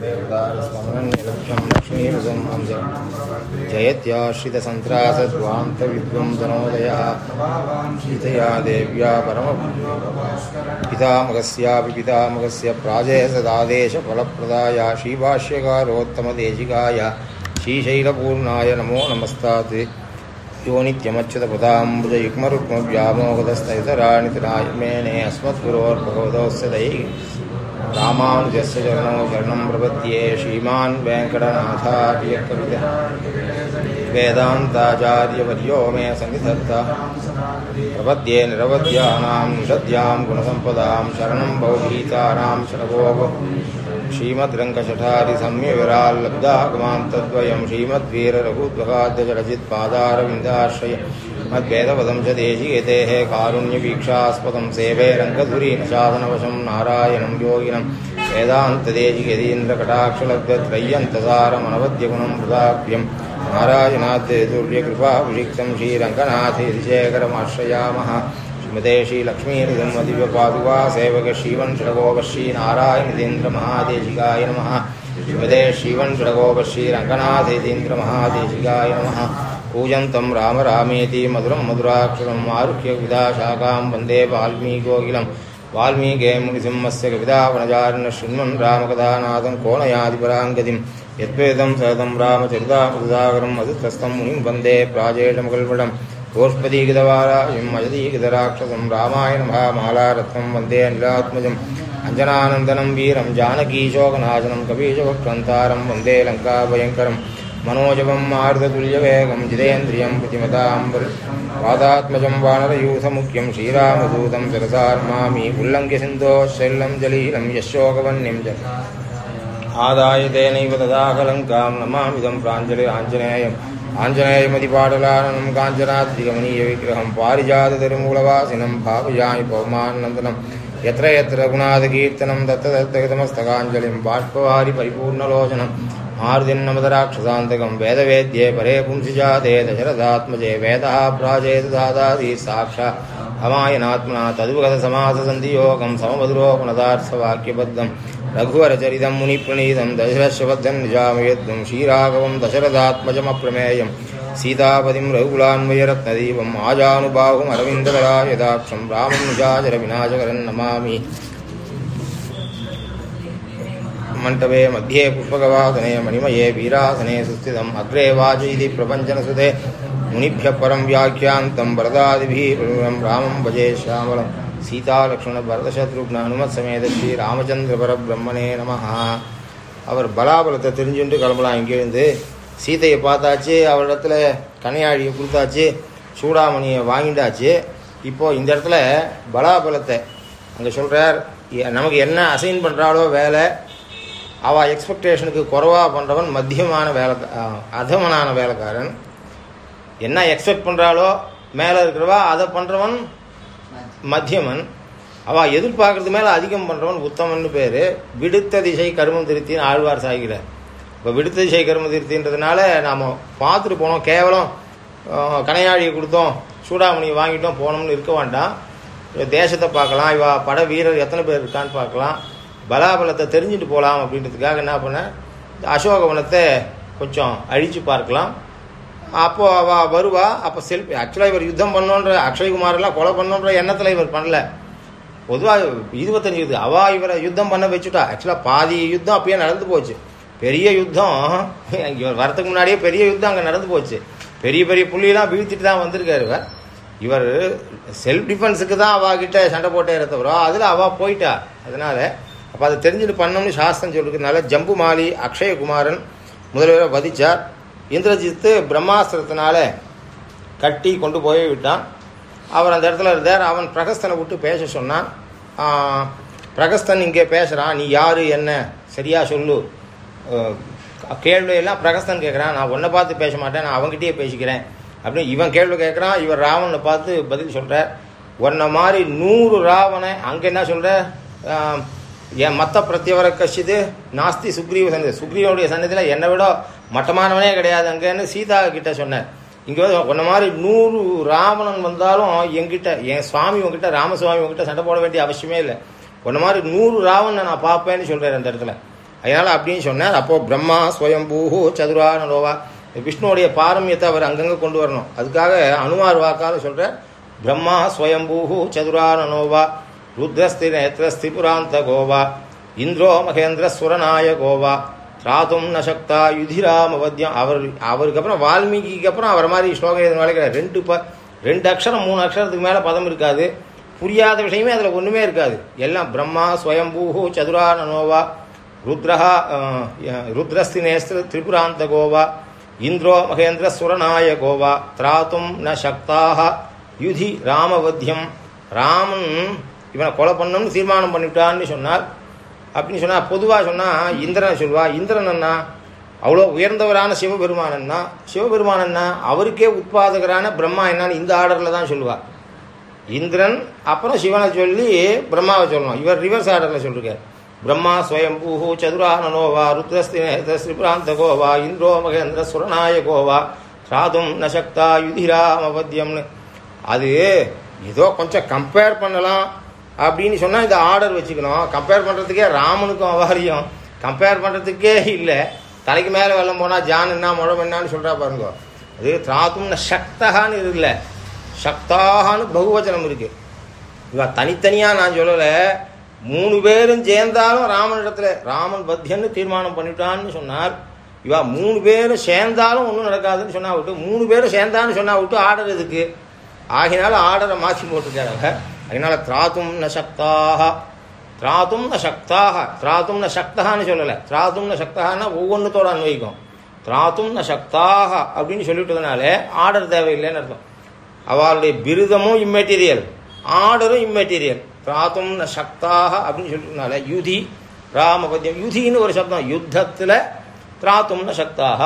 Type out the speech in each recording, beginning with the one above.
देवदारस्मरणनिलक्षं लक्ष्मीरुदं मञ्जं जयत्याश्रितसन्त्रासद्वान्तविद्वं तनोदयः सीतया देव्या परम पितामहस्यापि पितामहस्य प्राजयसदादेशफलप्रदाय श्रीभाष्यकारोत्तमदेशिकाय श्रीशैलपूर्णाय नमो नमस्तात् यो नित्यमच्युतपदाम्बुजयुग्मरुक्मव्यामोहदस्तैतराणि मेने अस्मद्गुरोर्भगवतोस्य दैः रामानुजस्य चरणौ शरणं प्रपद्ये श्रीमान् वेङ्कटनाथार्यकविद वेदान्ताचार्यवर्यो मे सन्निधत्त प्रपद्ये निरवद्यानां निषद्यां गुणसम्पदां शरणं भवभीतानां शरणभोग श्रीमद्रङ्कशठारिसम्यविराल्लब्धागमान्तद्वयं श्रीमद्वीररघुद्वगाद्यजलजित्पादारविन्दाश्रय मद्वेदपदं च देशिकेतेः कारुण्यवीक्षास्पदं सेवे रङ्गधुरीनशादनवशं नारायणं योगिनं वेदान्तदेशिकेदीन्द्रकटाक्षलब्धत्रय्यन्तसारमनवद्यगुणं वृदाभ्यं नारायणाद्यैतुर्यकृपाभिषिक्तं श्रीरङ्गनाथेतिशेखरमाश्रयामः श्रीमते श्रीलक्ष्मीर्धन्मदिव्यपादुका सेवक श्रीवन् षडगोप श्रीनारायणीन्द्रमहादेशिकाय नमः श्रीमते श्रीवन् षडगोप श्रीरङ्गनाथेतीन्द्रमहादेशिकाय नमः पूजन्तं राम रामेति मधुरं मधुराक्षरम् आरुह्य विदाशाखां वन्दे वाल्मीकोकिलं वाल्मीके मुनिसिंहस्य कवितावनचारिण शृण्वन् रामकथानाथं कोणयादिपराङ्गतिं यद्वेदं सततं रामचरितामृतसागरं मधुत्रस्तं मुनिं वन्दे प्राजेशमकल्पटम् गोष्पदीकृतवारायं मजदीकृतराक्षसं रामायणमहामालारत्नं वन्दे अनिलात्मजम् अञ्जनानन्दनं वीरं जानकीशोकनाशनं कपीशभक्षन्तारं वन्दे लङ्काभयङ्करं मनोजवं मारुततुल्यवेगं जितेन्द्रियं प्रतिमतां वादात्मजं वानरयूथमुख्यं श्रीरामदूतं सरसार्मामि उल्लङ्घ्य सिन्धोः शैलं जलीलं यशोकवन्यं च आदाय तेनैव तदाकलङ्कां नमामिदं प्राञ्जलिराञ्जनेयम् आञ्जनेयमतिपाटलाननं काञ्चनाद्रिगमनीयविग्रहं पारिजाततिरुमूलवासिनं भावयामि पवमानन्दनं यत्र यत्र रघुनाथकीर्तनं दत्त दत्तगतमस्तकाञ्जलिं बाष्पवारि परिपूर्णलोचनं मारुतिन्नमदराक्षसान्तकं वेदवेद्ये परे पुंसि जाते दशरथात्मजे वेदः प्राजेतदादादि साक्षात् अमायनात्मना तदुपगतसमाससन्धियोगं सममधुरोपणदार्थवाक्यबद्धं रघुवरचरितं मुनिप्रणीतं दशरश्वबद्धं निजामयद्वं श्रीराघवं दशरथात्मजमप्रमेयं सीतापतिं रघुकुलान्वयरत्नदीपम् आजानुबाहुमरविन्दकरायदाक्षं रामं निशाचरविनाशकरं नमामि मण्टपे मध्ये पुष्पकवासने मणिमये वीरासने सुस्थितम् अग्रे वाचयति प्रपञ्चनसुते मुनिभ्यः परं व्याख्यान्तं वरदादिभिः प्रमुखं रामं भजे श्यामलं சீதாலக்ஷ்மண அனுமத் சமேத ஸ்ரீ ராமச்சந்திர பரபிரம்மனே நம அவர் பலாபலத்தை தெரிஞ்சுட்டு கிளம்பலாம் இங்கேருந்து சீதையை பார்த்தாச்சு அவரிடத்துல கனையாழியை கொடுத்தாச்சு சூடாமணியை வாங்கிட்டாச்சு இப்போது இந்த இடத்துல பலாபலத்தை அங்கே சொல்கிறார் நமக்கு என்ன அசைன் பண்ணுறாளோ வேலை அவள் எக்ஸ்பெக்டேஷனுக்கு குறவாக பண்ணுறவன் மத்தியமான வேலை அதமனான வேலைக்காரன். என்ன எக்ஸ்பெக்ட் பண்ணுறாளோ மேலே இருக்கிறவா அதை பண்ணுறவன் மத்தியமன். அவள் எதிர்பார்க்கறது மேலே அதிகம் பண்ணுறவன் உத்தமன் பேர். விடுத்த திசை கருமம் திருத்தின்னு ஆழ்வார் சாகிறார் இப்போ விடுத்த திசை கருமம் திருத்தின்றதுனால நாம் பார்த்துட்டு போனோம். கேவலம் கனையாழியை கொடுத்தோம் சூடாமணியை வாங்கிட்டோம் போனோம்னு இருக்க வேண்டாம். தேசத்தை பார்க்கலாம். இவா பட வீரர் எத்தனை பேர் இருக்கான்னு பார்க்கலாம். பலாபலத்தை தெரிஞ்சுட்டு போகலாம் அப்படின்றதுக்காக என்ன பண்ண அசோகவனத்தை கொஞ்சம் அழித்து பார்க்கலாம். அப்போது அவ வருவா அப்போ செல்ஃபி ஆக்சுவலாக இவர் யுத்தம் பண்ணோன்ற அக்ஷய்குமாரெல்லாம் கொலை பண்ணோன்ற எண்ணத்தில் இவர் பண்ணல. பொதுவாக இருபத்தஞ்சு இது அவா இவரை யுத்தம் பண்ண வச்சுட்டா. ஆக்சுவலாக பாதி யுத்தம் அப்பயே நடந்து போச்சு. பெரிய யுத்தம் இவர் வரத்துக்கு முன்னாடியே பெரிய யுத்தம் அங்கே நடந்து போச்சு. பெரிய பெரிய புள்ளியெல்லாம் வீழ்த்திட்டு தான் வந்திருக்காரு இவர். இவர் செல்ஃப் டிஃபென்ஸுக்கு தான் அவகிட்ட சண்டை போட்டே தவிர அதில் அவள் போயிட்டா. அதனால் அப்போ அதை தெரிஞ்சுட்டு பண்ணோம்னு சாஸ்திரம் சொல்லிருக்கனால ஜம்பு மாலி அக்ஷயகுமாரன் முதல்வரை வதிச்சார். இந்திரஜித்து பிரம்மாஸ்திரத்தினால கட்டி கொண்டு போய் விட்டான். அவர் அந்த இடத்துல இருந்தார். அவன் பிரகஸ்தனை விட்டு பேச சொன்னான். பிரகஸ்தன் இங்கே பேசுகிறான் நீ யார் என்ன? சரியாக சொல்லு. கேள்வியெல்லாம் பிரகஸ்தன் கேட்குறான் நான் ஒன்றை பார்த்து பேச மாட்டேன். நான் அவங்ககிட்டயே பேசிக்கிறேன். அப்படின்னு இவன் கேள்வி கேட்குறான் இவர் ராவனை பார்த்து பதில் சொல்கிறார் உன்னை மாதிரி நூறு ராவனை அங்கே என்ன சொல்கிற என் மற்ற பிரத்யவர கஷித்து நாஸ்தி சுக்ரீவ சந்தி. சுக்ரீவனுடைய சன்னதியில் என்னை விட மட்டமானவனே கிடையாது அங்கேன்னு சீதா கிட்ட சொன்னார். இங்கே உன்ன மாதிரி நூறு ராவணன் வந்தாலும் என்கிட்ட என் சுவாமி உங்ககிட்ட ராமசுவாமி உங்ககிட்ட சண்டை போட வேண்டிய அவசியமே இல்லை. உன்ன மாதிரி நூறு ராவணனை நான் பார்ப்பேன்னு சொல்கிறார் அந்த இடத்துல. அதனால் அப்படின்னு சொன்னார். அப்போது பிரம்மா ஸ்வயம்பூஹு சதுரானலோவா. விஷ்ணுவோடைய பாரமியத்தை அவர் அங்கங்கே கொண்டு வரணும். அதுக்காக அனுமார் வாக்கால சொல்கிறார் பிரம்மா ஸ்வயம்பூஹு சதுரானனோவா ருத்ரஸ்தி நேத்திரஸ்தி புராந்த கோவா இந்திரோ மகேந்திர சுரநாய கோவா திராதும் நசக்தா யுதிராமவத்தியம் அவர் அவருக்கு அப்புறம் வால்மீகிக்கு அப்புறம் அவர் மாதிரி ஸ்லோகம் எதுவும் கிடையாது ரெண்டு ப ரெண்டு அக்ஷரம் மூணு அக்ஷரத்துக்கு மேலே பதம் இருக்காது. புரியாத விஷயமே அதில் ஒன்றுமே இருக்காது. எல்லாம் பிரம்மா ஸ்வயம்பூஹு சதுரானனோவா ருத்ரஹா ருத்ரஸ்தி நேஸ்திர திரிபுராந்த கோவா இந்திரோ மகேந்திர சுரநாய கோவா திராத்தும் ந சக்தாக யுதி ராமவத்தியம் ராமன் இவனை கொலை பண்ணணும்னு தீர்மானம் பண்ணிவிட்டான்னு சொன்னார் அப்படின்னு சொன்னால் பொதுவாக சொன்னால் இந்திரனை சொல்வா. இந்திரன் அண்ணா அவ்வளோ உயர்ந்தவரான சிவபெருமானன்னா சிவபெருமானன்னா அவருக்கே உட்பாதகரான பிரம்மா என்னன்னு இந்த ஆர்டரில் தான் சொல்லுவார் இந்திரன் அப்புறம் சிவனை சொல்லி பிரம்மாவை சொல்லணும். இவர் ரிவர்ஸ் ஆர்டரில் சொல்லிருக்கார் பிரம்மா ஸ்வயம்பூஹு சதுரானனோவா ருத்ரஸ்தி ஸ்ரீபிராந்த கோவா இந்திரோ மகேந்திர சுரநாய கோவா சாதும் நசக்தா யுதிராமபத்தியம்னு அது ஏதோ கொஞ்சம் கம்பேர் பண்ணலாம். அப்படின்னு சொன்னால் இந்த ஆர்டர் வச்சுக்கணும். கம்பேர் பண்ணுறதுக்கே ராமனுக்கும் அவாரியம். கம்பேர் பண்ணுறதுக்கே இல்லை. தலைக்கு மேலே வெள்ளம் போனால் ஜான் என்ன முழம் என்னான்னு சொல்கிறா பாருங்க. அது திராத்தும்னு சக்தகான்னு இருக்குல்ல சக்தாகான்னு பகுவச்சனம் இருக்குது இவ தனித்தனியாக நான் சொல்லலை. மூணு பேரும் சேர்ந்தாலும் ராமனிடத்தில் ராமன் பத்தியன்னு தீர்மானம் பண்ணிட்டான்னு சொன்னார். இவா மூணு பேரும் சேர்ந்தாலும் ஒன்றும் நடக்காதுன்னு சொன்னா விட்டு மூணு பேரும் சேர்ந்தான்னு சொன்னா விட்டு ஆர்டர் எதுக்கு? ஆகினாலும் ஆர்டரை மாற்றி போட்டிருக்காங்க. அதனால திராத்தும் ந சக்தாக திராத்தும் ந சக்தாக திராத்தும் ந சக்தகான்னு சொல்லலை. திராத்தும் ந சக்தகான்னா ஒவ்வொன்றுத்தோட அன்வைக்கும் திராத்தும் ந சக்தாக அப்படின்னு சொல்லிட்டதுனால ஆர்டர் தேவையில்லைன்னு அர்த்தம். அவளுடைய பிருதமும் இம்மெட்டீரியல் ஆர்டரும் இம்மெட்டீரியல் திராத்தும் ந சக்தாக அப்படின்னு சொல்லிட்டதுனால யுதி ராமபத்தியம் யுதின்னு ஒரு சப்தம். யுத்தத்தில் திராத்தும் ந சக்தாக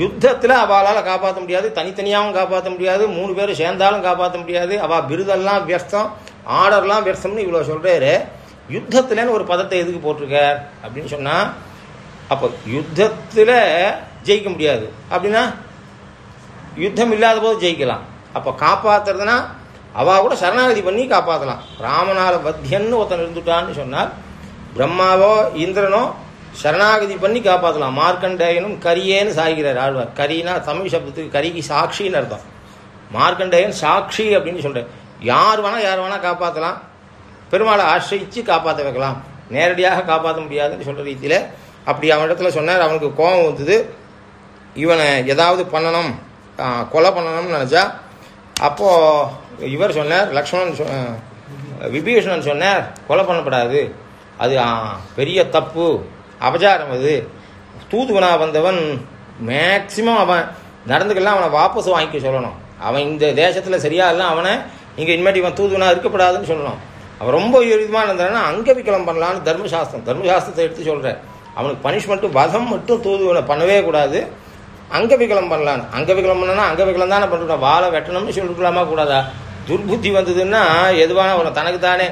யுத்தத்தில் அவளால் காப்பாற்ற முடியாது தனித்தனியாகவும் காப்பாற்ற முடியாது மூணு பேரும் சேர்ந்தாலும் காப்பாற்ற முடியாது. அவள் பிருதெல்லாம் வியஸ்தம் ஆர்டர்லாம் வியஸ்தம்னு இவ்வளோ சொல்கிறாரு யுத்தத்தில்னு ஒரு பதத்தை எதுக்கு போட்டிருக்கார் அப்படின்னு சொன்னால் அப்போ யுத்தத்தில் ஜெயிக்க முடியாது. அப்படின்னா யுத்தம் இல்லாத போது ஜெயிக்கலாம். அப்போ காப்பாற்றுறதுனா அவள் கூட சரணாகதி பண்ணி காப்பாற்றலாம் ராமனால வத்தியன்னு ஒருத்தன் இருந்துட்டான்னு சொன்னால் பிரம்மாவோ இந்திரனோ சரணாகதி பண்ணி காப்பாற்றலாம் மார்க்கண்டேயனும் கரியேன்னு சாய்கிறார் ஆழ்வார். கரினா தமிழ் சப்தத்துக்கு கரிக்கு சாட்சின்னு அர்த்தம். மார்க்கண்டேயன் சாட்சி அப்படின்னு சொல்கிறேன் யார் வேணால் யார் வேணால் காப்பாற்றலாம் பெருமாளை ஆசிரிச்சு காப்பாற்ற வைக்கலாம். நேரடியாக காப்பாற்ற முடியாதுன்னு சொல்கிற ரீதியில் அப்படி அவன் இடத்துல சொன்னார். அவனுக்கு கோபம் வந்தது. இவனை ஏதாவது பண்ணணும் கொலை பண்ணணும்னு நினச்சா அப்போது இவர் சொன்னார் லக்ஷ்மணன் சொ விபீஷணன் சொன்னார் கொலை பண்ணப்படாது. அது பெரிய தப்பு. அபச்சாரம் அது. தூதுவனா வந்தவன் மேக்சிமம் அவன் நடந்துக்கலாம் அவனை வாபஸ் வாங்கிக்க சொல்லணும். அவன் இந்த தேசத்தில் சரியா இல்லை அவனை இங்கே இனிமேட்டு இவன் தூதுவனா இருக்கப்படாதுன்னு சொல்லணும். அவன் ரொம்ப விதமாக இருந்தானா அங்கவிக்கலம் பண்ணலான்னு தர்மசாஸ்திரம். தர்மசாஸ்திரத்தை எடுத்து சொல்கிறேன் அவனுக்கு பனிஷ்மெண்ட்டு வதம் மட்டும் தூதுவனை பண்ணவே கூடாது. அங்கவிகலம் பண்ணலான்னு அங்கவிகலம் பண்ணனா அங்கவிகலம் தானே பண்ணுறோம் வாழை வெட்டணும்னு சொல்லிக்கலாமா கூடாதா? துர்புத்தி வந்ததுன்னா எதுவான அவனை தனக்கு தானே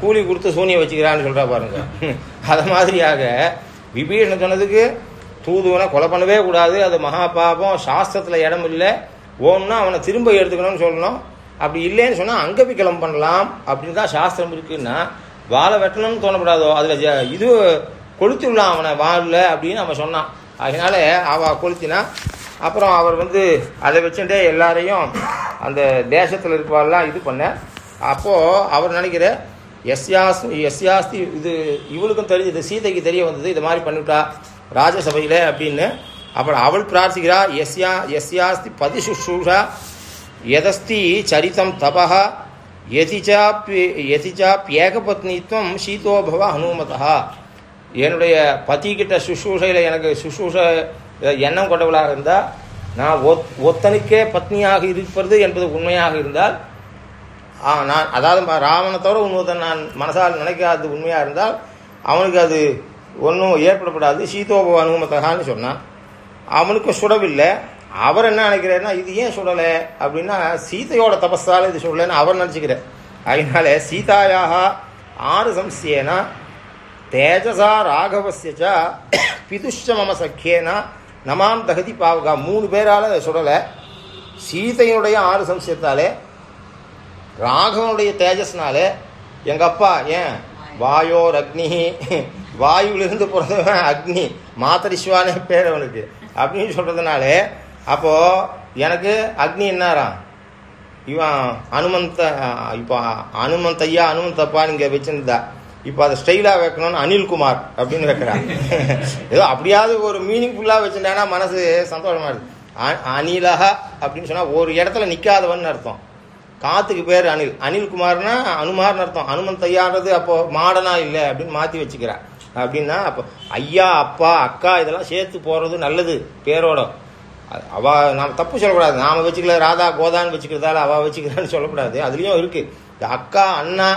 கூலி கொடுத்து சூனியை வச்சுக்கிறான்னு சொல்கிறா பாருங்க. அது மாதிரியாக விபீஷணன் சொன்னதுக்கு தூதுவனை கொலை பண்ணவே கூடாது. அது மகா பாபம். சாஸ்திரத்தில் இடம் இல்லை. ஓம்னா அவனை திரும்ப எடுத்துக்கணும்னு சொல்லணும். அப்படி இல்லைன்னு சொன்னால் அங்கவிகலம் பண்ணலாம். அப்படின்னு தான் சாஸ்திரம் இருக்குன்னா வாழை வெட்டணும்னு தோணப்படாதோ. அதில் இது கொளுத்திடலாம் அவனை வாழல அப்படின்னு அவன் சொன்னான். அதனால அவள் கொளுத்தினா அப்புறம் அவர் வந்து அதை வச்சுட்டே எல்லாரையும் அந்த தேசத்தில் இருப்பாரெல்லாம் இது பண்ண அப்போது அவர் நினைக்கிற எஸ்யாஸ் எஸ்யாஸ்தி இது இவளுக்கும் தெரிஞ்சது சீதைக்கு தெரிய வந்தது இது மாதிரி பண்ணிவிட்டா ராஜசபையில் அப்படின்னு. அப்புறம் அவள் பிரார்த்திக்கிறா எஸ்யா எஸ்யாஸ்தி பதிசுஷூஷா எதஸ்தி சரித்தம் தபா எதிச்சாப்பி எதிச்சாப்பியேகபத்னித்வம் சீதோபவ ஹனுமதா என்னுடைய பத்திக்கிட்ட சுஷூஷையில் எனக்கு சுஷூஷ எண்ணம் கொண்டவளாக இருந்தால் நான் ஒத் ஒத்தனுக்கே பத்னியாக இருப்பது என்பது உண்மையாக இருந்தால் நான் அதாவது ராவணை தவிர இன்னொருத்தன் நான் மனசால் நினைக்காதது உண்மையாக இருந்தால் அவனுக்கு அது ஒன்றும் ஏற்படப்படாது. சீதோபவ அனுமத்தகான்னு சொன்னான். அவனுக்கு சுடவில்லை. அவர் என்ன நினைக்கிறாருன்னா இது ஏன் சுடலை? அப்படின்னா சீதையோட தபஸால் இது சுடலைன்னு அவர் நினச்சிக்கிறார். அதனால சீதாயாக ஆறு சம்சியேனா தேஜசா ராகவசிய பிதுஷ்ச மம சக்கியேனா நமாம் தகதி பாவகா மூணு பேரால் சுடலை. சீதையினுடைய ஆறு சம்சயத்தாலே ராகவனுடைய தேஜஸ்னாலே எங்கள் அப்பா ஏன்? வாயோர் அக்னி வாயுவிலிருந்து பிறந்தவன் அக்னி மாத்தரிஸ்வானே பேர் அவனுக்கு. அப்படின்னு சொல்கிறதுனால அப்போது எனக்கு அக்னி என்னாராம் இவன் அனுமந்த இப்போ அனுமந்தையா அனுமந்தப்பான்னு இங்கே வச்சுருந்தா. இப்போ அதை ஸ்டைலாக வைக்கணும்னு அனில்குமார் அப்படின்னு வைக்கிறான். ஏதோ அப்படியாவது ஒரு மீனிங்ஃபுல்லாக வச்சுட்டேன்னா மனசு சந்தோஷமா இருக்குது அ- அனிலஹ அப்படின்னு சொன்னால் ஒரு இடத்துல நிற்காதவன் அர்த்தம். காத்துக்கு பேர் அனில். அனில்குமார்னா அனுமார்னு அர்த்தம். அனுமன் தையாடுறது அப்போ மாடனா இல்லை அப்படின்னு மாற்றி வச்சுக்கிறான் அப்படின்னா அப்போ ஐயா அப்பா அக்கா இதெல்லாம் சேர்த்து போகிறது நல்லது பேரோட அவ நாம் தப்பு சொல்லக்கூடாது. நாம வச்சுக்கல ராதா கோதான்னு வச்சுக்கிறதால அவ வச்சுக்கிறான்னு சொல்லக்கூடாது. அதுலயும் இருக்கு. இந்த அக்கா அண்ணா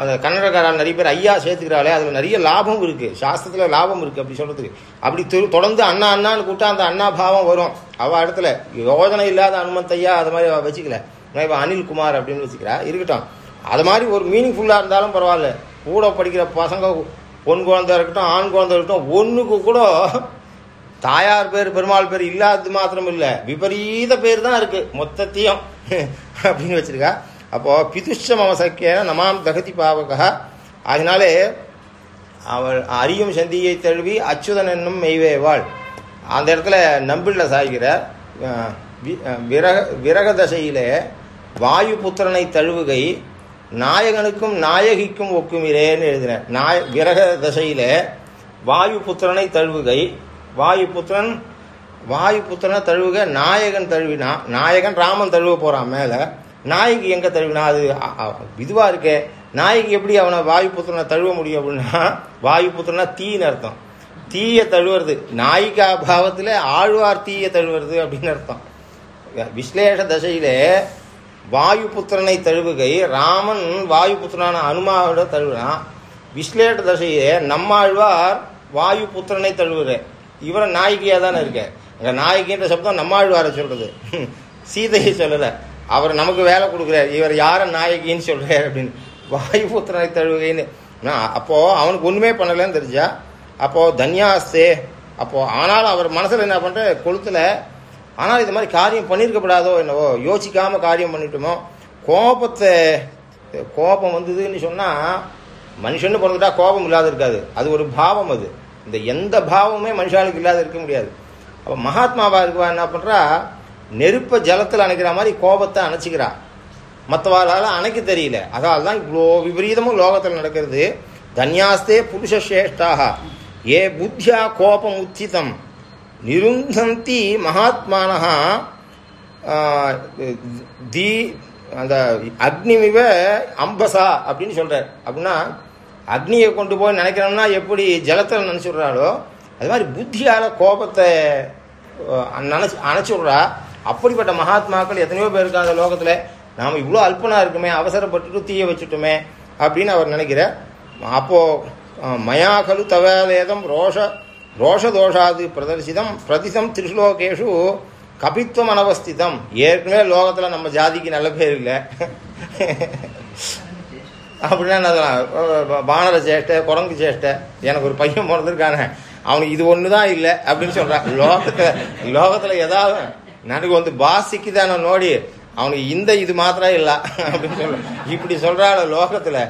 அந்த கன்னடக்காரன் நிறைய பேர் ஐயா சேர்த்துக்கிறாளே அதில் நிறைய லாபம் இருக்கு. சாஸ்திரத்தில் லாபம் இருக்கு அப்படி சொல்றதுக்கு. அப்படி தொடர்ந்து அண்ணா அண்ணான்னு கூட்டா அந்த அண்ணா பாவம் வரும். அவ இடத்துல யோஜனை இல்லாத அனுமந்தையா அது மாதிரி அவ வச்சுக்கல. நான் இப்ப அனில் குமார் அப்படின்னு வச்சுக்கிறா இருக்கட்டும். அது மாதிரி ஒரு மீனிங்ஃபுல்லாக இருந்தாலும் பரவாயில்ல. கூட படிக்கிற பசங்க பொன் குழந்தை இருக்கட்டும் ஆண் குழந்தை இருக்கட்டும் ஒன்றுக்கு கூட தாயார் பேர் பெருமாள் பேர் இல்லாதது மாத்திரம் இல்லை. விபரீத பேர் தான் இருக்குது மொத்தத்தையும் அப்படின்னு வச்சுருக்கா. அப்போது பிதுஷம் மமசக்கிய நமாம் தகதி பாவகா. அதனாலே அவள் அரியும் சந்தியை தழுவி அச்சுதன் என்னும் மெய்வேவாள் அந்த இடத்துல நம்பிள்ள சாய்கிற விரக விரக தசையிலே வாயு புத்திரனை தழுவுகை நாயகனுக்கும் நாயகிக்கும் ஒக்குமிரேன்னு எழுதினேன் நாய விரக தசையில் வாயு புத்திரனை தழுவுகை வாயு புத்திரன் வாயு புத்திரனை தழுவுக நாயகன் தழுவினா நாயகன் ராமன் தழுவ போகிறான் மேலே நாயகி எங்கே தழுவினா அது இதுவாக இருக்கே. நாயகி எப்படி அவனை வாயு புத்திரனை தழுவ முடியும் அப்படின்னா வாயு புத்திரனா தீன்னு அர்த்தம். தீய தழுவுறது. நாயிகா பாவத்தில் ஆழ்வார் தீய தழுவுறது அப்படின்னு அர்த்தம். விஸ்லேஷ தசையிலே வாயு புத்திரனை தழுவுகை ராமன் வாயு புத்திரனான அனுமாவோட தழுவினான் விஸ்லேஷ தசையே நம்மாழ்வார் வாயு புத்திரனை தழுவுற. இவரை நாயகியாக தானே இருக்க. அங்கே நாயகின்ற சப்தம் நம்மாழ்வாரை சொல்கிறது சீதையை சொல்லலை. அவர் நமக்கு வேலை கொடுக்குறாரு. இவர் யாரை நாயகின்னு சொல்கிறார் அப்படின்னு. வாயு புத்திரனை தழுவுகைன்னு நான் அவனுக்கு ஒன்றுமே பண்ணலைன்னு தெரிஞ்சா அப்போது தன்யாஸ்தே அப்போது ஆனாலும் அவர் மனசில் என்ன பண்ணுற கொளுத்தில் ஆனால் இது மாதிரி காரியம் பண்ணியிருக்கப்படாதோ என்னவோ யோசிக்காமல் காரியம் பண்ணிட்டோமோ கோபத்தை கோபம் வந்ததுன்னு சொன்னால் மனுஷன்னு பிறந்துட்டா கோபம் இல்லாத இருக்காது. அது ஒரு பாவம் அது. இந்த எந்த பாவமுமே மனுஷாளுக்கு இல்லாத இருக்க முடியாது. அப்போ மகாத்மாவா இருக்குவா என்ன பண்ணுறா நெருப்பை ஜலத்தில் அணைக்கிற மாதிரி கோபத்தை அணைச்சிக்கிறா. மற்றவாளால் அணைக்க தெரியல. அதால் தான் இவ்வளோ விபரீதமும் லோகத்தில் நடக்கிறது. தன்யாஸ்தே புருஷ சேஷ்டாக ஏ புத்தியா கோபம் உச்சிதம் நிருந்தந்தி மகாத்மானஹா தி அந்த அக்னிமிவ அம்பசா அப்படின்னு சொல்கிறார் அப்படின்னா அக்னியை கொண்டு போய் நினைக்கிறோம்னா எப்படி ஜலத்தில் நினச்சிடுறாளோ அது மாதிரி புத்தியால் கோபத்தை நினச்சி அணைச்சிடுறா. அப்படிப்பட்ட மகாத்மாக்கள் எத்தனையோ பேர் இருக்காங்க அந்த நாம் இவ்வளோ அல்பனா இருக்குமே அவசரப்பட்டுட்டு தீய வச்சுட்டோமே அப்படின்னு அவர் நினைக்கிறார். அப்போது மயாகலு மயா கலு ரோஷ ரோஷதோஷாது பிரதர்சிதம் பிரதிசம் திரிசுலோகேஷு கபித்துவம் அனவஸ்திதம் ஏற்கனவே லோகத்தில் நம்ம ஜாதிக்கு நல்ல பேர் இல்லை. அப்படின்னா என்ன பானர சேஷ்டை குரங்கு சேஷ்டை. எனக்கு ஒரு பையன் பிறந்திருக்கானே. அவனுக்கு இது ஒன்று தான் இல்லை அப்படின்னு சொல்கிறான் லோகத்தில் லோகத்தில் ஏதாவது நடுக்கு வந்து பாசிக்கு தானே நோடி அவனுக்கு இந்த இது மாத்திரம் இல்லை அப்படின்னு சொல்ல இப்படி சொல்கிறாள் லோகத்தில்.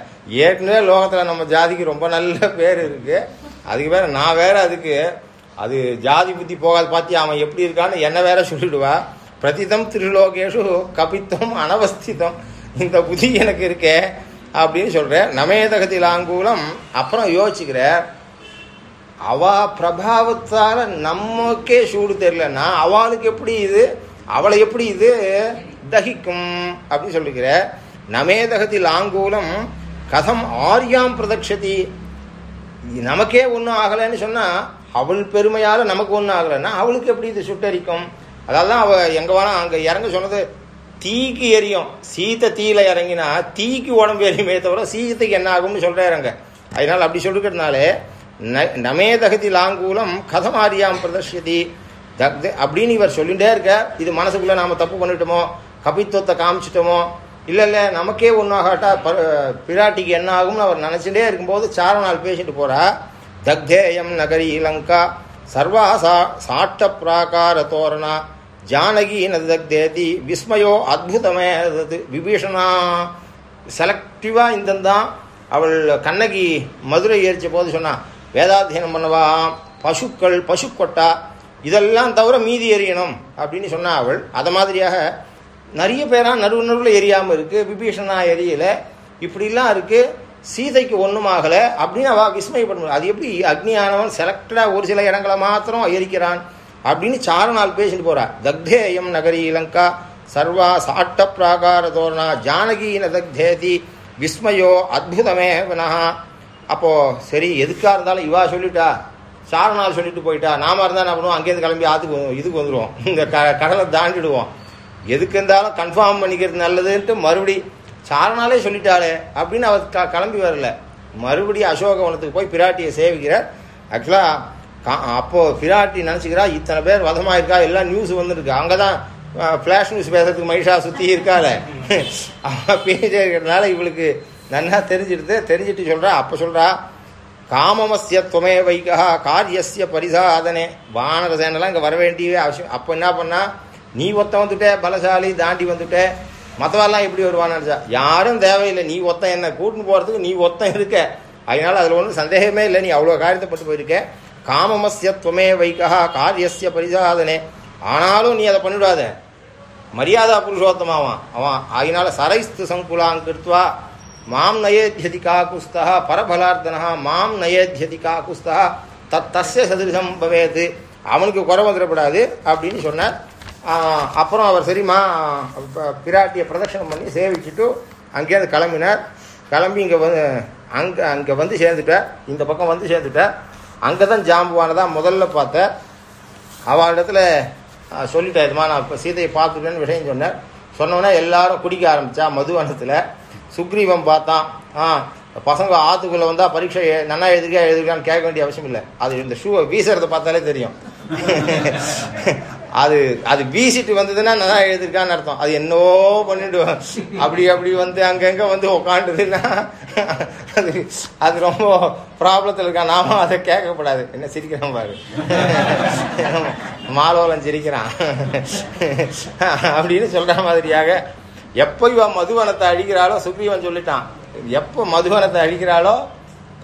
ஏற்கனவே லோகத்தில் நம்ம ஜாதிக்கு ரொம்ப நல்ல பேர் இருக்குது அதுக்கு வேற நான் வேற அதுக்கு அது ஜாதி புத்தி போகாது பார்த்தி அவன் எப்படி இருக்கான்னு என்ன வேற சொல்லிடுவா. பிரதிதம் திருலோகேஷு கபித்தம் அனவஸ்திதம். இந்த புத்தி எனக்கு இருக்கே அப்படின்னு சொல்கிறேன் நமேதகத்தில் ஆங்கூலம் அப்புறம் யோசிச்சுக்கிறேன் அவ பிரபாவத்தால் நமக்கே சூடு தெரியலன்னா அவளுக்கு எப்படி இது? அவளை எப்படி இது? தகிக்கும் அப்படின்னு சொல்லிக்கிற. நமேதகத்தில் ஆங்கூலம் கதம் ஆரியாம் பிரதக்ஷதி. நமக்கே ஒன்றும் ஆகலைன்னு சொன்னால் அவள் பெருமையால் நமக்கு ஒன்றும் ஆகலைன்னா அவளுக்கு எப்படி இது சுட்டரிக்கும்? அதால் தான் அவள் எங்கே வேணால் அங்கே இறங்க சொன்னது தீக்கு எரியும். சீத்தை தீயில இறங்கினா தீக்கு உடம்பு எரியுமே தவிர சீத்தைக்கு என்ன ஆகும்னு சொல்கிறாருங்க அதனால் அப்படி சொல்லிக்கிறதுனாலே ந- நமேதகதி லாங்கூலம் கதமாரியாம் பிரதர்ஷதி தக்து அப்படின்னு இவர் சொல்லிகிட்டே இருக்க இது மனசுக்குள்ளே நாம் தப்பு பண்ணிட்டோமோ கபித்துவத்தை காமிச்சிட்டோமோ இல்லை இல்லை நமக்கே ஒன்றாகட்டா ப- பிராட்டிக்கு என்ன ஆகும்னு அவர் நினச்சிட்டே இருக்கும்போது சாரநாள் பேசிட்டு போகிறா தக்தேயம் நகரி லங்கா சர்வா சா சாட்ட பிராகார தோரணா ஜானகி நது தக்தேதி விஸ்மயோ அத்புதமே விபீஷணா. செலக்டிவா இந்தந்தான் அவள் கண்ணகி மதுரை ஏறிச்ச போது சொன்னான் வேதாத்தியனம் பண்ணவா? பசுக்கள் பசுக்கொட்டா இதெல்லாம் தவிர மீதி எரியணும். அப்படின்னு சொன்னா அவள். அதை மாதிரியாக நிறைய பேராக நடுவு நடுவில் எரியாமல் இருக்குது விபீஷணா எரியல. இப்படிலாம் இருக்குது சீதைக்கு ஒன்றும் ஆகலை. அப்படின்னு அவ விஸ்மயப்படும் அது எப்படி அக்னியானவன் செலக்டடாக ஒரு சில இடங்களை மாத்திரம் எரிக்கிறான்? அப்படின்னு சாரணால் பேசிட்டு போகிறார் தக்தேயம் நகரி இலங்கா சர்வா சாட்ட பிராகார தோரணா ஜானகீன தக்தேதி விஸ்மயோ அத்புதமே வினஹா. அப்போது சரி எதுக்காக இருந்தாலும் இவா சொல்லிட்டா. சாரணால் சொல்லிட்டு போயிட்டா. நாம இருந்தால் என்ன பண்ணுவோம்? அங்கேருந்து கிளம்பி ஆத்துக்கு இதுக்கு வந்துடுவோம் இந்த க கடலை தாண்டிடுவோம். எதுக்கு இருந்தாலும் கன்ஃபார்ம் பண்ணிக்கிறது நல்லதுன்ட்டு மறுபடி சாரணாலே சொல்லிட்டாளே அப்படின்னு அவர் க கிளம்பி வரல. மறுபடியும் அசோகவனத்துக்கு போய் பிராட்டியை சேவிக்கிறார். ஆக்சுவலாக கா அப்போது பிராட்டி நினச்சிக்கிறா இத்தனை பேர் வதமாயிருக்கா எல்லாம் நியூஸ் வந்துருக்கு. அங்கே தான் ஃப்ளாஷ் நியூஸ் பேசுறதுக்கு மகிஷா சுற்றி இருக்காள. அவன் பேசிட்டே இருக்கிறதுனால இவளுக்கு நல்லா தெரிஞ்சிடுது. தெரிஞ்சிட்டு சொல்கிறா அப்போ சொல்கிறா காமமஸ்ய துமே வைகா காரியஸ்ய பரிசாதனே. வானர சேனெல்லாம் இங்கே வர வேண்டிய அவசியம். அப்போ என்ன பண்ணா நீ ஒத்த வந்துட்ட பலசாலி தாண்டி வந்துட்ட மற்றவெல்லாம் எப்படி வருவான்னு யாரும் தேவையில்லை. நீ ஒத்தன் என்ன கூட்டின்னு போகிறதுக்கு நீ ஒத்தம் இருக்க. அதனால அதில் ஒன்றும் சந்தேகமே இல்லை. நீ அவ்வளோ காரியத்தைப்பட்டு போயிருக்க. காமமஸ்ய துவமே காரியசிய பரிசாதனே. ஆனாலும் நீ அதை பண்ணிவிடாத மரியாதா புருஷோத்தமாவான். அவன் அதனால சரைஸ்து சங்குலாங் கிருத்வா மாம் நயேத்யதி காக்குஸ்தா பரபலார்த்தனா மாம் நயேத்யதி காக்குஸ்தா தத் தஸ்ய சதிருஷம் பவேது. அவனுக்கு குறை வந்துடக்கூடாது அப்படின்னு சொன்னார். அப்புறம் அவர் சரிம்மா பிராட்டியை பிரதட்சணம் பண்ணி சேவிச்சுட்டு அங்கேருந்து கிளம்பினார். கிளம்பி இங்கே வந்து அங்கே அங்கே வந்து சேர்ந்துட்டார். இந்த பக்கம் வந்து சேர்ந்துட்டார். அங்கே தான் ஜாம்புவானதான் முதல்ல பார்த்தேன் அவளிடத்துல சொல்லிட்டேன் இதுமா நான் இப்போ சீதையை பார்த்துட்டேன்னு விஷயம் சொன்னேன் சொன்னோன்னே எல்லாரும் குடிக்க ஆரம்பித்தா மதுவனத்தில் சுக்ரீவம் பார்த்தான். ஆ பசங்க ஆத்துக்குள்ளே வந்தால் பரீட்சை நல்லா நன்னா எழுதிருக்கா கேட்க வேண்டிய அவசியம் இல்லை. அது இந்த ஷூவை வீசுறதை பார்த்தாலே தெரியும். அது அது வீசிட்டு வந்ததுன்னா நல்லா எழுதிருக்கான்னு அர்த்தம். அது என்னவோ பண்ணிட்டு அப்படி அப்படி வந்து அங்கங்க வந்து உக்காண்டுதுன்னா அது அது ரொம்ப ப்ராப்ளத்தில் இருக்கா நாம அதை கேட்கக்கூடாது. என்ன சிரிக்கிறான் பாரு. மாலோலம் சிரிக்கிறான். அப்படின்னு சொல்ற மாதிரியாக எப்போ இவன் மதுவனத்தை அழிக்கிறாளோ சுக்ரீவன் சொல்லிட்டான். எப்போ மதுவனத்தை அழிக்கிறாளோ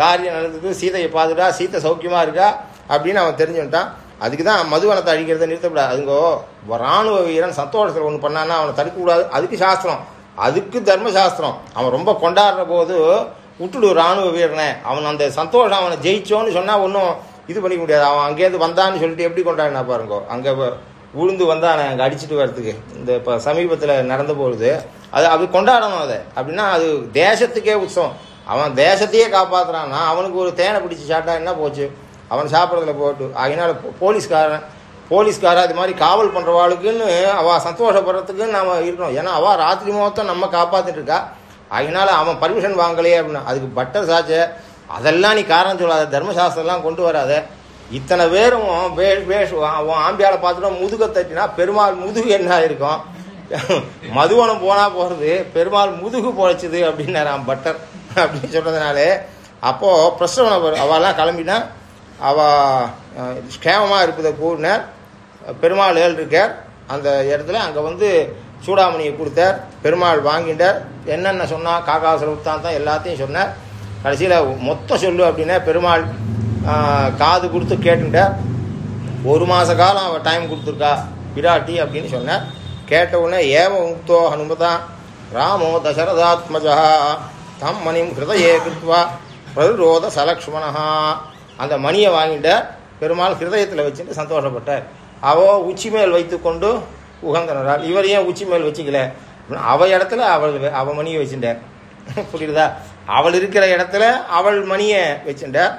காரியம் நடந்தது சீதையை பார்த்துட்டா சீத்தை சௌக்கியமா இருக்கா அப்படின்னு அவன் தெரிஞ்சுட்டான் அதுக்கு தான் மதுவனத்தை அழிக்கிறத நிறுத்தக்கூடாது. அதுங்கோ ராணுவ வீரன் சந்தோஷத்தில் ஒன்று பண்ணான்னா அவனை தடுக்கக்கூடாது. அதுக்கு சாஸ்திரம். அதுக்கு தர்ம சாஸ்திரம் அவன் ரொம்ப கொண்டாடுற போது விட்டுடு ராணுவ வீரனை. அவன் அந்த சந்தோஷம் அவனை ஜெயிச்சோன்னு சொன்னால் ஒன்றும் இது பண்ணிக்க முடியாது. அவன் அங்கேருந்து வந்தான்னு சொல்லிட்டு எப்படி கொண்டாடினா பாருங்க. அங்கே உளுந்து வந்தானே அங்கே அடிச்சிட்டு வர்றதுக்கு. இந்த இப்போ சமீபத்தில் நடந்த பொழுது அது அது கொண்டாடணும் அதை. அப்படின்னா அது தேசத்துக்கே உற்சவம் அவன் தேசத்தையே காப்பாற்றுறான்னா அவனுக்கு ஒரு தேனை பிடிச்சி சாட்டா என்ன போச்சு? அவன் சாப்பிட்றதுல போட்டு அதனால போலீஸ்காரன் போலீஸ்காரன் இது மாதிரி காவல் பண்ணுறவாளுக்குன்னு அவள் சந்தோஷப்படுறதுக்குன்னு நாம் இருக்கணும். ஏன்னா அவள் ராத்திரி முகத்தம் நம்ம காப்பாற்றிட்டு இருக்கா அதனால் அவன் பர்மிஷன் வாங்கலையே அப்படின்னா அதுக்கு பட்டர் சாச்ச அதெல்லாம் நீ காரணம் சொல்லாத தர்மசாஸ்திரம்லாம் கொண்டு வராத. இத்தனை பேரும் வேஷ் வேஷ் அவன் ஆம்பியால பார்த்துட்டோம் முதுக தட்டினா பெருமாள் முதுகு என்ன இருக்கும் மதுவனம் போனால் போகிறது பெருமாள் முதுகு பொழைச்சிது அப்படின்னாரான் பட்டர். அப்படின்னு சொன்னதுனாலே அப்போது பிரசவன அவெல்லாம் கிளம்பினா அவ கேமமாக இருப்பதை கூறினார். பெருமாள் ஏழு இருக்கார் அந்த இடத்துல அங்கே வந்து சூடாமணியை கொடுத்தார். பெருமாள் வாங்கிட்டார். என்னென்ன சொன்னால் காகாசுர தான் எல்லாத்தையும் சொன்னார். கடைசியில் மொத்தம் சொல்லு அப்படின்னா பெருமாள் காது கொடுத்து கேட்டுட்டார். ஒரு மாத காலம் அவள் டைம் கொடுத்துருக்கா விராட்டி அப்படின்னு சொன்னார். கேட்ட உடனே ஏவ முக்தோ ஹனுமதான் ராமோ தசரதாத்மஜா தம் மணிம் ஹிருதயே கிருத்வா பிரதிரோத சலக்ஷ்மணா அந்த மணியை வாங்கிட்டார் பெருமாள் ஹிருதயத்தில் வச்சுட்டு சந்தோஷப்பட்டார். அவள் உச்சி மேல் வைத்துக்கொண்டு உகந்தனரால் இவர் ஏன் உச்சி மேல் வச்சுக்கல? அவ இடத்துல அவள் அவ மணியை வச்சுட்டார். புரியுதா? அவள் இருக்கிற இடத்துல அவள் மணியை வச்சுட்டார்.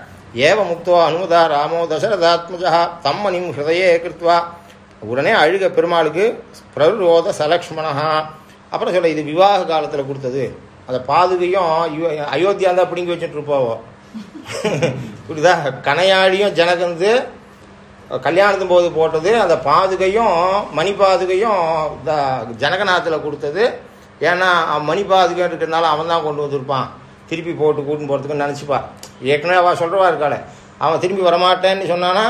ஏவ முக்தோ அனுமதா ராமோ தசரதாத்மஜா தம்மனிம் ஹிருதயே கிருத்வா. உடனே அழுக பெருமாளுக்கு பிரரோத சலக்ஷ்மணா அப்புறம் சொல்ல இது விவாக காலத்தில் கொடுத்தது. அந்த பாதுகையும் அயோத்தியா தான் பிடிங்கி வச்சுட்டு இருப்பாவோ? புரியுதா? கனையாழியும் ஜனகந்து கல்யாணத்தின் போது போட்டது அந்த பாதுகையும் மணி பாதுகையும் ஜனகநாத்தில் கொடுத்தது. ஏன்னா அவன் மணி பாதுகை இருக்கிறதுனால அவன் தான் கொண்டு வந்திருப்பான். திருப்பி போட்டு கூட்டின்னு போகிறதுக்குன்னு நினச்சிப்பா. ஏற்கனவே அவள் சொல்கிறவா இருக்காளே. அவன் திரும்பி வரமாட்டேன்னு சொன்னானா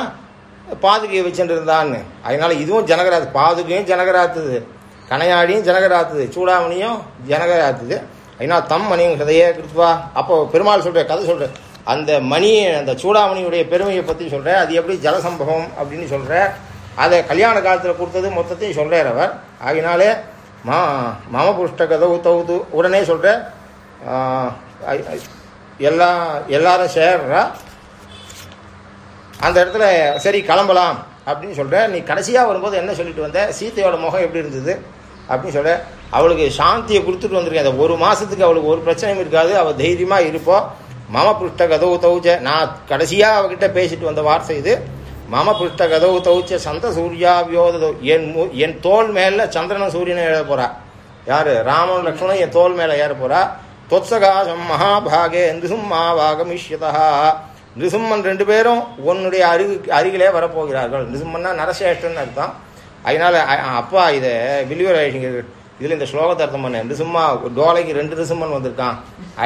பாதுகையை வச்சுட்டு இருந்தான்னு. அதனால் இதுவும் ஜனகராத்து பாதுகையும் ஜனகராத்துது. கனையாடியும் ஜனகராத்துது. சூடாமணியும் ஜனகராத்துது. அதனால் தம் மணியும் கதையே கிருத்துவா அப்போ பெருமாள் சொல்கிற கதை சொல்கிற அந்த மணி அந்த சூடாமணியுடைய பெருமையை பற்றி சொல்கிறார் அது எப்படி ஜலசம்பவம் அப்படின்னு சொல்கிறார் அதை கல்யாண காலத்தில் கொடுத்தது மொத்தத்தையும் சொல்கிறார் அவர். ஆகினாலே மா மம புஷ்ட கதவு தவுது உடனே சொல்கிற எல்லா எல்லாரும் சேர்றா. அந்த இடத்துல சரி கிளம்பலாம் அப்படின்னு சொல்கிற நீ கடைசியாக வரும்போது என்ன சொல்லிட்டு வந்த? சீத்தையோட முகம் எப்படி இருந்தது? அப்படின்னு சொல்கிற அவளுக்கு சாந்தியை கொடுத்துட்டு வந்திருக்கேன். அந்த ஒரு மாதத்துக்கு அவளுக்கு ஒரு பிரச்சனையும் இருக்காது. அவள் தைரியமாக இருப்போம் மம புஷ்ட கதவு தவுச்ச நான் கடைசியாக அவகிட்ட பேசிட்டு வந்த வார்த்தை இது. மம புஷ்ட கதவு தௌச்ச சந்த சூர்யாபியோத என் மு என் தோல் மேலே சந்திரனும் சூரியனும் ஏற போகிறா யார்? ராமன் லக்ஷ்மணன் என் தோல் மேலே ஏற போகிறா தொத்சகாசம் மகாபாகே நிருசும்மாவாகமிஷ்யதா நிருசும்மன் ரெண்டு பேரும் உன்னுடைய அருகு அருகிலே வரப்போகிறார்கள். நிருசும்மன்னா நரசேஷ்டன் அர்த்தம். அதனால் அப்பா இதை வில்லியூர் ஐடிங்கர் இதில் இந்த ஸ்லோகத்தை அர்த்தம் பண்ணேன் நிருசும்மா டோலைக்கு ரெண்டு நிசும்மன் வந்திருக்கான்.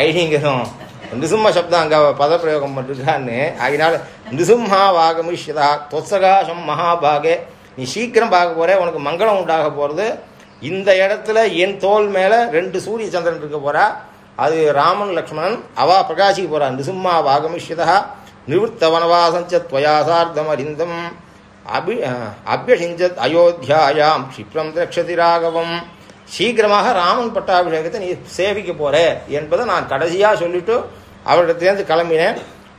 ஐடிங்கரும் நிருசும்ம சப்தம் அங்கே பதப்பிரயோகம் பண்ணிருக்கான்னு அதனால நிருசும்மா வாகமிஷ்யதா தொத்சகாசம் மகாபாகே. நீ சீக்கிரம் பார்க்க போற உனக்கு மங்களம் உண்டாக போகிறது இந்த இடத்துல என் தோல் மேலே ரெண்டு சூரிய சந்திரன் இருக்க போறா. அது ராமன் லக்ஷ்மணன் அவா பிரகாசிக்க போறா. நிசும்மா வாகமிஷ்யதா நிவృత్త வனவாசஞ்ச துவயாசார்த்தம் அறிந்தம் அபி அபியசிஞ்சத் அயோத்தியாயாம் க்ஷிப்ரம் திரக்ஷதி ராகவம். சீக்கிரமாக ராமன் பட்டாபிஷேகத்தை நீ சேவிக்க போற என்பதை நான் கடைசியாக சொல்லிட்டு அவளிடத்துலேருந்து கிளம்பினேன்.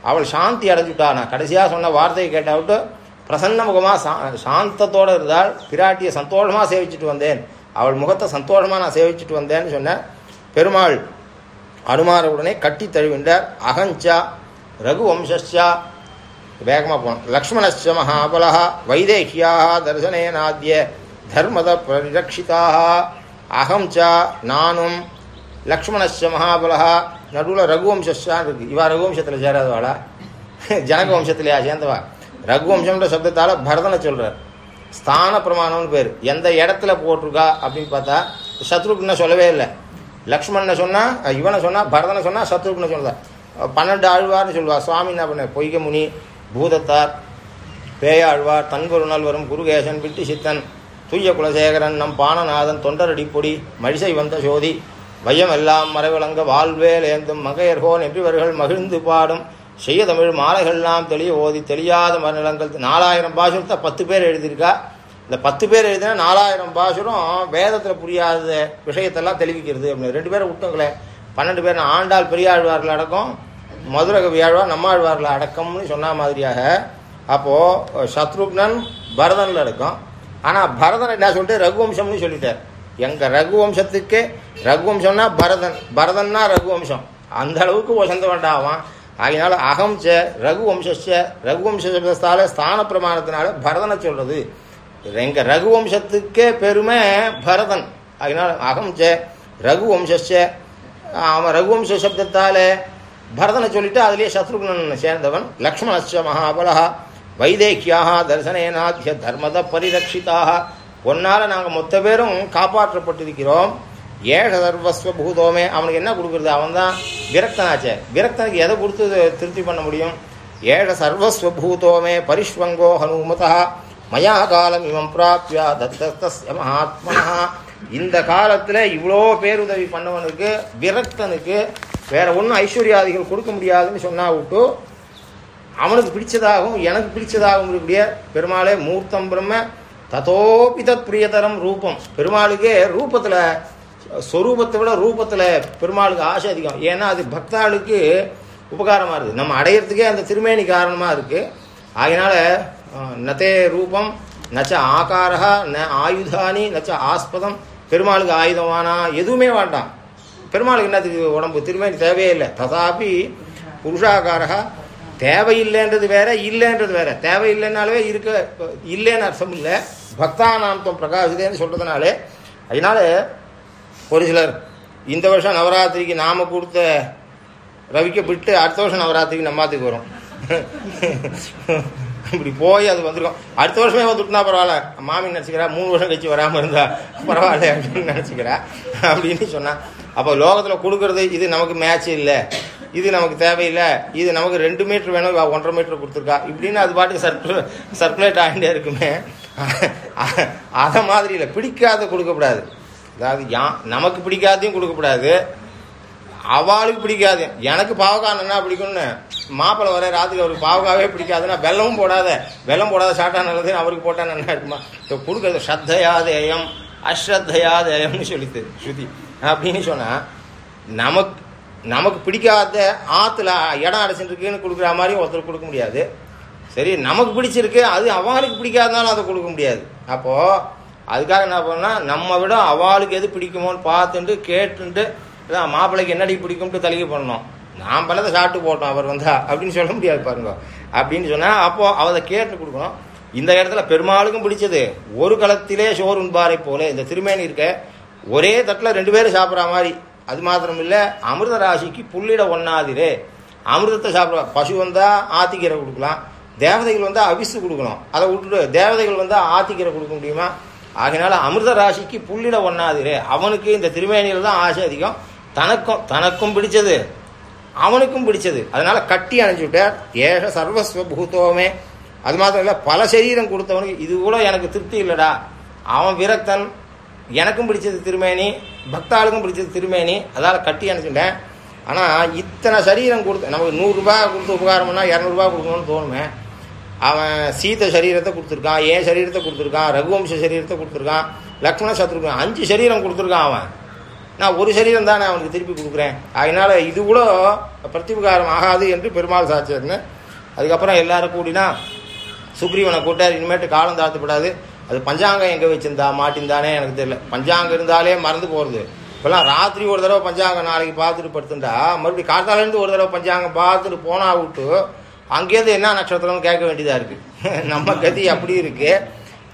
அவள் சாந்தி அடைஞ்சுட்டா நான் கடைசியாக சொன்ன வார்த்தையை கேட்டாவிட்டு பிரசன்ன முகமாக சா சாந்தத்தோடு இருந்தால் பிராட்டியை சந்தோஷமாக சேவிச்சுட்டு வந்தேன். அவள் முகத்தை சந்தோஷமாக நான் சேவிச்சுட்டு வந்தேன்னு சொன்னேன் பெருமாள் அனுமாரவுடனே கட்டி தழுவின்றார் அகஞ்சா ரகுவம்சா வேகமாக போனோம் லக்ஷ்மணஸ்ய மகாபலா வைதேகியாக தர்சனேனாத்திய தர்மத பரிரட்சிதாக அகம் ச நானும் லக்ஷ்மணஸ்ய மகாபலா நடுவில் ரகுவம்சான் இருக்கு. இவா ரகுவம்சத்தில் சேராதவாளா? ஜனக வம்சத்திலேயா சேர்ந்தவா? ரகுவம்சம்ன்ற சப்தத்தால் பரதனை சொல்கிறார் ஸ்தான பிரமாணம்னு பேர். எந்த இடத்துல போட்டிருக்கா அப்படின்னு பார்த்தா சத்ருக்ன சொல்லவே இல்லை. லக்ஷ்மணனை சொன்னால் இவனை சொன்னால் பரதனை சொன்னால் சத்ருக்னை சொன்னதா பன்னெண்டு ஆழ்வார்னு சொல்லுவா. சுவாமி என்ன பண்ண பொய்கமுனி பூதத்தார் பேயாழ்வார் தன்குருணல் வரும் குருகேசன் பிட்டி சித்தன் தூய குலசேகரன் நம் பானநாதன் தொண்டரடி பொடி மழிசை வந்த சோதி. வையமெல்லாம் மறைவிளங்க வாழ்வேல் ஏந்தும் மகையர்கோன் என்றிவர்கள் மகிழ்ந்து பாடும். செய்ய தமிழ் மாலைகள்லாம் தெளிய ஓதி தெளியாத மறுநிலங்கள் நாலாயிரம் பாசுரத்தை பத்து பேர் எழுதியிருக்கா? இந்த பத்து பேர் எழுதினா நாலாயிரம் பாசுரம் வேதத்தில் புரியாத விஷயத்தெல்லாம் தெளிவிக்கிறது அப்படின்னு. ரெண்டு பேரும் விட்டங்களே பன்னெண்டு பேர் ஆண்டாள் பெரியாழ்வார்கள் அடக்கம் மதுரை கவியாழ்வார் நம்மாழ்வார்கள் அடக்கம்னு சொன்ன மாதிரியாக அப்போது சத்ருக்னன் பரதனில் அடக்கம் ஆனால் பரதன் என்ன சொல்லிட்டு ரகுவம்சம்னு சொல்லிட்டார். எங்கள் ரகுவம்சத்துக்கே ரகுவம்சம்னா பரதன் பரதன்னா ரகுவம்சம். அந்த அளவுக்கு வசந்த வேண்டாவான் அதனால அகம் ச ரகுவம்ச ரகுவம்சால ஸ்தான பிரமாணத்தினால பரதனை சொல்கிறது எங்கள் ரகுவம்சத்துக்கே பெருமை பரதன். அதனால அகம் ச ரகுவம்ச அவன் ரகுவம்ச சப்தத்தால் பரதனை சொல்லிட்டு அதுலேயே சத்ருகுணன் சேர்ந்தவன் லக்ஷ்மணஸ்ய மகாபலகா வைதேக்கியாக தர்சனேனாத்திய தர்மத பரிரட்சிதாக. ஒன்னால் நாங்கள் மொத்த பேரும் காப்பாற்றப்பட்டிருக்கிறோம். ஏழ சர்வஸ்வ பூதோமே. அவனுக்கு என்ன கொடுக்குறது? அவன் தான் விரக்தனாச்சே. விரக்தனுக்கு எதை கொடுத்து திருப்தி பண்ண முடியும்? ஏழ சர்வஸ்வ பூதோமே. பரிஷ்வங்கோ ஹனுமதா. மயா காலம் இவம் பிராப்தியா தத்தஸ்ய மகாத்மனா இந்த காலத்தில் இவ்வளோ பேருதவி பண்ணவனுக்கு விரக்தனுக்கு வேற ஒன்றும் ஐஸ்வர்யாதிகள் கொடுக்க முடியாதுன்னு சொன்னா விட்டு அவனுக்கு பிடிச்சதாகவும் எனக்கு பிடிச்சதாகவும் இருக்கக்கூடிய பெருமாளே மூர்த்தம் பிரம்ம ததோபி தத் பிரியதரம் ரூபம். பெருமாளுக்கே ரூபத்தில் ஸ்வரூபத்தை விட ரூபத்தில் பெருமாளுக்கு ஆசை அதிகம். ஏன்னா அது பக்தாளுக்கு உபகாரமாக இருக்குது. நம்ம அடையிறதுக்கே அந்த திருமேனி காரணமாக இருக்குது அதனால நத்தே ரூபம் நச்ச ஆகாரா ந ஆயுதானி நச்ச ஆஸ்பதம். பெருமாளுக்கு ஆயுதமானா எதுவுமே வேண்டாம். பெருமாளுக்கு என்னத்துக்கு உடம்பு? திருமேனி தேவையே இல்லை. ததாபி புருஷாகாரா தேவையில்லைன்றது வேற இல்லைன்றது வேற. தேவையில்லைனாலே இருக்க இல்லைன்னு அர்த்தம் இல்லை. பக்தானாந்தம் பிரகாசிதேன்னு சொல்றதுனாலே அதனால ஒரு சிலர் இந்த வருஷம் நவராத்திரிக்கு நாம கொடுத்த ரவிக்க விட்டு அடுத்த வருஷம் நவராத்திரிக்கு நம்மாத்துக்கு வரும். இப்படி போய் அது வந்திருக்கும் அடுத்த வருஷமே வந்துட்டுனா பரவாயில்ல. மாமி நினச்சிக்கிறா மூணு வருஷம் கழிச்சு வராமல் இருந்தா பரவாயில்ல அப்படின்னு நினச்சிக்கிறா. அப்படின்னு சொன்னா அப்போ லோகத்தில் கொடுக்கறது இது நமக்கு மேட்ச் இல்லை. இது நமக்கு தேவையில்லை. இது நமக்கு ரெண்டு மீட்டர் வேணும் ஒன்றரை மீட்டர் கொடுத்துருக்கா. இப்படின்னு அது பாட்டுக்கு சர்க்குல சர்க்குலேட் ஆகிட்டே இருக்குமே. அதை மாதிரி இல்லை. பிடிக்காத கொடுக்கக்கூடாது அதாவது யா நமக்கு பிடிக்காதையும் கொடுக்கக்கூடாது அவளுக்கு பிடிக்காது. எனக்கு பாவக்கான் என்ன பிடிக்கும்னு? மாப்பிள்ளை வர ராத்துக்கு அவருக்கு பாவக்காவே பிடிக்காதுன்னா வெள்ளமும் போடாத. வெள்ளம் போடாத சாட்டா நல்லது அவருக்கு போட்டா நல்லா இருக்குமா? இப்போ கொடுக்கறது அஸ்ரத்தையா தேயம்னு சொல்லித்து ஸ்ருதி. அப்படின்னு சொன்னால் நமக்கு நமக்கு பிடிக்காத ஆற்றுல இடம் அடைச்சிட்டு கொடுக்குற மாதிரி ஒருத்தர் கொடுக்க முடியாது. சரி நமக்கு பிடிச்சிருக்கு அது அவங்களுக்கு பிடிக்காதனாலும் அதை கொடுக்க முடியாது. அப்போது அதுக்காக என்ன பண்ணால் நம்ம விட அவளுக்கு எது பிடிக்குமோன்னு பார்த்துட்டு கேட்டுட்டு இதான் மாப்பிள்ளைக்கு என்னடி பிடிக்கும்ட்டு தலிகை பண்ணோம் நான் பலதை சாப்பிட்டு போட்டோம் அவர் வந்தா. அப்படின்னு சொல்ல முடியாது பாருங்க. அப்படின்னு சொன்னால் அப்போது அவதை கேட்டு கொடுக்கணும். இந்த இடத்துல பெருமாளுக்கும் பிடிச்சது. ஒரு களத்திலே சோறு உண்பாரை போல இந்த திருமேனி இருக்க ஒரே தட்டில் ரெண்டு பேரும் சாப்பிட்ற மாதிரி அது மாத்திரம் இல்லை அமிர்த ராசிக்கு புள்ளிட ஒன்னாதிரே அமிர்தத்தை சாப்பிட பசு வந்தால் ஆத்திக்கீரை கொடுக்கலாம். தேவதைகள் வந்தால் அவிசு கொடுக்கணும் அதை விட்டுட்டு தேவதைகள் வந்தால் ஆத்திக்கீரை கொடுக்க முடியுமா? ஆகினால அமிர்த ராசிக்கு புள்ளிட ஒன்னாதிரே அவனுக்கு இந்த திருமேனியில் தான் ஆசை அதிகம். தனக்கும் தனக்கும் பிடிச்சது. அவனுக்கும் பிடிச்சது. அதனால் கட்டி அணைஞ்சு விட்டார். ஏஷ சர்வஸ்வ பூதோமே. அது மாத்திரம் இல்லை பல சரீரம் கொடுத்தவனுக்கு இது கூட எனக்கு திருப்தி இல்லைடா. அவன் விரக்தன் எனக்கும் பிடிச்சது திருமேனி பக்தாளுக்கும் பிடிச்சது திருமேனி. அதால் கட்டி அணைச்சுட்டேன் ஆனால் இத்தனை சரீரம் கொடுத்து நமக்கு நூறுரூபா கொடுத்து உபகாரம் பண்ணால் இரநூறுபா கொடுக்கணும்னு தோணுமே. அவன் சீத சரீரத்தை கொடுத்துருக்கான் ஏன் சரீரத்தை கொடுத்துருக்கான் ரகுவம்ச சரீரத்தை கொடுத்துருக்கான் லக்ஷ்மண சத்ருக்கான் அஞ்சு சரீரம் கொடுத்துருக்கான் அவன். நான் ஒரு சரீரம் தானே அவனுக்கு திருப்பி கொடுக்குறேன். அதனால் இது கூட பிரத்யுபகாரம் ஆகாது என்று பெருமாள் சாட்சியர்னு. அதுக்கப்புறம் எல்லாரும் கூடினா சுக்ரீவனை கூட்டார் இனிமேட்டு காலம் தாழ்த்தப்படாது. அது பஞ்சாங்கம் எங்கே வச்சிருந்தா மாட்டிருந்தானே எனக்கு தெரியல. பஞ்சாங்கம் இருந்தாலே மறந்து போகிறது இப்போல்லாம் ராத்திரி ஒரு தடவை பஞ்சாங்கம் நாளைக்கு பார்த்துட்டு படுத்துட்டா மறுபடியும் காத்தாலேருந்து ஒரு தடவை பஞ்சாங்கம் பார்த்துட்டு போனா விட்டு அங்கேருந்து என்ன நட்சத்திரம்னு கேட்க வேண்டியதாக இருக்குது நம்ம கதி அப்படி இருக்குது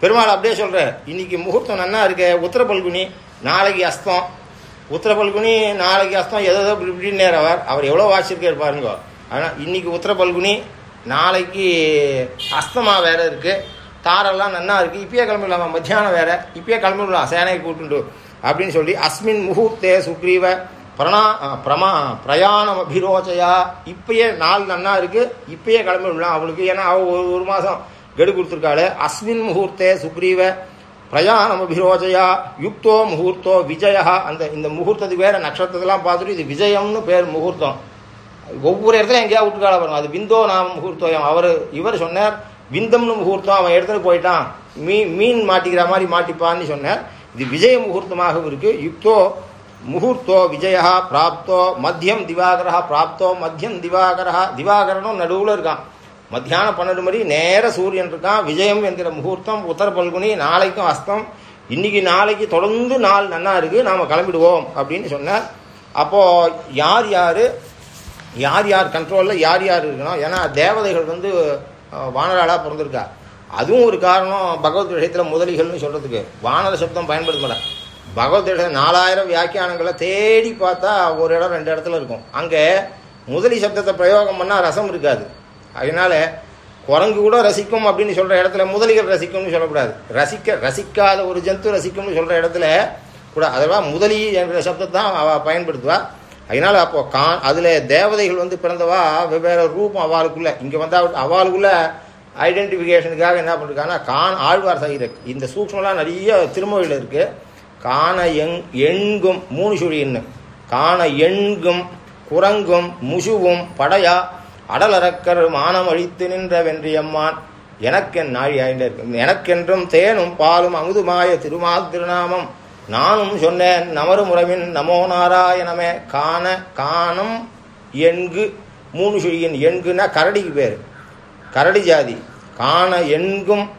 பெருமாள் அப்படியே சொல்கிறார் இன்றைக்கி முகூர்த்தம் நன்னா இருக்கு உத்தர பல்குனி நாளைக்கு அஸ்தம். உத்தர பல்குனி நாளைக்கு அஸ்தம் எதோ இப்படி இப்படின்னு நேரவர் அவர். எவ்வளோ வாசிச்சிருக்கார் பாருங்க. ஆனால் இன்றைக்கி உத்தர பல்குனி நாளைக்கு அஸ்தமாக வேறு இருக்குது தாரெல்லாம் நன்னா இருக்கு. இப்பயே கிளம்பிடலாமா? மத்தியானம் வேற. இப்பயே கிளம்பிடலாம். சேனையை கூட்டுண்டு அப்படின்னு சொல்லி அஸ்மின் முகூர்த்தே சுக்ரீவ பிரணா பிரமா பிரயாணம் அபிரோச்சையா இப்பயே நாள் நன்னா இருக்கு. இப்பயே கிளம்பிடலாம் அவளுக்கு. ஏன்னா அவ ஒரு ஒரு மாதம் கெடு கொடுத்துருக்காளு. அஸ்மின் முகூர்த்தே சுக்ரீவ பிரயாணம் அபிரோச்சயா யுக்தோ முகூர்த்தோ விஜயா. அந்த இந்த முகூர்த்தத்துக்கு வேற நட்சத்திரத்தெல்லாம் பார்த்துட்டு இது விஜயம்னு பேர் முகூர்த்தம். ஒவ்வொரு இடத்துல எங்கேயா விட்டுக்கால பாருங்க. அது விந்தோ நாம முகூர்த்தம் அவர் இவர் சொன்னார் விந்தம்னு முகூர்த்தம் அவன் இடத்துல போயிட்டான். மீன் மீன் மாட்டிக்கிற மாதிரி மாட்டிப்பான்னு சொன்னார். இது விஜய முகூர்த்தமாகவும் இருக்குது யுக்தோ முகூர்த்தோ விஜயா பிராப்தோ மத்தியம் திவாகரா பிராப்தோ மத்தியம் திவாகரா திவாகரனும் நடுவில் இருக்கான். மத்தியானம் பன்னெண்டு மணி நேர சூரியன் இருக்கான். விஜயம் என்கிற முகூர்த்தம் உத்தர பல்குனி நாளைக்கும் அஸ்தம். இன்னைக்கு நாளைக்கு தொடர்ந்து நாள் நன்னா இருக்குது நாம் கிளம்பிடுவோம் அப்படின்னு சொன்னார். அப்போது யார் யார்? யார் யார் கண்ட்ரோலில் யார் யார் இருக்கணும்? ஏன்னா தேவதைகள் வந்து வானராளாக பிறந்திருக்கா. அதுவும் ஒரு காரணம் பகவத் விஷயத்தில் முதலிகள்னு சொல்கிறதுக்கு வானர சப்தம் பயன்படுத்த மாட்டேன் பகவத் விஷயம் நாலாயிரம் வியாக்கியானங்களை தேடி பார்த்தா ஒரு இடம் ரெண்டு இடத்துல இருக்கும். அங்கே முதலி சப்தத்தை பிரயோகம் பண்ணால் ரசம் இருக்காது. அதனால் குரங்கு கூட ரசிக்கும் அப்படின்னு சொல்கிற இடத்துல முதலிகள் ரசிக்கும்னு சொல்லக்கூடாது. ரசிக்க ரசிக்காத ஒரு ஜந்து ரசிக்கும்னு சொல்கிற இடத்துல கூட அதெல்லாம் முதலி என்ற சப்தத்தை தான் அவள் பயன்படுத்துவாள் அதனால அப்போ கா அதில் தேவதைகள் வந்து பிறந்தவா வெவ்வேறு ரூபம் அவளுக்குள்ள. இங்கே வந்தால் அவளுக்குள்ள ஐடென்டிஃபிகேஷனுக்காக என்ன பண்ணிருக்காங்கன்னா கான் ஆழ்வார் சகித இந்த சூக்ஷ்மலாம் நிறைய திருமொழியில் இருக்கு. காண எங் எண்கும் மூணு சுழின்னு காண எண்கும் குரங்கும் முசுவும் படையா அடலறக்கர் மானம் அழித்து நின்ற வென்றியம்மான். எனக்கென் நாழி ஆயிண்டே எனக்கென்றும் தேனும் பாலும் அமுதுமாய திருமால் திருநாமம். நானும் சொன்னேன் நமரு முறவின் நமோ நாராயணமே காண காணம் எண்கு மூணு சுழியின் எண்குன்னா கரடிக்கு பேர். கரடி ஜாதி. காண எண்கும்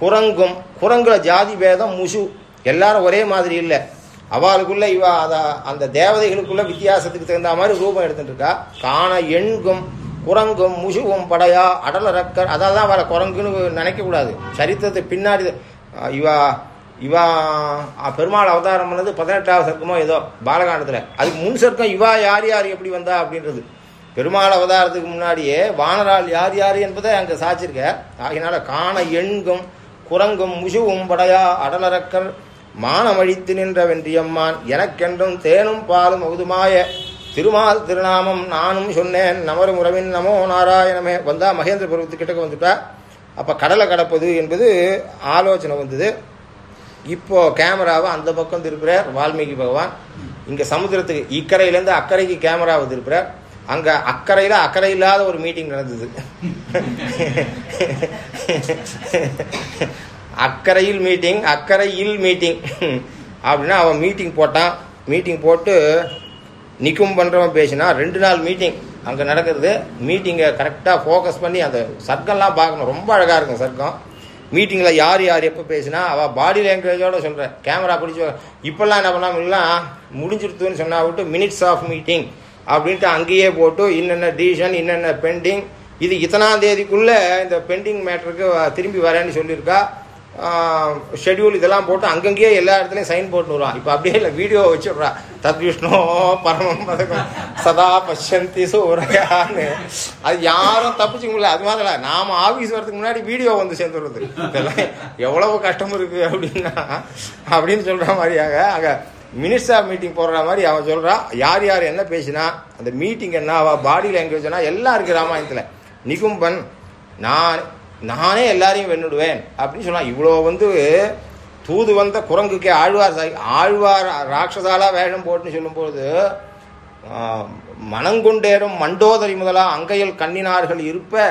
குரங்கும் குரங்குல ஜாதி பேதம் முசு. எல்லாரும் ஒரே மாதிரி இல்லை. அவளுக்குள்ளே இவ அதை அந்த தேவதைகளுக்குள்ள வித்தியாசத்துக்கு தகுந்த மாதிரி ரூபம் எடுத்துட்டு இருக்கா காண எண்கும் குரங்கும் முசுவும் படையா அடலரக்கர் அதான் தான் வர குரங்குன்னு நினைக்கக்கூடாது. சரித்திரத்தை பின்னாடி இவா இவா பெருமாள் அவதாரம் பண்ணது பதினெட்டாவது சர்க்கமோ ஏதோ பாலகாண்டத்தில். அதுக்கு முன் சர்க்கம் இவா யார் யார் எப்படி வந்தா அப்படின்றது. பெருமாள் அவதாரத்துக்கு முன்னாடியே வானரால் யார் யார் என்பதை அங்கே சாச்சிருக்க. ஆகினால காண எண்கும் குரங்கும் முசுவும் படையா அடலரக்கர் மானமழித்து நின்ற வென்றியம்மான். எனக்கென்றும் தேனும் பாலும் அகுதுமாய திருமால் திருநாமம் நானும் சொன்னேன் நமரும் உறவின் நமோ நாராயணமே. வந்தா மகேந்திர பருவத்துக்கிட்ட வந்துட்டா. அப்போ கடலை கடப்பது என்பது ஆலோசனை வந்தது. இப்போ கேமராவை அந்த பக்கம் திருப்புறார் வால்மீகி பகவான். இங்கே சமுத்திரத்துக்கு இக்கரையிலேருந்து அக்கறைக்கு கேமராவை திருப்புறார் அங்கே அக்கறையில் அக்கறை இல்லாத ஒரு மீட்டிங் நடந்தது. அக்கறையில் மீட்டிங் அக்கறையில் மீட்டிங். அப்படின்னா அவன் மீட்டிங் போட்டான். மீட்டிங் போட்டு நிக்கும் பண்ணுறவன் பேசினா ரெண்டு நாள் மீட்டிங் அங்கே நடக்கிறது மீட்டிங்கை கரெக்டாக ஃபோக்கஸ் பண்ணி அந்த சர்க்கம்லாம் பார்க்கணும். ரொம்ப அழகாக இருக்கும் சர்க்கம். மீட்டிங்கில் யார் யார் எப்போ பேசினா அவள் பாடி லாங்குவேஜோடு சொல்கிறேன் கேமரா பிடிச்சி இப்போல்லாம் என்ன பண்ணாமல்லாம் முடிஞ்சிருத்துன்னு சொன்னா விட்டு மினிட்ஸ் ஆஃப் மீட்டிங் அப்படின்ட்டு அங்கேயே போட்டு இன்னென்ன டிசிஷன் இன்னென்ன பெண்டிங் இது இத்தனாம் தேதிக்குள்ளே இந்த பெண்டிங் மேட்டருக்கு திரும்பி வரேன்னு சொல்லியிருக்கா. ஷெட்யூல் இதெல்லாம் போட்டு அங்கங்கேயே எல்லா இடத்துலையும் சைன் போட்டு வருவான் இப்போ அப்படியே இல்லை வீடியோ வச்சுடுறான் தத்விஷ்ணோ பரமம் பதகம் சதா பஷ்யந்தி சூரையான்னு அது யாரும் தப்பிச்சுக்க முடியல அது மாதிரி இல்லை நாம ஆஃபீஸ் வரதுக்கு முன்னாடி வீடியோ வந்து சேர்ந்துடுறது. இதெல்லாம் எவ்வளவு கஷ்டம் இருக்கு அப்படின்னா அப்படின்னு சொல்ற மாதிரியாக அங்கே மினிஸ்டர் மீட்டிங் போடுற மாதிரி அவன் சொல்றான் யார் யார் என்ன பேசினா அந்த மீட்டிங் என்ன அவள் பாடி லாங்குவேஜ்னா எல்லாம் இருக்கு ராமாயணத்தில். நிகும்பன் நான் நானே எல்லாரையும் வென்னுடுவேன் அப்படின்னு சொன்னான் இவ்வளோ வந்து தூது வந்த குரங்குக்கே ஆழ்வார் சாய் ஆழ்வார் ராட்சசாலா வேஷம் போட்டுன்னு சொல்லும்போது மனங்கொண்டேறும் மண்டோதரி முதலா அங்கையில் கண்ணினார்கள் இருப்ப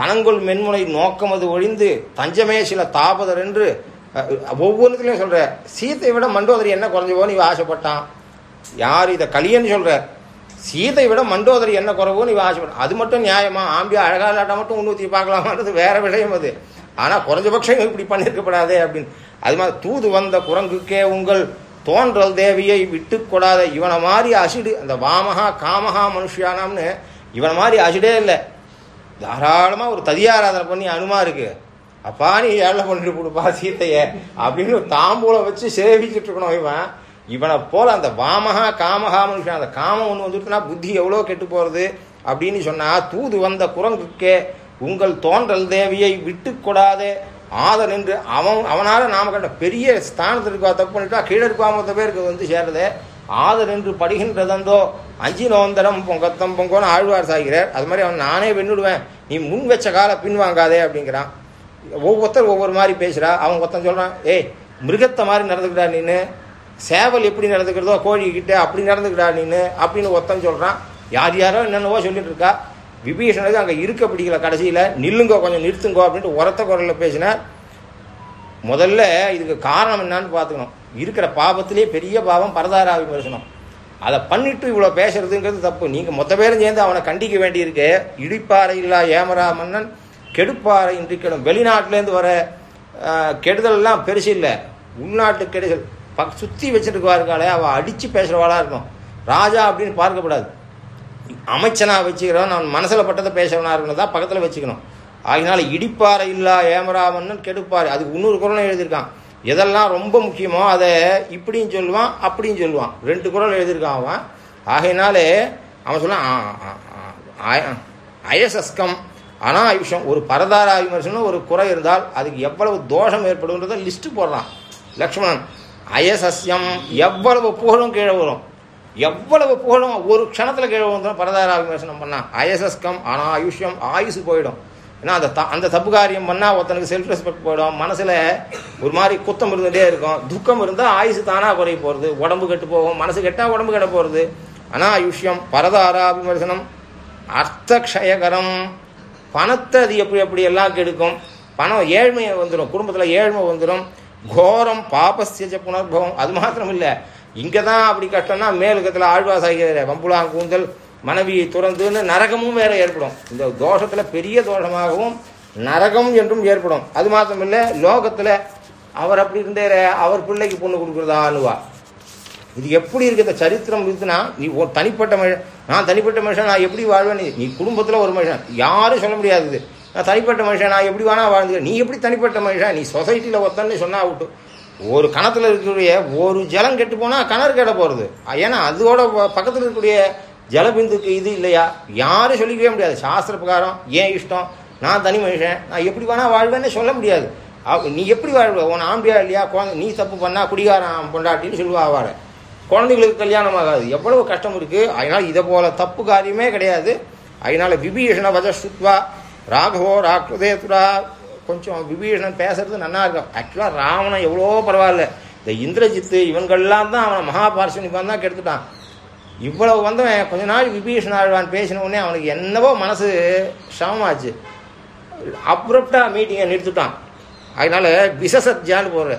தனங்குள் மென்முனை நோக்கமது ஒழிந்து தஞ்சமே சில தாபதர் என்று ஒவ்வொன்றுத்துலையும் சொல்கிற சீத்தை விட மண்டோதரி என்ன குறைஞ்சவோன்னு இவ ஆசைப்பட்டான். யார் இதை கலியன்னு சொல்கிற சீதை விட மண்டோதரி என்ன குறவுன்னு நீ ஆசைப்பட்டான். அது மட்டும் நியாயமா? ஆம்பியா அழகா இல்லாட்டா மட்டும் ஊற்றி பார்க்கலாமான்றது வேற விஷயம் அது. ஆனா குறைஞ்சபட்சம் இப்படி பண்ணியிருக்கப்படாதே அப்படின்னு. அது மாதிரி தூது வந்த குரங்குக்கே உங்கள் தோன்றல் தேவியை விட்டு கொடாத இவனை மாதிரி அசிடு அந்த வாமகா காமகா மனுஷியானாம்னு இவனை மாதிரி அசிடே இல்லை. தாராளமாக ஒரு ததியாராதனை பண்ணி அனுமா இருக்கு. அப்பா நீ ஏழை பண்ணிட்டு கொடுப்பா சீத்தைய அப்படின்னு தாம்பூலம் வச்சு சேவிச்சுட்டு இருக்கணும் இவன். இவனை போல அந்த வாமகா காமகா மனுஷன் அந்த காமம் ஒன்று வந்துட்டுனா புத்தி எவ்வளோ கெட்டு போகிறது அப்படின்னு சொன்னால் தூது வந்த குரங்குக்கே உங்கள் தோன்றல் தேவியை விட்டு கொடாதே. ஆதல் என்று அவன் அவனால நாம கண்ட பெரிய ஸ்தானத்தில் இருக்கா தப்பு பண்ணிட்டா கீழே இருக்கா மொத்த பேருக்கு வந்து சேருதே. ஆதல் என்று படுகின்றதந்தோ அஞ்சி நோந்தரம் பொங்கத்தம் பொங்கோன்னு ஆழ்வார் சாகிறார் அது மாதிரி அவன் நானே வெண்ணுடுவேன் நீ முன் வச்ச கால பின்வாங்காதே அப்படிங்கிறான். ஒவ்வொருத்தர் ஒவ்வொரு மாதிரி பேசுறா. அவன் ஒருத்தன் சொல்கிறான் ஏய் மிருகத்தை மாதிரி நடந்துக்கிட்டா நின்று சேவல் எப்படி நடந்துக்கிறதோ கோழிக்கிட்ட அப்படி நடந்துக்கிட்டா நின்று அப்படின்னு ஒருத்தன் சொல்கிறான் யார் யாரோ என்னென்னவோ சொல்லிட்டு இருக்கா. விபீஷனுக்கு அங்கே இருக்க பிடிக்கல. கடைசியில் நில்லுங்க கொஞ்சம் நிறுத்துங்கோ அப்படின்ட்டு உரத்த குரலில் பேசினார். முதல்ல இதுக்கு காரணம் என்னன்னு பார்த்துக்கணும். இருக்கிற பாவத்திலே பெரிய பாவம் பரதாரா விமர்சனம். அதை பண்ணிட்டு இவ்வளோ பேசுறதுங்கிறது தப்பு. நீங்கள் மொத்த பேரும் சேர்ந்து அவனை கண்டிக்க வேண்டியிருக்கு. இடிப்பாறை இல்லா ஏமரா மன்னன் கெடுப்பாறை இன்றி வெளிநாட்டிலேருந்து வர கெடுதல்லாம் பெருசு இல்லை. உள்நாட்டு கெடுதல். பக் சுற்றி வச்சுருக்காருக்காளே அவள் அடித்து பேசுகிறவாளாக இருக்கும் ராஜா அப்படின்னு பார்க்கப்படாது அமைச்சனாக வச்சுக்கிறவன் அவன் மனசில் பட்டதை பேசுகிறவனாக இருக்கணும் தான் பக்கத்தில் வச்சுக்கணும். ஆகினால இடிப்பாறை இல்லா ஏமராமன்னு கெடுப்பார் அதுக்கு இன்னொரு குரலும் எழுதியிருக்கான். எதெல்லாம் ரொம்ப முக்கியமோ அதை இப்படியும் சொல்லுவான் அப்படியும் சொல்லுவான். ரெண்டு குரல் எழுதியிருக்கான் அவன். ஆகையினாலே அவன் சொன்னான் அயசஸ்கம். அனாயுஷம் ஒரு பரதார விமர்சனம் ஒரு குறை இருந்தால் அதுக்கு எவ்வளவு தோஷம் ஏற்படுன்றதை லிஸ்ட்டு போடுறான். லக்ஷ்மணன் அயசஸ்யம் எவ்வளவு புகழும் கீழே வரும்? எவ்வளவு புகழும் ஒரு க்ஷணத்தில் கீழே வந்துடும் பரதார விமர்சனம் பண்ணால் ஆனால் ஆயுஷ்யம் ஆயுசு போயிடும். ஏன்னா அந்த த அந்த தப்பு காரியம் பண்ணால் ஒருத்தனுக்கு செல்ஃப் ரெஸ்பெக்ட் போயிடும். மனசில் ஒரு மாதிரி குத்தம் இருந்துகிட்டே இருக்கும். துக்கம் இருந்தால் ஆயுசு தானாக குறைய போகிறது உடம்பு கெட்டு போகும். மனசு கெட்டால் உடம்பு கெட்ட போகிறது அனாயுஷ்யம் பரதாரா விமர்சனம் அர்த்தக்ஷயகரம். பணத்தை அது எப்படி எப்படி எல்லாம் கெடுக்கும் பணம் ஏழ்மையை வந்துடும் குடும்பத்தில் ஏழ்மை வந்துடும் கோரம் பாபஸ்திய புனர்பவம். அது மாத்திரம் இல்லை இங்கே தான் அப்படி கஷ்டம்னா மேலுக்கத்தில் ஆழ்வாசாகிற வம்புலாங்கூந்தல் மனைவியை துறந்துன்னு நரகமும் வேற ஏற்படும். இந்த தோஷத்தில் பெரிய தோஷமாகவும் நரகம் என்றும் ஏற்படும். அது மாத்திரம் லோகத்தில் அவர் அப்படி இருந்தே அவர் பிள்ளைக்கு பொண்ணு கொடுக்குறதா அனுவா இது எப்படி இருக்கு இந்த சரித்திரம் இருக்குன்னா நீ ஒரு தனிப்பட்ட மனுஷன் நான் தனிப்பட்ட மனுஷன் நான் எப்படி வாழ்வேன்? நீ குடும்பத்தில் ஒரு மனுஷன். யாரும் சொல்ல முடியாது நான் தனிப்பட்ட மனுஷன் நான் எப்படி வேணா வாழ்ந்து நீ எப்படி தனிப்பட்ட மனுஷன்? நீ சொசைட்டியில் ஒத்தன்னு சொன்னா விட்டு ஒரு கணத்தில் இருக்கக்கூடிய ஒரு ஜலம் கெட்டு போனால் கிணறு கெட போகிறது ஏன்னா அதோட பக்கத்தில் இருக்கக்கூடிய ஜலபிந்துக்கு இது இல்லையா? யாரும் சொல்லிக்கவே முடியாது. சாஸ்திர பிரகாரம் ஏன் இஷ்டம்? நான் தனி மனுஷன். நான் எப்படி வேணால் வாழ்வேன்னு சொல்ல முடியாது. நீ எப்படி வாழ்வ? உன் ஆம்பியா இல்லையா? குழந்தை நீ தப்பு பண்ணால் குடிகாரன் பொண்டாட்டின்னு சொல்லுவா அவளை. குழந்தைகளுக்கு கல்யாணம் ஆகாது. எவ்வளவு கஷ்டம் இருக்குது அதனால் இதை போல தப்பு காரியமே கிடையாது. அதனால் விபீஷண வஜ சுத்வா ராகவோ ராக்ருதேதுரா கொஞ்சம் விபீஷணன் பேசுறது நல்லா இருக்கும். ஆக்சுவலாக ராவணன் எவ்வளோ பரவாயில்ல. இந்த இந்திரஜித்து இவன்கள்லாம் தான் அவனை மகாபார்ஷனிப்பான் தான் கெடுத்துட்டான். இவ்வளவு வந்தவன் கொஞ்ச நாள் விபீஷண ஆழ்வான் பேசின உடனே அவனுக்கு என்னவோ மனசு சமமாச்சு. அப்ரப்டா மீட்டிங்கை நிறுத்திட்டான். அதனால விசசத்யான்னு போடுற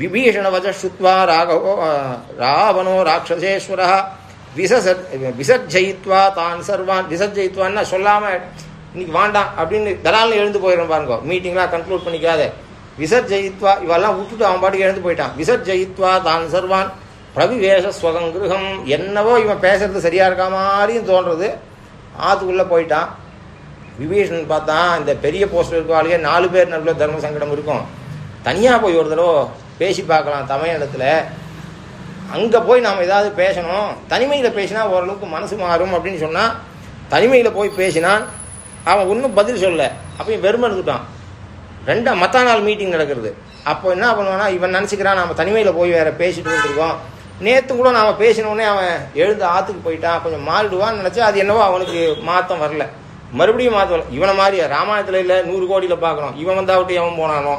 விபீஷண வஜ சுத்வா ராகவோ ராவணோ ராட்சசேஸ்வரா விசசத் விசர்ஜயித்வா தான் சர்வான். விசர்ஜயித்வான்னா சொல்லாமல் இன்னைக்கு வேண்டாம் அப்படின்னு தடால்னு எழுந்து போயிடும் பாருங்க. மீட்டிங்லாம் கன்க்ளூட் பண்ணிக்காத. விசர்ஜயித்வா இவெல்லாம் விட்டுட்டு அவன் பாட்டுக்கு எழுந்து போயிட்டான். விசர்ஜயித்வா தான் சர்வான். பிரவிவேஷ ஸ்வகங்கிருகம் என்னவோ இவன் பேசுறது சரியா இருக்க மாதிரியும் தோன்றது. ஆத்துக்குள்ள போயிட்டான். விபீஷன் பார்த்தா இந்த பெரிய போஸ்டர் இருக்காளுங்க நாலு பேர் நடுவில் தர்ம சங்கடம் இருக்கும். தனியாக போய் ஒரு தடவை பேசி பார்க்கலாம் தமிழிடத்துல அங்கே போய் நாம் ஏதாவது பேசணும். தனிமையில் பேசினா ஓரளவுக்கு மனசு மாறும் அப்படின்னு சொன்னால் தனிமையில் போய் பேசினான். அவன் ஒன்றும் பதில் சொல்ல அப்பயும் வெறுமை இருந்துட்டான். ரெண்டா மத்தா நாள் மீட்டிங் நடக்கிறது. அப்போ என்ன பண்ணுவானா இவன் நினச்சிக்கிறான் நம்ம தனிமையில் போய் வேற பேசிட்டு வந்துருக்கோம் நேற்று கூட நாம பேசினோடனே அவன் எழுந்து ஆற்றுக்கு போயிட்டான். கொஞ்சம் மாறிடுவான்னு நினச்சா அது என்னவோ அவனுக்கு மாற்றம் வரல. மறுபடியும் மாற்றல இவனை மாதிரி ராமாயணத்தில் இல்லை நூறு கோடியில் பார்க்கணும் இவன் வந்தாவிட்டு எவன் போனானோ?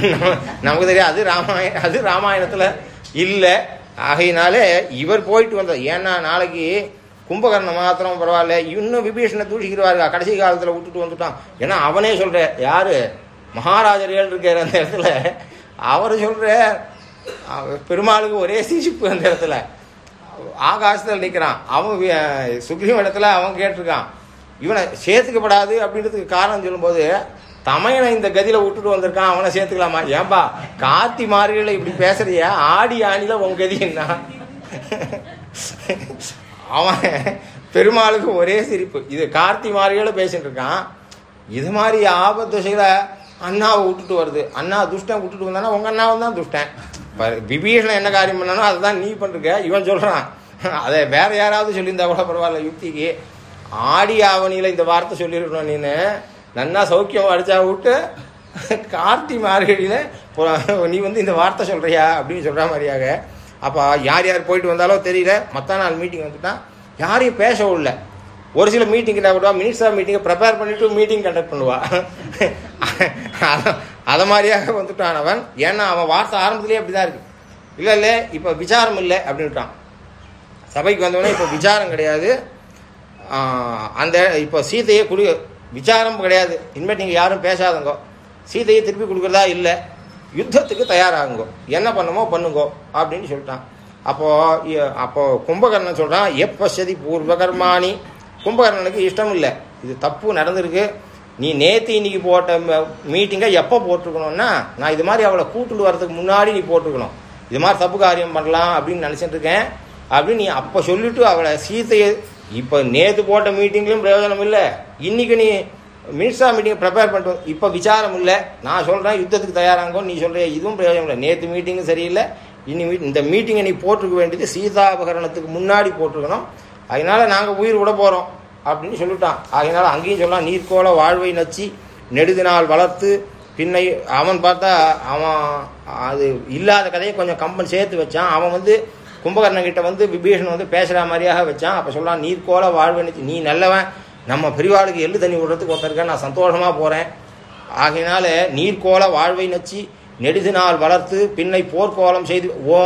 நம்ம- நமக்கு தெரியாது. அது ராமாயண அது ராமாயணத்தில் இல்லை. ஆகையினாலே இவர் போயிட்டு வந்தார். ஏன்னா நாளைக்கு கும்பகர்ணன் மாத்திரம் பரவாயில்ல. இன்னும் விபீஷனை தூஷிக்கிறவாருக்கா கடைசி காலத்தில் விட்டுட்டு வந்துட்டான். ஏன்னா அவனே சொல்கிற யார்? மகாராஜர்கள் இருக்கிற அந்த இடத்துல. அவர் சொல்கிற பெருமாளுக்கு ஒரே சீசிப்பு அந்த இடத்துல. ஆகாசத்தில் நிற்கிறான் அவன் வி- இடத்துல அவன் கேட்டிருக்கான். இவனை சேர்த்துக்கப்படாது அப்படின்றதுக்கு காரணம் சொல்லும்போது தமையனை இந்த கதியில் விட்டுட்டு வந்திருக்கான். அவனை சேர்த்துக்கலாமா? ஏன்பா கார்த்தி மார்கழியில இப்படி பேசுறிய? ஆடி ஆணில உன் கதி என்ன? அவன் பெருமாளுக்கு ஒரே சிரிப்பு. இது கார்த்தி மாதிரியோட பேசிட்டு இருக்கான். இது மாதிரி ஆபத்து அண்ணாவை விட்டுட்டு வருது. அண்ணா துஷ்டன் விட்டுட்டு வந்தானா உங்க அண்ணாவை தான் துஷ்டன். இப்ப விபீஷணன் என்ன காரியம் பண்ணானோ அதுதான் நீ பண்றீங்க இவன் சொல்றான். அதை வேற யாராவது சொல்லியிருந்தா கூட பரவாயில்ல யுக்திக்கு. ஆடி ஆவணியில இந்த வார்த்தை சொல்லியிருக்கணும் நீனு. நன்னா சௌக்கியம் அடிச்சா விட்டு கார்த்தி மார்கழியில நீ வந்து இந்த வார்த்தை சொல்றியா? அப்படின்னு சொல்ற மாதிரியாக அப்ப யார் யார் போயிட்டு வந்தாலோ தெரியல. மத்த நாள் மீட்டிங் வந்துட்டான் யாரையும் பேச விடல ஒரு சில மீட்டிங் என்ன பண்ணுவா? மினிட்ஸ் ஆஃப் மீட்டிங்கை ப்ரிப்பேர் பண்ணிட்டு மீட்டிங் கண்டக்ட் பண்ணுவா. அத- மாதிரியாக வந்துட்டான் அவன். ஏன்னா அவன் வார்த்தை ஆரம்பத்திலேயே அப்படிதான் இருக்கு. இல்லை இல்லை இப்போ விசாரம் இல்லை அப்படின்ட்டான் சபைக்கு வந்தவொடனே இப்போ விசாரம் கிடையாது. அந்த இப்போ சீதையை குடி விசாரம் கிடையாது. இனிமேட் நீங்கள் யாரும் பேசாதங்கோ. சீதையை திருப்பி கொடுக்குறதா இல்லை. யுத்தத்துக்கு தயாராகுங்கோ. என்ன பண்ணுமோ பண்ணுங்கோ அப்படின்னு சொல்லிட்டான். அப்போ அப்போது அப்போ கும்பகர்ணன் சொல்றான் எப்பசதி பூர்வகர்மானி கும்பகர்ணனுக்கு இஷ்டம் இல்லை இது தப்பு நடந்திருக்கு. நீ நேத்து இன்னைக்கு போட்ட மீட்டிங்கை எப்போ போட்டிருக்கணும்னா நான் இது மாதிரி அவளை கூட்டுட்டு வரதுக்கு முன்னாடி நீ போட்டிருக்கணும். இது மாதிரி தப்பு காரியம் பண்ணலாம் அப்படின்னு நினச்சிட்டு இருக்கேன். அப்படின்னு நீ அப்போ சொல்லிட்டு அவளை சீத்தையை இப்போ நேற்று போட்ட மீட்டிங்லையும் பிரயோஜனம் இல்லை. இன்னைக்கு நீ மினிஸ்டா மீட்டிங் ப்ரிப்பேர் பண்ணிட்டு இப்போ விசாரம் இல்லை. நான் சொல்கிறேன் யுத்தத்துக்கு தயாராங்கோ நீ சொல்கிற இதுவும் பிரயோஜனம் இல்லை. நேற்று மீட்டிங்கும் சரியில்லை. இனி மீட் இந்த மீட்டிங்கை நீ போட்டிருக்க வேண்டியது சீதாபகரணத்துக்கு முன்னாடி போட்டிருக்கணும். அதனால் நாங்கள் உயிர் விட போகிறோம் அப்படின்னு சொல்லிட்டான். அதனால் அங்கேயும் சொல்லலாம் நீர்க்கோள வாழ்வை நச்சி நெடுதினால் வளர்த்து பின்னை அவன் பார்த்தா அவன் அது இல்லாத கதையை கொஞ்சம் கம்பன் சேர்த்து வச்சான். அவன் வந்து கும்பகர்ணன் கிட்ட வந்து விபீஷன் வந்து பேசுகிற மாதிரியாக வச்சான். அப்போ சொல்லலாம் நீர்க்கோள வாழ்வை நச்சு நீ நல்லவன் நம்ம பிரிவாளுக்கு எள்ளு தண்ணி விடுறதுக்கு ஒருத்தருக்கா நான் சந்தோஷமாக போகிறேன் ஆகையினால நீர்கோல வாழ்வை நச்சி நாள் வளர்த்து பின்னை போர்க்கோலம் செய்து ஓ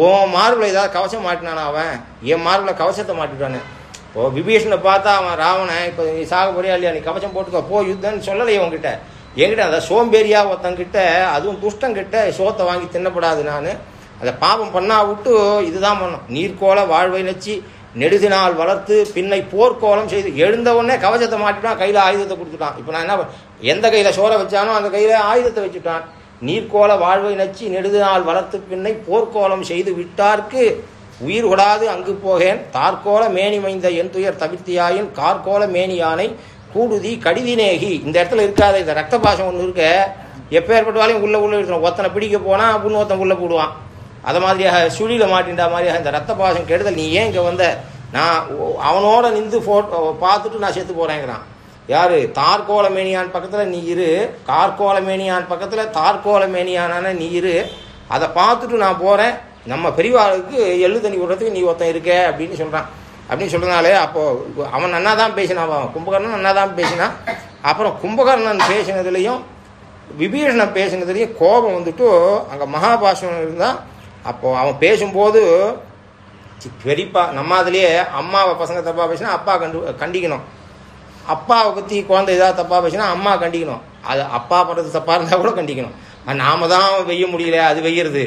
ஓ மார்பில் ஏதாவது கவசம் மாட்டினானா அவன்? என் மார்பில் கவசத்தை மாட்டிட்டானே. இப்போ விபீஷனை பார்த்தா அவன் ராவணன் இப்போ நீ சாக போறியா இல்லையா நீ கவசம் போட்டுக்கோ போ யுத்தம்னு சொல்லலையே உன்கிட்ட என்கிட்ட அந்த சோம்பேறியா ஒருத்தங்கிட்ட அதுவும் துஷ்டங்கிட்ட சோத்தை வாங்கி தின்னப்படாது நான். அதை பாவம் பண்ணா விட்டு இதுதான் பண்ணும் நீர்க்கோள வாழ்வை நச்சு நெடுதினால் வளர்த்து பின்னை போர்க்கோலம் செய்து எழுந்த உடனே கவசத்தை மாட்டிட்டான் கையில் ஆயுதத்தை கொடுத்துட்டான். இப்போ நான் என்ன எந்த கையில் சோறை வச்சானோ அந்த கையில் ஆயுதத்தை வச்சுட்டான். நீர்க்கோல வாழ்வை நச்சு நெடுதினால் வளர்த்து பின்னை போர்க்கோலம் செய்து விட்டார்க்கு உயிர் கொடாது அங்கு போகேன். தார்கோல மேனி மைந்த என் துயர் தவிர்த்தியாயின் கார்கோல மேனி யானை கூடுதி கடிதினேகி. இந்த இடத்துல இருக்காத இந்த ரத்த பாசம் ஒன்று இருக்க. எப்பேற்பட்டாலையும் உள்ள உள்ள இருக்கணும் ஒத்தனை பிடிக்க போனா அப்படின்னு ஒருத்தன் உள்ள போடுவான். அதை மாதிரியாக சுழியில் மாட்டின்ற மாதிரியாக இந்த ரத்த பாசம் கெடுதல். நீ ஏன் இங்கே வந்த? நான் அவனோட நின்று ஃபோட்டோ பார்த்துட்டு நான் செத்து போகிறேங்கிறான் யார்? தார்கோல பக்கத்தில் நீ இரு. கார்கோல பக்கத்தில் பக்கத்துல நீ இரு. அதை பார்த்துட்டு நான் போகிறேன் நம்ம பெரியவாளுக்கு எள்ளு தண்ணி விடுறதுக்கு நீ ஒருத்தன் இருக்க அப்படின்னு சொல்கிறான் அப்படின்னு சொல்கிறதுனாலே அப்போது அவன் நன்னா தான் பேசினான் அவன் கும்பகர்ணன் நன்னா தான் பேசினான். அப்புறம் கும்பகர்ணன் பேசினதுலையும் விபீஷணன் பேசினதுலேயும் கோபம் வந்துட்டு அங்கே மகாபாஷம் இருந்தால் அப்போ அவன் பேசும்போது பெரியப்பா நம்ம அதுலேயே அம்மாவை பசங்க தப்பாக பேசினா அப்பா கண்டு கண்டிக்கணும். அப்பாவை பற்றி குழந்தை ஏதாவது தப்பாக பேசினா அம்மா கண்டிக்கணும். அது அப்பா பண்ணுறது தப்பாக இருந்தால் கூட கண்டிக்கணும். நாம தான் வெய்ய முடியல அது வெய்யறது.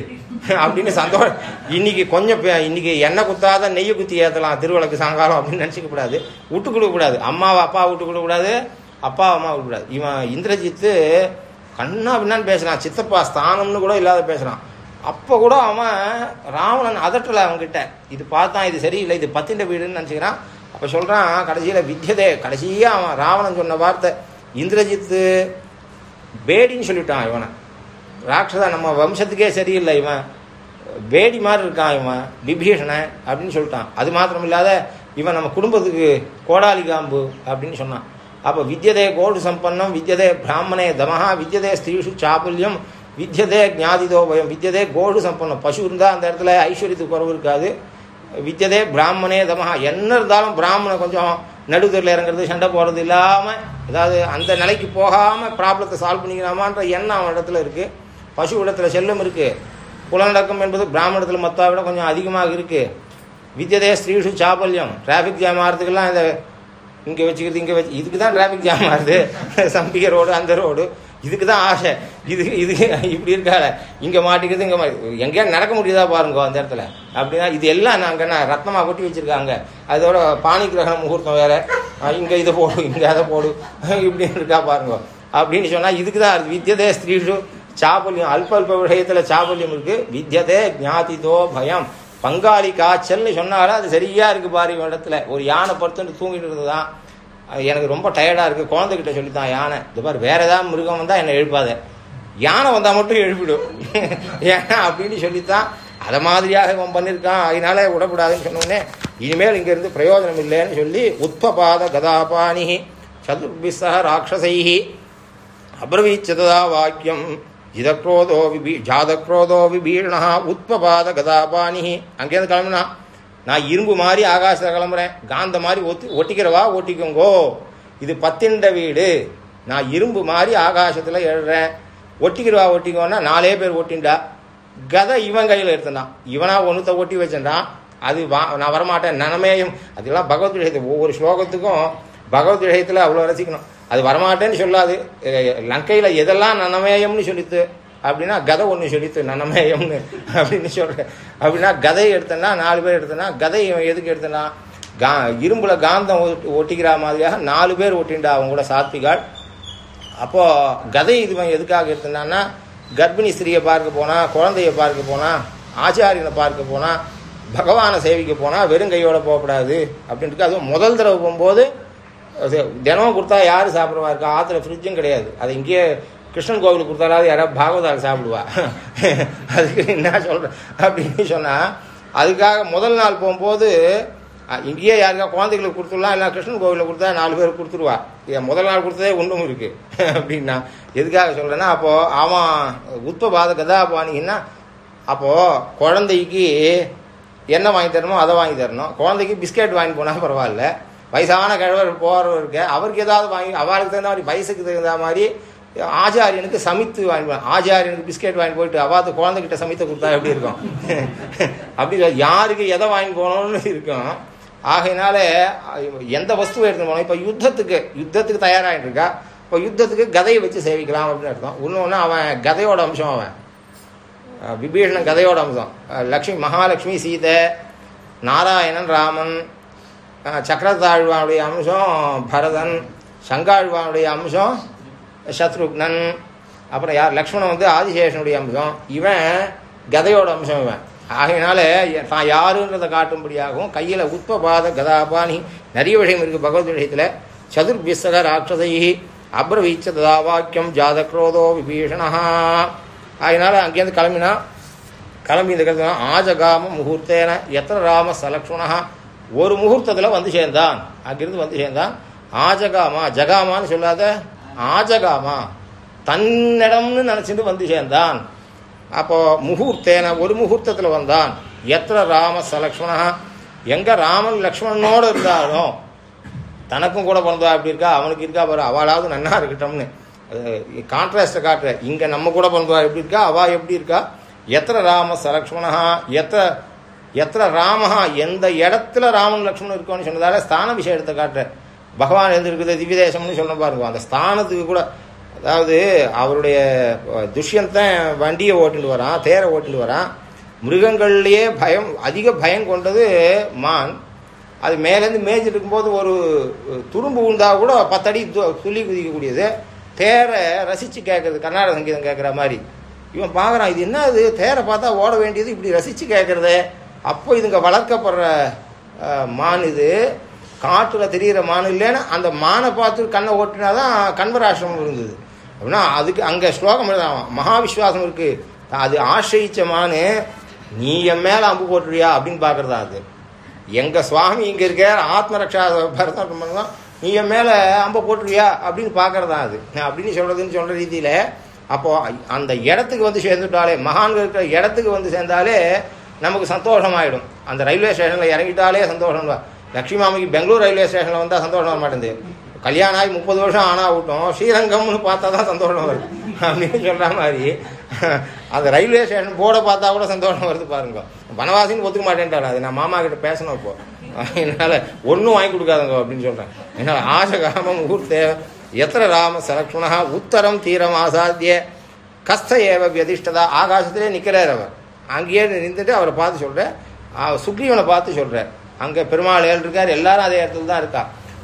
அப்படின்னு சந்தோஷம் இன்னைக்கு கொஞ்சம் இன்னைக்கு எண்ணெய் குத்தாத நெய்யை குத்தி ஏற்றலாம் திருவிளக்கு சாயங்காலம் அப்படின்னு நினச்சிக்க கூடாது. விட்டு கொடுக்க கூடாது. அம்மாவை அப்பா விட்டு கொடுக்க கூடாது. அப்பா அம்மா விட்டு கூடாது. இவன் இந்திரஜித்து கண்ணா பின்னான்னு பேசுறான். சித்தப்பா ஸ்தானம்னு கூட இல்லாத பேசுறான். அப்போ கூட அவன் ராவணன் அதட்டலை அவன்கிட்ட. இது பார்த்தான் இது சரியில்லை இது பத்திண்ட வீடுன்னு நினச்சிக்கிறான். அப்போ சொல்கிறான் கடைசியில் வித்யதே கடைசியாக அவன் ராவணன் சொன்ன வார்த்தை. இந்திரஜித்து பேடின்னு சொல்லிட்டான் இவனை. ராட்சதா நம்ம வம்சத்துக்கே சரியில்லை இவன். பேடி மாதிரி இருக்கான் இவன் விபீஷணன் அப்படின்னு சொல்லிட்டான். அது மாத்திரம் இல்லாத இவன் நம்ம குடும்பத்துக்கு கோடாலி காம்பு அப்படின்னு சொன்னான். அப்போ வித்யதே கோடு சம்பன்னம் வித்தியதே பிராமணே தமஹா வித்தியதே ஸ்திரீஷு சாபல்யம் வித்யதே ஜாதிதோ பயம் வித்யதே கோடு சம்பன்னம் பசு இருந்தால் அந்த இடத்துல ஐஸ்வர்யத்துக்கு குறவு இருக்காது. வித்யதே பிராமணே தமஹா. என்ன இருந்தாலும் பிராமணன் கொஞ்சம் நடுத்தரில் இறங்குறது சண்டை போகிறது இல்லாமல் அதாவது அந்த நிலைக்கு போகாமல் ப்ராப்ளத்தை சால்வ் பண்ணிக்கலாமான்ற எண்ணம் அவன் இடத்துல இருக்குது பசு இடத்துல செல்லும் இருக்குது புலநடக்கம் என்பது பிராமணத்தில் மொத்தா விட கொஞ்சம் அதிகமாக இருக்குது வித்யதே ஸ்ரீஷு சாபல்யம். டிராஃபிக் ஜாம் ஆகிறதுக்கெல்லாம் இந்த இங்கே வச்சுக்கிறது இங்கே வச்சு இதுக்கு தான் டிராஃபிக் ஜாம் ஆகுது. சம்பிகை ரோடு அந்த ரோடு இதுக்கு தான் ஆசை. இது இது இப்படி இருக்கால இங்கே மாட்டிக்கிறது இங்கே எங்கேயா நடக்க முடியுதா பாருங்க அந்த இடத்துல. அப்படின்னா இது எல்லாம் நாங்கள் நான் ரத்னமாக கொட்டி வச்சுருக்காங்க. அதோட பாணி கிரகண முகூர்த்தம் வேற. இங்கே இதை போடு இங்கே அதை போடு. இப்படின்னு இருக்கா பாருங்க. அப்படின்னு சொன்னால் இதுக்கு தான் அது வித்யதே ஸ்திரீஷு சாபல்யம் அல்ப அல்ப விஷயத்தில் சாபல்யம் இருக்கு. வித்யதே ஞாதிதோ பயம். பங்காளி காய்ச்சல்னு சொன்னாலும் அது சரியா இருக்கு பாரு இடத்துல. ஒரு யானை படுத்துட்டு தூங்கிட்டு இருந்ததுதான். எனக்கு ரொம்ப டயர்டாக இருக்குது குழந்தைகிட்ட சொல்லித்தான் யானை. இது மாதிரி வேறு ஏதாவது மிருகம் வந்தால் என்னை எழுப்பாத. யானை வந்தால் மட்டும் எழுப்பிடும் ஏன்னா அப்படின்னு சொல்லித்தான் அதை மாதிரியாக இவன் பண்ணியிருக்கான். அதனால விடக்கூடாதுன்னு சொன்னோடனே இனிமேல் இங்கேருந்து பிரயோஜனம் இல்லைன்னு சொல்லி உத்பபாத கதாபாணி சதுர்பிசக ராட்சசைஹி அப்ரவீச்சதா வாக்கியம் ஜிதக்ரோதோ விபீ ஜாதக்ரோதோ விபீஷணா உத்பபாத கதாபாணி அங்கேருந்து கிளம்புனா நான் இரும்பு மாதிரி ஆகாசத்தில் கிளம்புறேன். காந்த மாதிரி ஒத்தி ஒட்டிக்கிறவா ஒட்டிக்கோங்கோ. இது பத்திண்ட வீடு. நான் இரும்பு மாதிரி ஆகாசத்தில் எழுறேன் ஒட்டிக்கிறவா ஒட்டிக்கோன்னா நாலே பேர் ஒட்டின்டா கதை இவன் கையில் எடுத்துனான் இவனா ஒன்றுத்த ஒட்டி வச்சுட்டான் அது வா நான் வரமாட்டேன். நனமேயும். அதெல்லாம் பகவத்கீதை ஒவ்வொரு ஸ்லோகத்துக்கும் பகவத் விஷயத்தில் அவ்வளோ ரசிக்கணும். அது வரமாட்டேன்னு சொல்லாது. லங்கையில் எதெல்லாம் நனமேயம்னு சொல்லித்து அப்படின்னா கதை ஒன்று சொல்லித்து நனமேயம்னு அப்படின்னு சொல்கிறேன் அப்படின்னா கதையை எடுத்தேன்னா நாலு பேர் எடுத்தேன்னா கதை இவன் எதுக்கு எடுத்தேன்னா கா இரும்புல காந்தம் ஒட்டி- ஒட்டிக்கிற மாதிரியாக நாலு பேர் ஒட்டிண்டா அவங்க கூட சாத்விகாள். அப்போது கதை இதுவன் எதுக்காக எடுத்தனான்னா கர்ப்பிணி ஸ்திரியை பார்க்க போனால் குழந்தைய பார்க்க போனால் ஆச்சாரியனை பார்க்க போனால் பகவானை சேவிக்க போனால் வெறும் கையோடு போகக்கூடாது அப்படின்ட்டு அதுவும் முதல் தடவை போகும்போது அது தினமும் கொடுத்தா யார் சாப்பிட்றவா இருக்கா? ஆற்றுல ஃப்ரிட்ஜும் கிடையாது. அது இங்கேயே கிருஷ்ணன் கோவிலுக்கு கொடுத்தாலாவது யாராவது பாகவதால் சாப்பிடுவா. அதுக்கு என்ன சொல்கிறேன் அப்படின்னு சொன்னால் அதுக்காக முதல் நாள் போகும்போது இங்கேயே யாருக்கா குழந்தைகளுக்கு கொடுத்துடலாம் இல்லை கிருஷ்ணன் கோவிலில் கொடுத்தா நாலு பேர் கொடுத்துருவா. என் முதல் நாள் கொடுத்ததே ஒன்றும் இருக்குது அப்படின்னா எதுக்காக சொல்கிறேன்னா அப்போது அவன் உத்பபாத கதாபாணின்னா அப்போது குழந்தைக்கு என்ன வாங்கி தரணுமோ அதை வாங்கி தரணும். குழந்தைக்கு பிஸ்கெட் வாங்கி போனால் பரவாயில்ல. வயசான கிழவர் போகிறவருக்கு அவருக்கு ஏதாவது வாங்கி அவளுக்கு தகுந்த மாதிரி வயசுக்கு தகுந்த மாதிரி ஆச்சாரியனுக்கு சமைத்து வாங்கி ஆச்சாரியனுக்கு பிஸ்கெட் வாங்கி போயிட்டு அவாத்து குழந்தைகிட்ட சமைத்து கொடுத்தா எப்படி இருக்கும்? அப்படி யாருக்கு எதை வாங்கி போனோம்னு இருக்கும். ஆகையினால எந்த வஸ்துவை எடுத்துன்னு போனோம்? இப்போ யுத்தத்துக்கு யுத்தத்துக்கு தயாராகிட்டு இருக்கா இப்போ யுத்தத்துக்கு கதையை வச்சு சேவிக்கலாம் அப்படின்னு அர்த்தம். இன்னொன்று அவன் கதையோட அம்சம் அவன். விபீஷணன் கதையோட அம்சம். லக்ஷ்மி மகாலட்சுமி சீதை நாராயணன் ராமன் அஹ் சக்கரத்தாழ்வானுடைய அம்சம் பரதன் சங்காழ்வானுடைய அம்சம் சத்ருக்னன் அப்புறம் யார்? லக்ஷ்மணன் வந்து ஆதிசேஷனுடைய அம்சம். இவன் கதையோட அம்சம் இவன். ஆகையினால தான் யாருன்றதை காட்டும்படியாகவும் கையில் உத்பபாத கதாபாணி நிறைய விஷயம் இருக்குது பகவத் விஷயத்தில். சதுர்பிசக ராட்சதை அப்ரவீச்ச ததா வாக்கியம் ஜாதக்ரோதோ விபீஷணா அதனால அங்கேருந்து கிளம்பினா கிளம்பி இந்த கருத்து ஆஜகாம முகூர்த்தேன எத்தனை ராம சலக்ஷணா ஒரு முகூர்த்தத்தில் வந்து சேர்ந்தான். அங்கிருந்து வந்து சேர்ந்தான். ஆஜகாமா ஜகாமான்னு சொல்லாத ஆஜகாமா. தன்னிடம்னு நினச்சிட்டு வந்து சேர்ந்தான் அப்போ முகூர்த்தேன ஒரு முகூர்த்தத்தில் வந்தான். எத்தனை ராம சலக்ஷ்மணா? எங்கே ராமன் லக்ஷ்மணனோடு இருந்தாலும் தனக்கும் கூட பிறந்தா அப்படி இருக்கா? அவனுக்கு இருக்கா? பாரு அவளாவது நன்னா இருக்கட்டும்னு. கான்ட்ராஸ்டை காட்டுற இங்கே நம்ம கூட பிறந்தா எப்படி இருக்கா? அவா எப்படி இருக்கா? எத்தனை ராம சலக்ஷ்மணா? எத்த எத்தனை ராமஹா? எந்த இடத்துல ராமன் லக்ஷ்மணன் இருக்கோன்னு சொன்னதால ஸ்தான விஷயத்தை காட்டுற. பகவான் எந்த இருக்குது திவ்ய தேசம்னு சொல்ல பாருங்க. அந்த ஸ்தானத்துக்கு கூட அதாவது அவருடைய துஷ்யந்தன் வண்டியை ஓட்டிட்டு வரான் தேரை ஓட்டிட்டு வரான். மிருகங்கள்லேயே பயம் அதிக பயம் கொண்டது மான். அது மேலேருந்து மேய்ச்சிட்டு இருக்கும்போது ஒரு துரும்பு உண்டா கூட பத்தடி துள்ளி குதிக்கக்கூடியது. தேரை ரசித்து கேட்குறது கர்நாடக சங்கீதம் கேட்குற மாதிரி. இவன் பார்க்குறான் இது என்ன அது தேரை பார்த்தா ஓட வேண்டியது இப்படி ரசித்து கேட்குறதே அப்போ இதுங்க வளர்க்கப்படுற மான் இது. காட்டில் தெரிகிற மான் இல்லைன்னு அந்த மானை பார்த்து கண்ணை ஓட்டினா தான் கண்வராசிரமம் இருந்தது. அப்படின்னா அதுக்கு அங்கே ஸ்லோகம் எழுதாம் மகாவிஸ்வாசம் இருக்குது அது ஆசிரியிச்ச மானு நீ என் மேலே அம்பு போட்டுறியா அப்படின்னு பார்க்குறதா அது. எங்க சுவாமி இங்க இருக்க ஆத்மரக்ஷா பரதம் தான் நீ என் மேல அம்ப போட்டுருவியா அப்படின்னு பாக்குறதா அது. அப்படின்னு சொல்றதுன்னு சொல்ற ரீதியில அப்போ அந்த இடத்துக்கு வந்து சேர்ந்துட்டாலே மகான்கள் இருக்கிற இடத்துக்கு வந்து சேர்ந்தாலே நமக்கு சந்தோஷமாயிடும். அந்த ரயில்வே ஸ்டேஷன்ல இறங்கிட்டாலே சந்தோஷம் தான் லட்சுமி மாமிக்கு பெங்களூர் ரயில்வே ஸ்டேஷனில் வந்தால் சந்தோஷம் வர மாட்டேங்குது. கல்யாணம் ஆகி முப்பது வருஷம் ஆனா விட்டோம் ஸ்ரீரங்கம்னு பார்த்தா தான் சந்தோஷம் வருது அப்படின்னு சொல்கிற மாதிரி அந்த ரயில்வே ஸ்டேஷன் போர்டை பார்த்தா கூட சந்தோஷம் வருது பாருங்க. வனவாசின்னு ஒத்துக்க மாட்டேன்ட்டாரு அது நான் மாமா கிட்ட பேசணும் இப்போ. என்னால் ஒன்றும் வாங்கி கொடுக்காதுங்க அப்படின்னு சொல்கிறேன் என்னால் ஆசகாமம் தேவை. எத்தனை ராம சலக்ஷணா உத்தரம் தீரம் ஆசாத்திய கஸ்த ஏவ வியதிஷ்டதா ஆகாசத்திலே நிற்கிறார் அவர். அங்கேயே நின்றுட்டு அவரை பார்த்து சொல்கிறேன் சுக்ரீவனை பார்த்து சொல்கிறார் அங்கே பெருமாள் ஏழு இருக்கார் எல்லாரும் அதே இடத்துல தான் இருக்கா.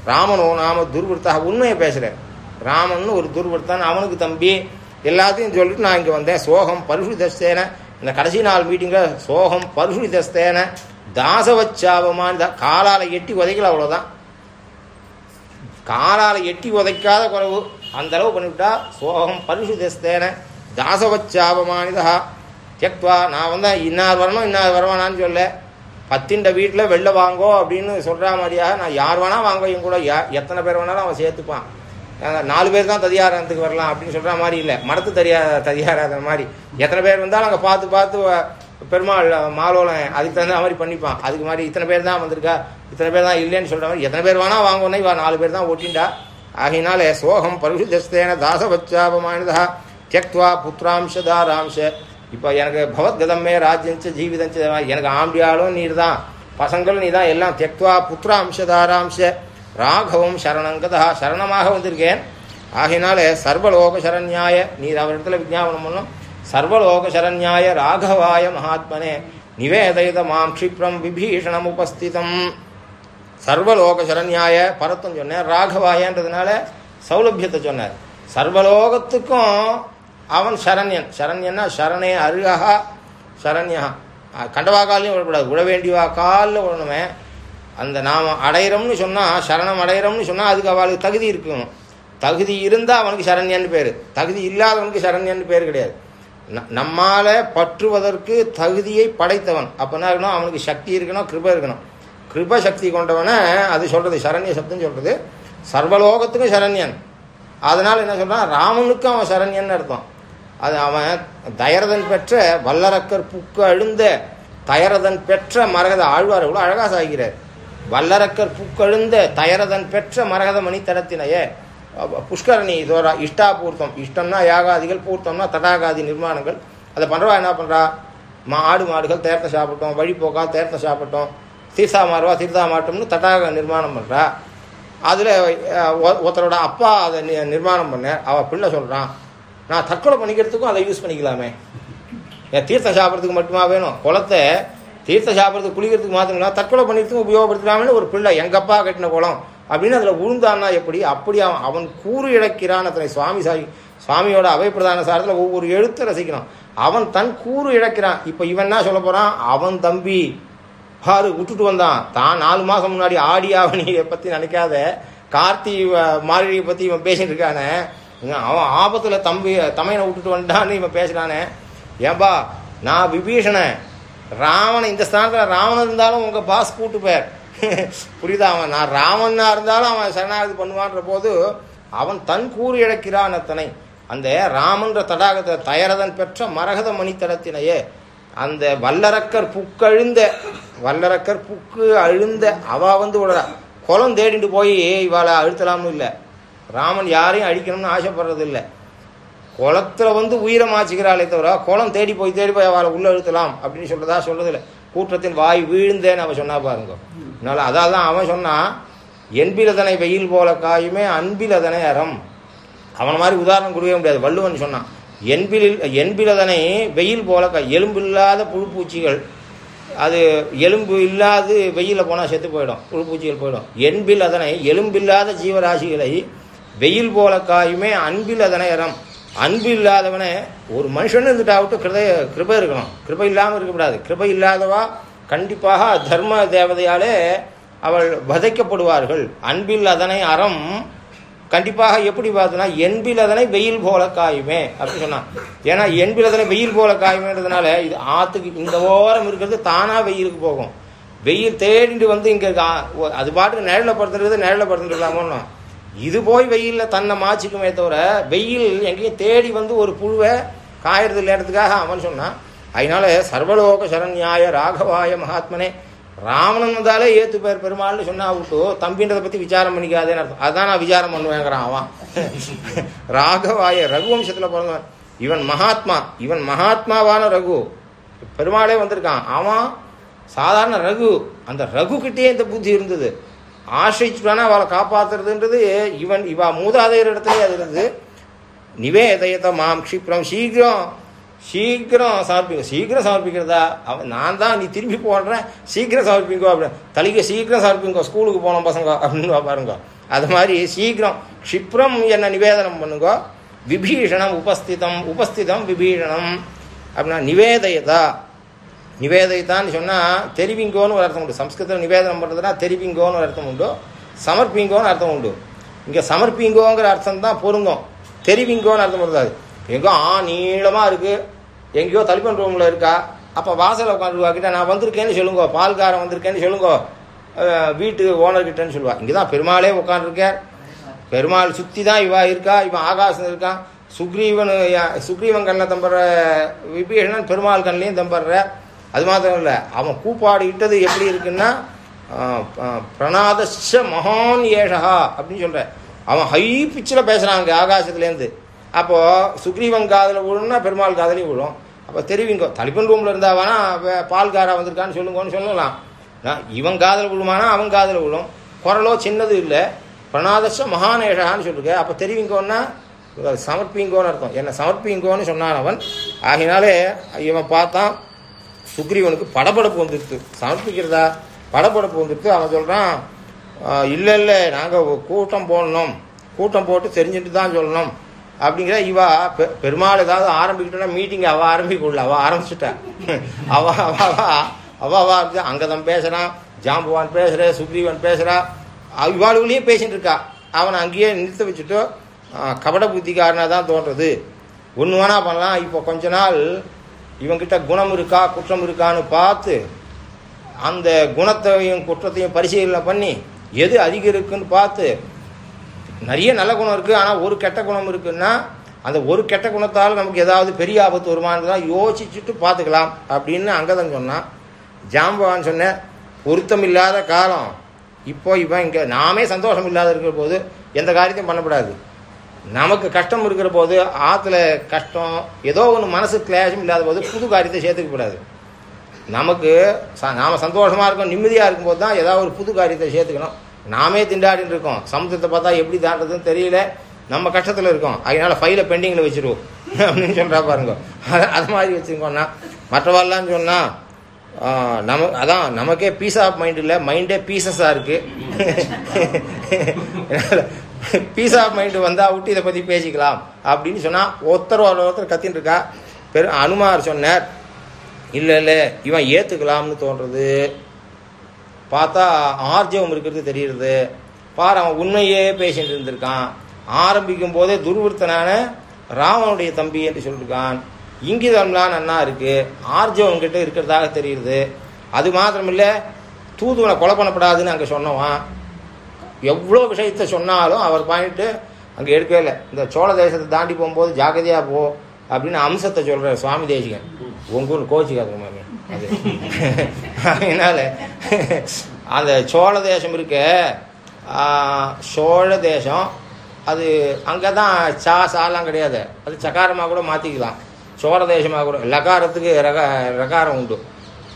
ராமனோ நாம துர்வர்த்தாக உண்மையை பேசுகிறேன் ராமன் ஒரு துர்வர்த்தான் அவனுக்கு தம்பி எல்லாத்தையும் சொல்லிட்டு நான் இங்கே வந்தேன். சோகம் பருஷிதஸ்தேன இந்த கடைசி நாள் மீட்டிங்கில் சோகம் பருஷிதஸ்தேன தான் காலால் எட்டி உதைக்கல அவ்வளோதான் காலால் எட்டி உதைக்காத குறைவு. அந்த அளவு பண்ணிவிட்டா சோகம் பரிசுதஸ்தேன தாசவச்சாபமானிதா தியக்வா நான் வந்தேன் இன்னார் வரணும் இன்னார் வரவானான்னு சொல்ல பத்தின்ட வீட்டில் வெளில வாங்கோ அப்படின்னு சொல்கிற மாதிரியாக நான் யார் வேணால் வேணா என் கூட யா எத்தனை பேர் வேணாலும் அவன் சேர்த்துப்பான். நாலு பேர் தான் ததியாரத்துக்கு வரலாம் அப்படின்னு சொல்கிற மாதிரி இல்லை. மடத்து தரியா ததியாராத மாதிரி. எத்தனை பேர் வந்தாலும் அங்கே பார்த்து பார்த்து பெருமாள் மாலோலம் அதுக்கு தகுந்த மாதிரி பண்ணிப்பான். அதுக்கு மாதிரி இத்தனை பேர் தான் வந்திருக்கா இத்தனை பேர் தான் இல்லைன்னு சொல்கிற மாதிரி. எத்தனை பேர் வேணால் வாங்கணும்னா இவா நாலு பேர் தான் ஓட்டிண்டா. ஆகினாலே சோகம் பரிசுதஸ்தேன தாசபச்சாபமானதா தியக்வா புத்திராம்சதாராம்ச. இப்போ எனக்கு பவத்கதமே ராஜ்யஞ்ச ஜீவிதஞ்ச எனக்கு ஆம்பியாலும் நீர் தான் பசங்களும் நீ தான் எல்லாம் தியக்வா புத்திராம்சதாராம்ச. ராகவம் சரணங்கதா சரணமாக வந்திருக்கேன். ஆகினாலே சர்வலோக சரண்யாய நீர் அவரிடத்துல விஜாபனம் பண்ணும் சர்வலோக சரண்யாய ராகவாய மகாத்மனே நிவேதயித மாம் க்ஷிப்ரம் விபீஷணம் உபஸ்திதம். சர்வலோக சரண்யாய பரத்தம் சொன்னேன் ராகவாயன்றதுனால சௌலபியத்தை சொன்னார். சர்வலோகத்துக்கும் அவன் சரண்யன். சரண்யன்னா சரணே அருகா சரண்யா. கண்டவா காலையும் விடக்கூடாது. விட வேண்டியவா காலில் விடணுமே. அந்த நாம் அடையிறோம்னு சொன்னால் சரணம் அடையிறோம்னு சொன்னால் அதுக்கு அவளுக்கு தகுதி இருக்கணும் தகுதி இருந்தால் அவனுக்கு சரண்யன்னு பேர். தகுதி இல்லாதவனுக்கு சரண்யன்னு பேர் கிடையாது. ந- பற்றுவதற்கு தகுதியை படைத்தவன். அப்போனா இருக்கணும்? அவனுக்கு சக்தி இருக்கணும் கிருப இருக்கணும். கிருப சக்தி கொண்டவனை அது சொல்கிறது சரண்ய சப்தம் சொல்கிறது சர்வலோகத்துக்கும் சரண்யன். அதனால் என்ன சொல்கிறான் ராமனுக்கும் அவன் சரண்யன் அர்த்தம். அது அவன் தயரதன் பெற்ற வல்லரக்கர் புக்கு அழுந்த தயரதன் பெற்ற மரகத ஆழ்வார் எவ்வளோ அழகாக சாகிறார் வல்லரக்கர் புக்கழுந்த தயரதன் பெற்ற மரகத மணி அப்ப புஷ்கரணி தோரா இஷ்டாபூர்த்தம். இஷ்டம்னா யாகாதிகள் பூர்த்தம்னா தடாகாதி நிர்மாணங்கள். அதை பண்ணுறவா என்ன பண்ணுறா மா ஆடு மாடுகள் தேர்த்த சாப்பிட்டோம் வழிபோக்கா தேர்த்த சாப்பிட்டோம். தீர்த்தா மாறுவா தீர்த்தா மாட்டோம்னு தடாக நிர்மாணம் பண்ணுறா அதில் ஒருத்தரோட அப்பா அதை நி- நிர்மாணம் பண்ண அவள் பிள்ளை சொல்கிறான் நான் தற்கொலை பண்ணிக்கிறதுக்கும் அதை யூஸ் பண்ணிக்கலாமே. ஏன் தீர்த்தம் சாப்பிட்றதுக்கு மட்டுமா வேணும்? குளத்தை தீர்த்தம் சாப்பிட்றதுக்கு குளிக்கிறதுக்கு மாத்திரங்களா தற்கொலை பண்ணிக்கிறதுக்கு உபயோகப்படுத்தலாம்னு ஒரு பிள்ளை எங்கப்பா கட்டின குளம்? அப்படின்னு அதில் உழுந்தான்னா எப்படி? அப்படி அவன் அவன் கூறு இழக்கிறான் அத்தனை சுவாமி சாமி சுவாமியோட அவைப்பிரதான பிரதான சாரத்தில் ஒவ்வொரு எழுத்தை ரசிக்கணும். அவன் தன் கூறு இழக்கிறான். இப்போ இவன் என்ன சொல்ல போகிறான் அவன் தம்பி. பாரு விட்டுட்டு வந்தான். தான் நாலு மாதம் முன்னாடி ஆடி ஆவணியை பற்றி நினைக்காத கார்த்தி அஹ், மார்கழியை இவன் பேசிட்டு இருக்கானே. அவன் ஆபத்துல தம்பி தமையனை விட்டுட்டு வந்துட்டான்னு இவன் பேசுகிறானே ஏன்பா நான் விபீஷணன் ராவணன் இந்த ஸ்தானத்துல ராவணன் இருந்தாலும் உங்க பாஸ் கூட்டு பேர் புரியுதா அவன்? நான் ராமனா இருந்தாலும் அவன் சரணாகதி பண்ணுவான்ற போது அவன் தன் கூறு இழக்கிறான் அத்தனை. அந்த ராமன்ற தடாகத்தை தயரதன் பெற்ற மரகத மணித்தடத்தினையே அந்த வல்லரக்கர் புக்கழுந்த வல்லரக்கர் புக்கு அழுந்த அவ வந்து விடுறா. குளம் தேடிட்டு போய் இவாளை அழுத்தலாம்னு இல்லை. ராமன் யாரையும் அழிக்கணும்னு ஆசைப்படுறது இல்லை குளத்தில் வந்து உயிரை மாச்சிக்கிறாளே தவிர குளம் தேடி போய் தேடி போய் அவளை உள்ளே எழுத்தலாம் அப்படின்னு சொல்கிறதா சொல்கிறதில்ல இல்லை கூற்றத்தின் வாய் வீழ்ந்தேன்னு அவன் சொன்னா பாருங்க. அதனால் அதான் தான் அவன் சொன்னான் என்பிலதனை வெயில் போல காயுமே அன்பிலதனை அறம். அவன் மாதிரி உதாரணம் கொடுக்கவே முடியாது. வள்ளுவன் சொன்னான் என்பில் என்பிலதனை வெயில் போல கா எலும்பில்லாத புழுப்பூச்சிகள் அது எலும்பு இல்லாது வெயிலில் போனால் செத்து போயிடும் புழுப்பூச்சிகள் போயிடும். என்பில் அதனை எலும்பில்லாத ஜீவராசிகளை வெயில் போல காயுமே அன்பில் அதனை அறம். அன்பு இல்லாதவனே ஒரு மனுஷன் இருந்துட்டாவிட்டு கிருதய கிருபை இருக்கணும். கிருபை இல்லாமல் இருக்கக்கூடாது கிருபை இல்லாதவா கண்டிப்பாக தர்ம தேவதையாலே அவள் வதைக்கப்படுவார்கள். அன்பில் அதனை அறம். கண்டிப்பாக எப்படி பார்த்தோன்னா என்பில் அதனை வெயில் போல காயுமே அப்படின்னு சொன்னான். ஏன்னா என்பில் அதனை வெயில் போல காயுமேன்றதுனால இது ஆற்றுக்கு இந்த ஓரம் இருக்கிறது தானாக வெயிலுக்கு போகும். வெயில் தேடிட்டு வந்து இங்கே அது பாட்டுக்கு நிழலில் படுத்துறது நிழலில் படுத்துருக்கலாமோன்னு. இது போய் வெயிலில் தன்னை மாச்சிக்குமே தவிர வெயில் எங்கேயும் தேடி வந்து ஒரு புழுவை காயறது இல்லைன்றதுக்காக அவன் சொன்னான். அதனால சர்வலோக சரண்யாய ராகவாய மகாத்மனே ராவணன் வந்தாலே ஏத்து பேர் பெருமாள்னு சொன்னா விட்டு தம்பின்றதை பத்தி விசாரம் பண்ணிக்காதேன்னு அர்த்தம். அதான் நான் விசாரம் பண்ணுவேங்கிறான் அவன். ராகவாய ரகுவம்சத்துல பிறந்தவன். இவன் மகாத்மா இவன் மகாத்மாவான ரகு. பெருமாளே வந்திருக்கான். அவன் சாதாரண ரகு. அந்த ரகு கிட்டே இந்த புத்தி இருந்தது. ஆசிரிச்சுட்டானா அவளை காப்பாத்துறதுன்றது இவன் இவா மூதாதையர் இடத்துலயே அது இருந்தது. நிவேதயத மாம் க்ஷிப்ரம் சீக்கிரம் சீக்கிரம் சமர்ப்பிங்க. சீக்கிரம் சமர்ப்பிக்கிறதா? அவன் நான் தான் நீ திரும்பி போடுறேன் சீக்கிரம் சமர்ப்பிங்கோ அப்படின்னு. தலைக்கு சீக்கிரம் சமர்ப்பிங்கோ. ஸ்கூலுக்கு போனோம் பசங்க அப்படின்னு பாருங்க. அது மாதிரி சீக்கிரம். க்ஷிப்ரம் என்ன நிவேதனம் பண்ணுங்க? விபீஷணம் உபஸ்திதம் உபஸ்திதம் விபீஷணம். அப்படின்னா நிவேதயதா? நிவேதைத்தான் சொன்னால் தெரிவிங்கோன்னு ஒரு அர்த்தம் உண்டு. சம்ஸ்கிருதம் நிவேதனம் பண்ணுறதுனா தெரிவிங்கோன்னு ஒரு அர்த்தம் உண்டு. சமர்ப்பிங்கோன்னு அர்த்தம் உண்டு. இங்கே சமர்ப்பிங்கோங்கிற அர்த்தம் தான் பொருந்தும். தெரிவிங்கோன்னு அர்த்தம் வருது எங்கோ ஆ நீளமாக இருக்குது எங்கேயோ தலிப்பன் ரூமில் இருக்கா. அப்போ வாசலில் உட்காந்துருவாக்கிட்ட நான் வந்திருக்கேன்னு சொல்லுங்க. பால்காரன் வந்திருக்கேன்னு சொல்லுங்க. வீட்டு ஓனர்கிட்டன்னு சொல்லுவா. இங்கே தான் பெருமாளே உட்காந்துருக்கார் பெருமாள் சுற்றி தான் இவா இருக்கா. இவன் ஆகாசம் இருக்கான் சுக்ரீவன் சுக்ரீவன் கண்ணில் தம்புற விபீஷணன் பெருமாள் கண்ணிலையும் தம்புற அது மாத்திரம் இல்லை அவன் கூப்பாடு இட்டது எப்படி இருக்குன்னா ஆஹ், ஆஹ், மகான் ஏஷா அப்படின்னு சொல்கிற அவன் ஹை பிச்சில் பேசுகிறாங்க ஆகாசத்துலேருந்து அப்போது சுக்ரீவன் காதில் விழுன்னா பெருமாள் காதலையும் விழும். அப்போ தெரிவிங்கோ தலிப்பன் ரூமில் இருந்தாவானா பால்காரா வந்திருக்கான்னு சொல்லுங்கன்னு சொல்லலாம். நான் இவன் காதல் விழுமானா அவன் காதில் விழும். குரலோ சின்னது இல்லை. பிரணாதஸ்ஸ மகானேஷான்னு சொல்லிருக்க அப்போ தெரிவிங்கோன்னா சமர்ப்பிங்கோன்னு அர்த்தம். என்னை சமர்ப்பிங்கோன்னு சொன்னான் அவன். ஆகினாலே இவன் பார்த்தான் சுக்ரீவனுக்கு படபடப்பு வந்துடுது சமர்ப்பிக்கிறதா? படபடப்பு வந்துடுது அவன் சொல்கிறான் இல்லை இல்லை நாங்கள் கூட்டம் போடணும். கூட்டம் போட்டு தெரிஞ்சுட்டு தான் சொல்லணும். அப்படிங்கிற இவா பெ பெருமாள் ஏதாவது ஆரம்பிக்கிட்டோன்னா மீட்டிங் அவள் ஆரம்பிக்கல அவள் ஆரம்பிச்சுட்டா. அவள் அவள் அவள் அவ அவ அங்கே தான் பேசுகிறான் ஜாம்பவான் பேசுகிற சுக்ரீவன் பேசுகிறா இவாளுகளையே பேசிட்டு இருக்கா. அவனை அங்கேயே நிறுத்த வச்சுட்டு கபட புத்திக்காரனாக தான் தோன்றது. ஒன்று வேணா பண்ணலாம். இப்போ கொஞ்ச நாள் இவங்கிட்ட குணம் இருக்கா குற்றம் இருக்கான்னு பார்த்து அந்த குணத்தையும் குற்றத்தையும் பரிசீலனை பண்ணி எது அதிகம் இருக்குன்னு பார்த்து நிறைய நல்ல குணம் இருக்குது ஆனால் ஒரு கெட்ட குணம் இருக்குன்னா அந்த ஒரு கெட்ட குணத்தால் நமக்கு ஏதாவது பெரிய ஆபத்து வருமானதான் யோசிச்சுட்டு பார்த்துக்கலாம் அப்படின்னு அங்கதான் சொன்னான். ஜாம்பவான் சொன்ன பொருத்தம் இல்லாத காலம். இப்போ இவன் இங்கே நாமே சந்தோஷம் இல்லாத இருக்கிற போது எந்த காரியத்தையும் பண்ணக்கூடாது நமக்கு கஷ்டம் இருக்கிற போது ஆற்றுல கஷ்டம் ஏதோ ஒன்று மனசு கிளேஷம் இல்லாத போது புது காரியத்தை சேர்த்துக்க கூடாது. நமக்கு ச நாம் சந்தோஷமாக இருக்கோம் நிம்மதியாக இருக்கும்போது தான் ஏதாவது ஒரு புது காரியத்தை சேர்த்துக்கணும். நாமே திண்டாடின்னு இருக்கோம். சமுத்திரத்தை பார்த்தா எப்படி தாண்டதுன்னு தெரியல. நம்ம கஷ்டத்தில் இருக்கோம். அதனால் ஃபைலை பெண்டிங்கில் வச்சிருவோம். அப்படின்னு சொல்கிறா பாருங்க. அது அது மாதிரி வச்சுருக்கோம்னா மற்றவாள்லாம் சொன்னால் நம அதான் நமக்கே பீஸ் ஆஃப் மைண்ட் இல்லை மைண்டே பீசஸாக இருக்குது பீஸ் ஆஃப் மைண்டு வந்தால் விட்டு இதை பற்றி பேசிக்கலாம் அப்படின்னு சொன்னால் ஒருத்தர் ஒரு ஒருத்தர் கத்தின்னு இருக்கா? பெரு அனுமார் சொன்னார். இல்லை இல்லை இவன் ஏற்றுக்கலாம்னு தோன்றது. பார்த்தா ஆர்ஜவம் இருக்கிறது தெரியுறது. பார் அவன் உண்மையே பேசிட்டு இருந்திருக்கான். ஆரம்பிக்கும் போதே துர்வர்த்தனான ராவனுடைய தம்பி என்று சொல்லியிருக்கான் இங்கிதம்லாம் நன்னா இருக்குது ஆர்ஜவம் கிட்ட இருக்கிறதாக தெரியுது அது மாத்திரமில்லை தூதுவனை கொலை பண்ணப்படாதுன்னு அங்கே சொன்னவான். எவ்வளோ விஷயத்த சொன்னாலும் அவர் பாயிண்ட்டு அங்கே எடுக்கவே இல்லை. இந்த சோழ தேசத்தை தாண்டி போகும்போது ஜாக்கிரதையாக போ அப்படின்னு அம்சத்தை சொல்கிறேன் சுவாமி தேசிகன். உங்கூர் கோச்சிக்காதுங்க மாமி. அது. அதனால் அந்த சோழ தேசம் இருக்க சோழ தேசம் அது அங்கே தான் சா சாலாம் கிடையாது. அது சக்காரமாக கூட மாற்றிக்கலாம் சோழ தேசமாக கூட லகாரத்துக்கு ரக ரகாரம் உண்டு.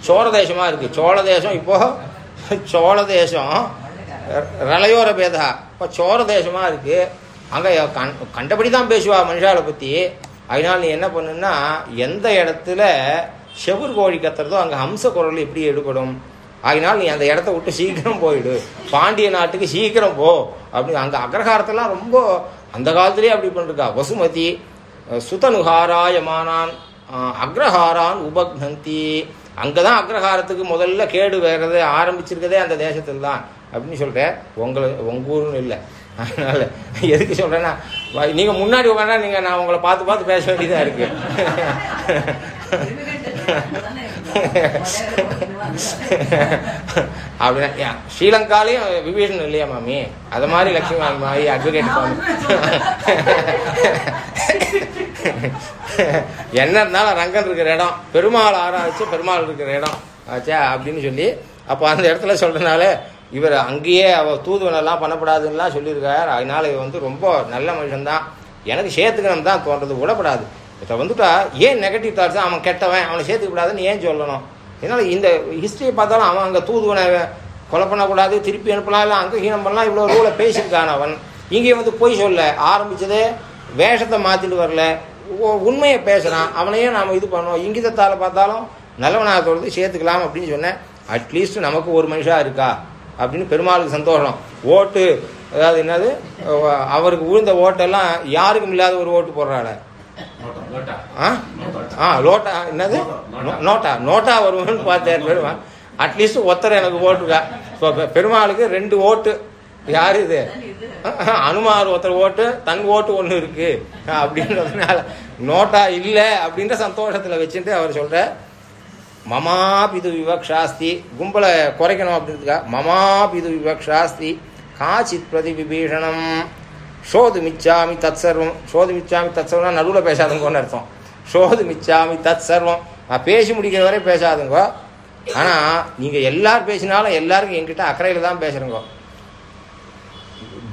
சோழ தேசமாக இருக்குது சோழ தேசம் இப்போது சோழ தேசம் ரலையோர பேதா. இப்போ சோர தேசமாக இருக்கு. அங்கே கண் கண்டபடி தான் பேசுவா மனுஷாவை பற்றி அதனால் நீ என்ன பண்ணுன்னா எந்த இடத்துல செவுர் கோழி கத்துறதோ அங்கே ஹம்ச குரல் எப்படி எடுக்கணும் அதனால் நீ அந்த இடத்த விட்டு சீக்கிரம் போயிடு. பாண்டிய நாட்டுக்கு சீக்கிரம் போ. அப்படி அங்கே அக்ரஹாரத்தெல்லாம் ரொம்ப அந்த காலத்துலேயே அப்படி பண்ணிருக்கா. வசுமதி சுதனுகாராயமானான் அக்ரஹாரான் உபக்னந்தி. அங்கே தான் அக்ரஹாரத்துக்கு முதல்ல கேடு வேறது ஆரம்பிச்சிருக்கதே அந்த தேசத்தில் தான் அப்படின்னு சொல்கிறேன் உங்களை உங்கள் ஊருன்னு இல்லை. அதனால் எதுக்கு சொல்கிறேன்னா நீங்கள் முன்னாடி உட்காந்தா நீங்கள் நான் உங்களை பார்த்து பார்த்து பேச வேண்டியதாக இருக்குது அப்படின்னா ஸ்ரீலங்காலையும் விபீஷன் இல்லையா மாமி? அது மாதிரி லட்சுமி மாமி அட்வொகேட் மாமி என்ன இருந்தாலும் ரங்கன் இருக்கிற இடம் பெருமாள் ஆராய்ச்சி பெருமாள் இருக்கிற இடம். ஆச்சா அப்படின்னு சொல்லி அப்போ அந்த இடத்துல சொல்றதுனால இவர் அங்கேயே அவ தூதுவனெல்லாம் பண்ணப்படாதுன்னுலாம் சொல்லியிருக்கார். அதனால இவர் வந்து ரொம்ப நல்ல மனுஷன்தான். எனக்கு சேர்த்துக்கணும் தான் தோன்றது விடப்படாது. இதை வந்துட்டா ஏன் நெகட்டிவ் தாட்ஸ் அவன் கெட்டவன் அவனை சேர்த்துக்கூடாதுன்னு ஏன் சொல்லணும்? இதனால் இந்த ஹிஸ்ட்ரியை பார்த்தாலும் அவன் அங்கே தூதுவனை கொலை பண்ணக்கூடாது திருப்பி அனுப்பலாம் இல்லை அங்கே ஹீனம் பண்ணலாம் இவ்வளோ ரூலை பேசியிருக்கான் அவன். இங்கே வந்து பொய் சொல்ல ஆரம்பித்ததே வேஷத்தை மாற்றிட்டு வரல. உ- உண்மையை பேசுகிறான் அவனையே நாம் இது பண்ணோம் இங்கிதத்தால் பார்த்தாலும் நல்லவனாக தோறது சேர்த்துக்கலாம் அப்படின்னு சொன்னேன். அட்லீஸ்ட் நமக்கு ஒரு மனுஷாக இருக்கா? அப்படின்னு பெருமாளுக்கு சந்தோஷம். ஓட்டு அதாவது என்னது அவருக்கு விழுந்த ஓட்டெல்லாம் யாருக்கும் இல்லாத ஒரு ஓட்டு போடுறாள். ஆ? ஆ லோட்டா என்னது? நோ- நோட்டா நோட்டா வருவான்னு பார்த்தேன் பெருமாள் அட்லீஸ்ட் ஒருத்தர் எனக்கு ஓட்டுக்கா ஸோ பெருமாளுக்கு ரெண்டு ஓட்டு. யார் இது? அனுமார் ஒருத்தர் ஓட்டு தன் ஓட்டு ஒன்று இருக்கு. அப்படின்றதுனால நோட்டா இல்லை அப்படின்ற சந்தோஷத்தில் வச்சுட்டு அவர் சொல்கிற மமா பிது விவக்ஷாஸ்தி. கும்பலை குறைக்கணும் அப்படின்றதுக்காக மமா பிது விவக்ஷாஸ்தி. காச்சித் பிரதி விபீஷணம் சோது மிச்சாமி தத் சர்வம் சோது மிச்சாமி தத் சர்வம் நடுவில் பேசாதுங்கன்னு அர்த்தம். சோது மிச்சாமி தத் சர்வம் நான் பேசி முடிக்கிற வரை பேசாதுங்க. ஆனால் நீங்கள் எல்லாரும் பேசினாலும் எல்லாருக்கும் என்கிட்ட அக்கறையில் தான் பேசுகிறோங்க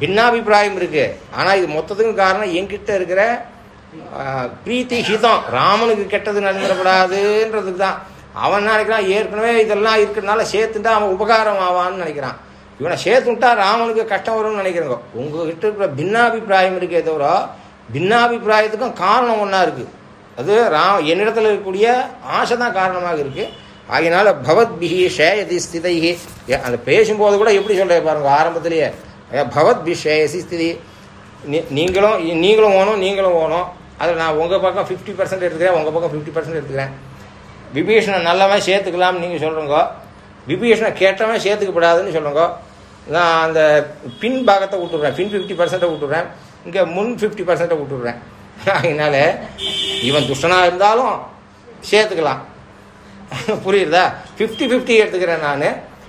பின்னாபிப்பிராயம் இருக்குது ஆனால் இது மொத்தத்துக்கும் காரணம் என்கிட்ட இருக்கிற பிரீத்தி ஹிதம். ராமனுக்கு கெட்டது நடந்துடக்கூடாதுன்றதுக்கு தான். அவன் நினைக்கிறான்? ஏற்கனவே இதெல்லாம் இருக்கிறதுனால சேர்த்துட்டா அவன் உபகாரம் ஆவான்னு நினைக்கிறான். இவனை சேர்த்துட்டா ராமனுக்கு கஷ்டம் வரும்னு நினைக்கிறாங்க. உங்ககிட்ட இருக்கிற பின்னாபிப்பிராயம் இருக்கே தவிர பின்னாபிப்பிராயத்துக்கும் காரணம் ஒன்றா இருக்குது அது ரா என்னிடத்தில் இருக்கக்கூடிய ஆசை தான் காரணமாக இருக்குது ஆகையினால பவத்பிஹி ஷேயதி ஸ்திதைஹி. அந்த பேசும்போது கூட எப்படி சொல்கிற பாருங்க ஆரம்பத்திலேயே. ஏ, பி ஷேயசி ஸ்திதி. நீ- நீங்களும் நீங்களும் ஓணும் நீங்களும் ஓணும். அதில் நான் உங்கள் பக்கம் ஃபிஃப்டி பர்சன்ட் எடுத்துக்கிறேன் உங்கள் பக்கம் ஃபிஃப்டி பர்சன்ட் எடுத்துக்கிறேன். விபீஷணன் நல்லவன் சேர்த்துக்கலாம்னு நீங்கள் சொல்கிறோங்க விபீஷணன் கேட்டவன் சேர்த்துக்கப்படாதுன்னு சொல்லுங்க நான் அந்த பின் பாகத்தை விட்டுடுறேன். பின் ஃபிஃப்டி பர்சன்ட்டை விட்டுடுறேன். இங்கே முன் ஃபிஃப்டி பர்சன்ட்டை விட்டுடுறேன். அதனால இவன் துஷ்டனாக இருந்தாலும் சேர்த்துக்கலாம். புரியுதா? ஃபிஃப்டி ஃபிஃப்டி எடுத்துக்கிறேன் நான்.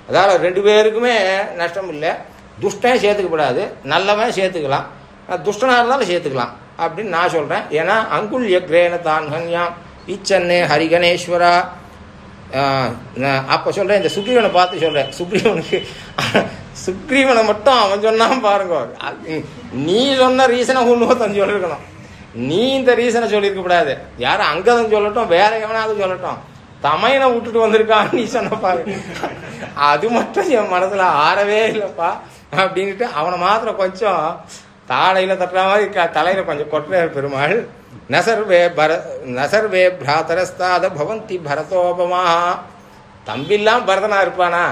அதாவது ரெண்டு பேருக்குமே நஷ்டம் இல்லை. துஷ்டன் சேர்த்துக்கப்படாது. நல்லவன் சேர்த்துக்கலாம். துஷ்டனாக இருந்தாலும் சேர்த்துக்கலாம். அப்படின்னு நான் சொல்கிறேன் ஏன்னா அங்குல் எக்ரேன தான் ஹன்யாம் இச்சன்னே ஹரிகணேஸ்வரா நான் அப்போ சொல்கிறேன் இந்த சுக்ரீவனை பார்த்து சொல்கிறேன் சுக்ரீவனுக்கு சுக்ரீவனை மட்டும் அவன் சொன்னான் பாருங்க. நீ சொன்ன ரீசனை இன்னொருத்தன் சொல்லியிருக்கணும் நீ இந்த ரீசனை சொல்லியிருக்க கூடாது. யாரும் அங்கதான் சொல்லட்டும் வேற எவனாவது சொல்லட்டும். தமையனை விட்டுட்டு வந்திருக்கான்னு நீ சொன்ன பாரு. அது மட்டும் என் மனசுல ஆறவே இல்லைப்பா. அப்படின்ட்டு அவனை மாத்திரம் கொஞ்சம் தாடையில தட்டுற மாதிரி க- தலையில கொஞ்சம் கொட்டுறார் பெருமாள். நசர்வே பர நசர்வே பிராதரஸ்தாத பவந்தி பரதோபமா. தம்பிலாம் பரதனா இருப்பானா?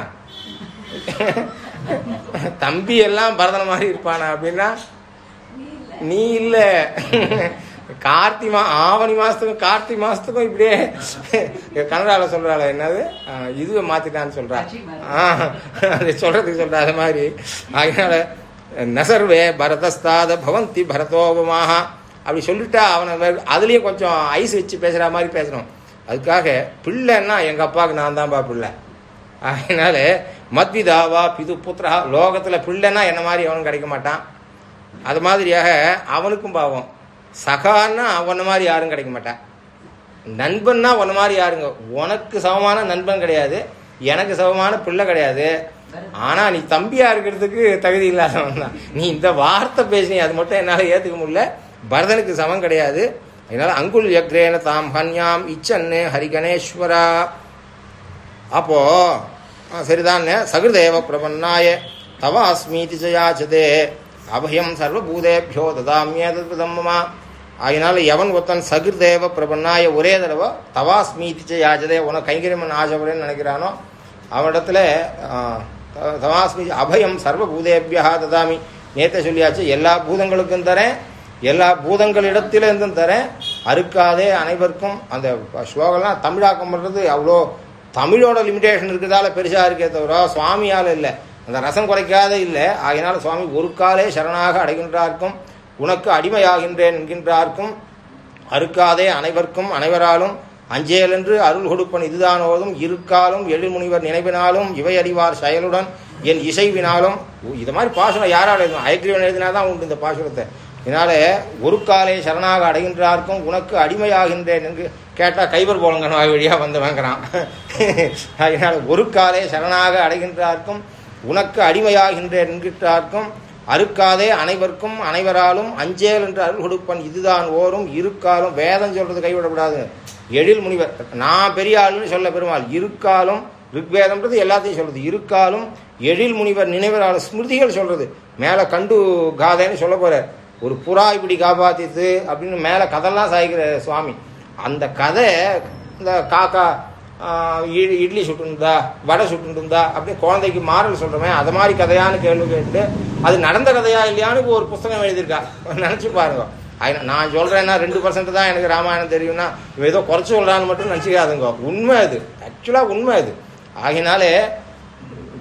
தம்பி எல்லாம் பரதன மாதிரி இருப்பானா அப்படின்னா? நீ இல்ல. கார்த்தி மா ஆவணி மாசத்துக்கும் கார்த்தி மாசத்துக்கும் இப்படியே கன்னடால சொல்றாள் என்னது? இதுவே இதுவை மாத்திட்டான்னு சொல்றா. அது சொல்றதுக்கு சொல்ற அது மாதிரி. அதனால நசர்வே பரதஸ்தாத பவந்தி பரதோபமாக அப்படி சொல்லிட்டா அவனை அதுலேயும் கொஞ்சம் ஐஸ் வச்சு பேசுகிற மாதிரி பேசணும். அதுக்காக பிள்ளைன்னா எங்கள் அப்பாவுக்கு நான் தான்ப்பா பிள்ளை. அதனால மத்விதாவா பிது புத்திரா லோகத்தில் பிள்ளைன்னா என்ன மாதிரி அவனும் கிடைக்க மாட்டான். அது மாதிரியாக அவனுக்கும் பாவம். சகான்னா அவன மாதிரி யாரும் கிடைக்க மாட்டான். நண்பன்னா உன்ன மாதிரி யாருங்க? உனக்கு சமமான நண்பன் கிடையாது. எனக்கு சமமான பிள்ளை கிடையாது. ஆனால் நீ தம்பியாக இருக்கிறதுக்கு தகுதி இல்லாதவன் தான். நீ இந்த வார்த்தை பேசினி அது மட்டும் என்னால் ஏற்றுக்க முடியல. பரதனுக்கு சமம் கிடையாது. அதனால அங்குல் யக்ரேன தாம் ஹன்யாம் இச்சன்னு ஹரிகணேஸ்வரா. அப்போ சரிதான் சகிருதேவ பிரபன்னாய தவ அஸ்மீதி ச அபயம் சர்வபூதேபியோ ததாமியதம் மமா. அதனால எவன் ஒருத்தன் சகிருதேவ பிரபன்னாய ஒரே தடவை தவாஸ்மீதி ஜயாச்சதே யாச்சதே உனக்கு கைங்கரியமன் ஆசைப்படுன்னு நினைக்கிறானோ அவனிடத்துல தவாஸ்மி அபயம் சர்வபூதேபியா ததாமி. நேத்த சொல்லியாச்சு எல்லா பூதங்களுக்கும் தரேன் எல்லா பூதங்களிடத்திலிருந்தும் தரேன். அறுக்காதே அனைவருக்கும் அந்த ஸ்லோகம்லாம் தமிழாக்கம் பண்ணுறது அவ்வளோ தமிழோட லிமிடேஷன் இருக்கிறதால பெருசாக இருக்கே தவிர சுவாமியால் இல்லை. அந்த ரசம் குறைக்காத இல்லை. ஆகினால சுவாமி ஒரு காலே சரணாக அடைகின்றார்க்கும். உனக்கு அடிமையாகின்றேன் என்கின்றார்க்கும். அறுக்காதே அனைவர்க்கும் அனைவராலும். அஞ்சேல் என்று அருள் கொடுப்பன் இதுதான் ஓதும் இருக்காலும் எழில்முனிவர் நினைவினாலும் இவை அறிவார் செயலுடன். என் இசைவினாலும். இது மாதிரி பாசுரம் யாரால் எழுதணும் ஐக்ரீவன் எழுதினா தான் உண்டு இந்த பாசுரத்தை. இதனால ஒரு காலை சரணாக அடைகின்றார்க்கும் உனக்கு அடிமையாகின்றேன் என்று கேட்டால் கைவர் போலங்க நோய் வழியாக வந்து வாங்குறான். அதனால் ஒரு காலை சரணாக அடைகின்றார்க்கும் உனக்கு அடிமையாகின்றேன் என்கின்றார்க்கும் அறுக்காதே அனைவருக்கும் அனைவராலும் அஞ்சேல் என்று அருள் கொடுப்பன் இதுதான் ஓரும் இருக்காலும் வேதம் சொல்றது கைவிடக்கூடாது. எழில் முனிவர் நான் பெரிய ஆளுன்னு சொல்ல பெருமாள் இருக்காலும் ரிக்வேதம்ன்றது எல்லாத்தையும் சொல்றது. இருக்காலும் எழில் முனிவர் நினைவரால் ஸ்மிருதிகள் சொல்றது. மேலே கண்டு காதைன்னு சொல்ல போற ஒரு புறா இப்படி காப்பாத்தித்து அப்படின்னு மேலே கதெல்லாம் சாய்க்கிற சுவாமி. அந்த கதை இந்த காக்கா இட்லி சுட்டுருந்தா வடை சுட்டுருந்தா அப்படியே குழந்தைக்கு மாறல் சொல்கிறோமே அது மாதிரி கதையான்னு கேள்வி கேட்டு அது நடந்த கதையா இல்லையான்னு இப்போ ஒரு புஸ்தகம் எழுதியிருக்கா. நினச்சி பாருங்க. நான் சொல்கிறேன்னா ரெண்டு பர்சன்ட் தான் எனக்கு ராமாயணம் தெரியும்னா இவன் ஏதோ குறைச்சி சொல்கிறான்னு மட்டும் நினச்சிக்காதுங்க. உண்மை அது. ஆக்சுவலாக உண்மை அது. ஆகினாலே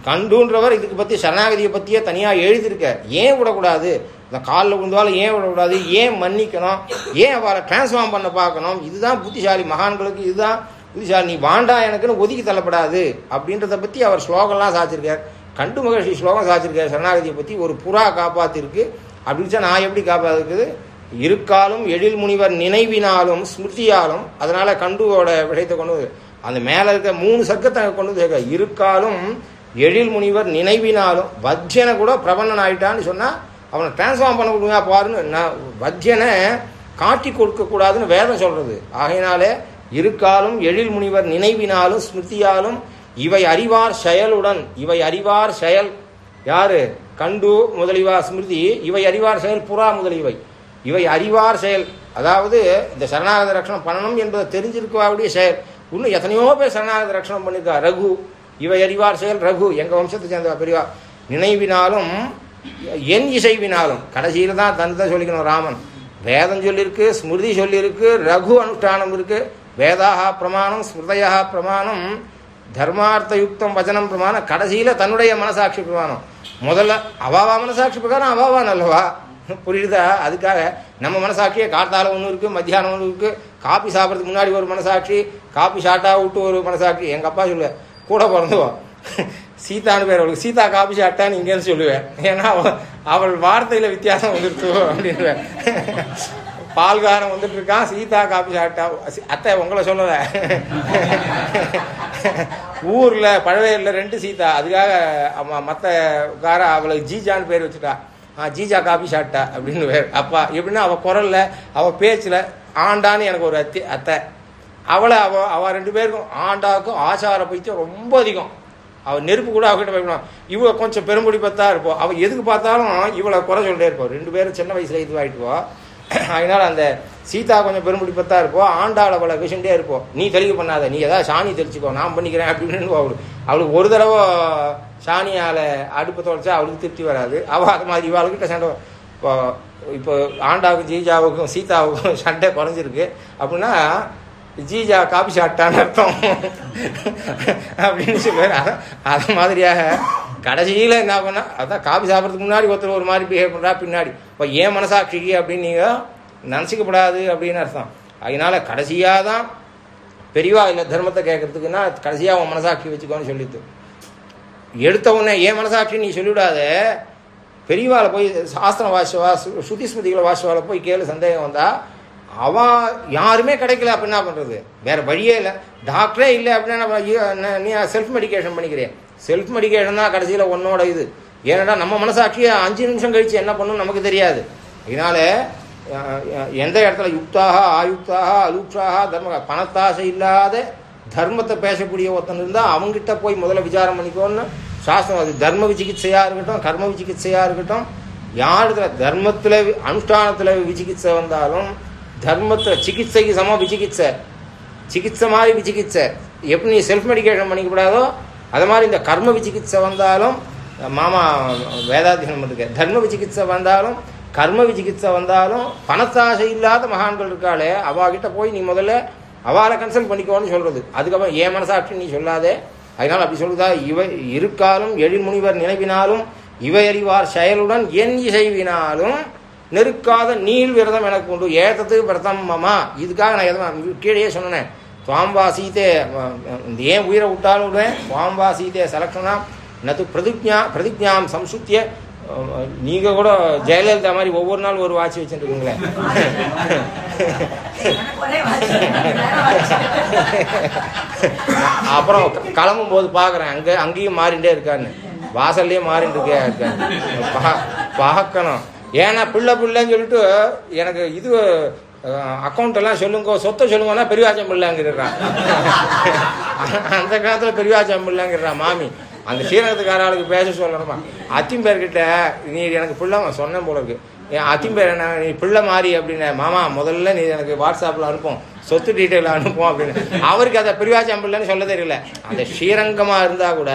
கண்டுன்றவர் இதுக்கு பற்றி சரணாகதியை பற்றியே தனியாக எழுதியிருக்க ஏன் விடக்கூடாது? இந்த காலில் விழுந்தாலும் ஏன் விடக்கூடாது? ஏன் மன்னிக்கணும்? ஏன் அவரை டிரான்ஸ்ஃபார்ம் பண்ண பார்க்கணும்? இதுதான் புத்திசாலி மகான்களுக்கு இதுதான் புத்திசாலி. நீ வாண்டா எனக்குன்னு ஒதுக்கி தள்ளப்படாது. அப்படின்றத பற்றி அவர் ஸ்லோகம்லாம் சாச்சிருக்கார் கண்டு மகிழ்ச்சி ஸ்லோகம் சாச்சிருக்கார் சரணாகதியை பற்றி ஒரு புறா காப்பாத்திருக்கு. அப்படின்னு சொன்னா நான் எப்படி காப்பாற்றிருக்குது இருக்காலும் எழில் முனிவர் நினைவினாலும் ஸ்மிருதியாலும் அதனால் கண்டுவோட விஷயத்தை கொண்டு வந்து அந்த மேலே இருக்க மூணு சர்க்கத்தை கொண்டு வந்து சேர்க்க இருக்காலும் எழில் முனிவர் நினைவினாலும் வஜ்ஜனை கூட பிரபன்னன் ஆயிட்டான்னு சொன்னால் அவனை டிரான்ஸ்ஃபார்ம் பண்ண கொடுங்க பாருன்னு நான் வத்தியனை காட்டி கொடுக்கக்கூடாதுன்னு வேதம் சொல்கிறது ஆகையினாலே இருக்காலும் எழில் முனிவர் நினைவினாலும் ஸ்மிருதியாலும் இவை அறிவார் செயலுடன் இவை அறிவார் செயல். யாரு? கண்டு முதலிவா ஸ்மிருதி இவை அறிவார் செயல் புறா முதலியவை. இவை அறிவார் செயல். அதாவது இந்த சரணாகத ரட்சணம் பண்ணணும் என்பதை தெரிஞ்சிருக்கவாவுடைய செயல். இன்னும் எத்தனையோ பேர் சரணாகத ரட்சணம் பண்ணியிருக்கா ரகு இவை அறிவார் செயல் ரகு எங்கள் வம்சத்தை சேர்ந்த பெரியவா. நினைவினாலும் என் இசைவினாலும் கடைசியில் தான் தந்தை சொல்லிக்கணும் ராமன். வேதம் சொல்லியிருக்கு ஸ்மிருதி சொல்லியிருக்கு ரகு அனுஷ்டானம் இருக்குது வேதாக பிரமாணம் ஸ்மிருதயா பிரமாணம் தர்மார்த்த யுக்தம் வச்சனம் பிரமாணம். கடைசியில் தன்னுடைய மனசாட்சி பிரமாணம். முதல்ல அவாவா மனசாட்சி பிரகாரம் அவாவா நல்லவா புரியுதா? அதுக்காக நம்ம மனசாட்சியே காத்தால ஒன்று இருக்குது மத்தியானம் ஒன்று இருக்குது காப்பி சாப்பிட்றதுக்கு முன்னாடி ஒரு மனசாட்சி காப்பி ஷார்ட்டாக விட்டு ஒரு மனசாட்சி. எங்கள் அப்பா சொல்லுவ கூட பிறந்துவோம் சீதான்னு பேர் அவளுக்கு. சீதா காப்பி ஷார்ட்டான்னு இங்கேன்னு சொல்லுவேன். ஏன்னா அவள் அவள் வார்த்தையில வித்தியாசம் வந்துருச்சு அப்படின்னு பால்காரன் வந்துட்டு இருக்கான் சீதா காப்பி சாப்பிட்டா. அத்தை உங்களை சொல்லல. ஊர்ல பழவேர்ல ரெண்டு சீதா. அதுக்காக அம்மா மத்த கார அவளுக்கு ஜீஜான்னு பேர் வச்சுட்டா. ஆ ஜீஜா காபி சாப்பிட்டா அப்படின்னு பேர் அப்பா எப்படின்னா அவ குரல்ல அவ பேச்சுல ஆண்டான்னு எனக்கு ஒரு அத்தி அத்தை. அவளை அவ அவ ரெண்டு பேருக்கும் ஆண்டாவுக்கும் ஆச்சார பைத்தியம் ரொம்ப அதிகம். அவ நெருப்பு கூட அவகிட்ட பயப்படும் இவ கொஞ்சம் பெரும்புடி பார்த்தா இருப்போம் அவள் எதுக்கு பார்த்தாலும் இவளை குறை சொல்லிட்டே இருப்போம் ரெண்டு பேரும் சின்ன வயசில் இதுவாகிட்டுவோம் அதனால் அந்த சீதா கொஞ்சம் பெரும்புடி பத்தா இருப்போம் ஆண்டாள் அவளை விஷண்டே இருப்போம் நீ தெளிவு பண்ணாத. நீ ஏதாவது சாணி தெளிச்சுக்கோ. நான் பண்ணிக்கிறேன் அப்படின்னு அவளுக்கு. அவளுக்கு ஒரு தடவை சாணியால் அடுப்பு தொலைச்சா அவளுக்கு திருப்தி வராது. அவள் அது மாதிரி இவாளுக்கிட்ட சண்டை இப்போ இப்போ ஆண்டாவுக்கும் ஜீஜாவுக்கும் சீதாவுக்கும் சண்டை குறைஞ்சிருக்கு. அப்படின்னா ஜீஜா காபி சாப்பிட்டான்னு அர்த்தம். அப்படின்னு சொல்லுவார் அதான் அது மாதிரியாக கடைசியில் என்ன பண்ணா அதான் காபி சாப்பிட்றதுக்கு முன்னாடி ஒருத்தர் ஒரு மாதிரி பிஹேவ் பண்ணுறா பின்னாடி. இப்போ ஏன் மனசாட்சிக்கு அப்படின்னு நீங்கள் நினச்சிக்கப்படாது அப்படின்னு அர்த்தம். அதனால கடைசியாக தான் பெரியவா இல்லை தர்மத்தை கேட்கறதுக்குன்னா கடைசியாக அவன் மனசாட்சி வச்சுக்கோன்னு சொல்லிட்டு. எடுத்த உடனே ஏன் மனசாட்சி நீ சொல்லிவிடாத? பெரியவாவில் போய் சாஸ்திரம் வாசவா ஸ்ருதி ஸ்மிருதிகளை வாசவாவில் போய் கேளு சந்தேகம் வந்தால் அவன் யாருமே கிடைக்கல அப்படின்னா பண்றது? வேற வழியே இல்லை. டாக்டரே இல்லை அப்படின்னா நீ செல்ஃப் மெடிக்கேஷன் பண்ணிக்கிறேன் செல்ஃப் மெடிக்கேஷன் தான் கடைசியில் உன்னோட இது. ஏன்னா நம்ம மனசாட்சியை அஞ்சு நிமிஷம் கழிச்சு என்ன பண்ணணும் நமக்கு தெரியாது. இதனால எந்த இடத்துல யுக்தாக ஆயுக்தாக அலுப்தாக தர்ம பணத்தாசை இல்லாத தர்மத்தை பேசக்கூடிய ஒருத்தன் இருந்தால் அவங்ககிட்ட போய் முதல்ல விசாரம் பண்ணிக்கோன்னு. சாஸ்திரம் அது தர்ம விசிகிச்சையாக இருக்கட்டும் கர்ம விசிகிச்சையாக இருக்கட்டும். யாருல தர்மத்தில் அனுஷ்டானத்தில் விசிகிச்சை வந்தாலும் தர்மத்தை சிகிச்சைக்கு சம விசிகிச்சை. சிகிச்சை மாதிரி விசிகிச்சை. எப்படி நீ செல்ஃப் மெடிக்கேஷன் பண்ணிக்கூடாதோ அது மாதிரி இந்த கர்ம விசிகிச்சை வந்தாலும் மாமா வேதாத்தியனம் இருக்கு தர்ம விசிகிச்சை வந்தாலும் கர்ம விசிகிச்சை வந்தாலும் பணத்தாசை இல்லாத மகான்கள் இருக்காளே அவாகிட்ட போய் நீ முதல்ல அவளை கன்சல்ட் பண்ணிக்கோன்னு சொல்றது. அதுக்கப்புறம் ஏன் மனசாட்சி நீ சொல்லாதே? அதனால அப்படி சொல்லுதா இவை இருக்காலும் எழில்முனிவர் நினைவினாலும் இவையறிவார் செயலுடன் என் இசைவினாலும் நெருக்காத நீள் விரதம் எனக்கு உண்டு. ஏத்தத்துக்கு விரதம் மமா. இதுக்காக நான் எதுவும் கீழே சொன்னேன். துவாம்பா சீதே ஏன் உயிரை விட்டாலும் விடுவேன்? துவாம்பா சீதே சலக்ஷனா. நத்து பிரதிஜா பிரதிஜாம் சம்சுத்திய. நீங்க கூட ஜெயலலிதா மாதிரி ஒவ்வொரு நாள் ஒரு வாட்சி வச்சுட்டு அப்புறம் கிளம்பும் போது பாக்குறேன் அங்க அங்கேயும் மாறிண்டே இருக்கான்னு. வாசல்லையே மாறிட்டு இருக்கே இருக்கான்னு. பா- பார்க்கணும். ஏன்னா பிள்ளை பிள்ளைன்னு சொல்லிட்டு எனக்கு இது அக்கௌண்ட் எல்லாம் சொல்லுங்க சொத்தை சொல்லுங்கன்னா பெரியவாச்சம் பிள்ளைங்கிறான் அந்த காலத்தில் பெரியவாச்சம் பிள்ளைங்கிறான் மாமி. அந்த ஸ்ரீரங்கத்துக்கார ஆளுக்கு பேச சொல்லணுமா? அத்திம்பேர்கிட்ட நீ எனக்கு பிள்ளை சொன்னேன் போல இருக்கு. என் அத்திம்பேர் என்ன நீ பிள்ளை மாறி அப்படின்னு மாமா முதல்ல நீ எனக்கு வாட்ஸ்அப்பில் அனுப்பும். சொத்து டீட்டெயில் அனுப்பும் அப்படின்னு. அவருக்கு அதை பெரியவாச்சம் பிள்ளைன்னு சொல்ல தெரியல. அந்த ஸ்ரீரங்கமாக இருந்தால் கூட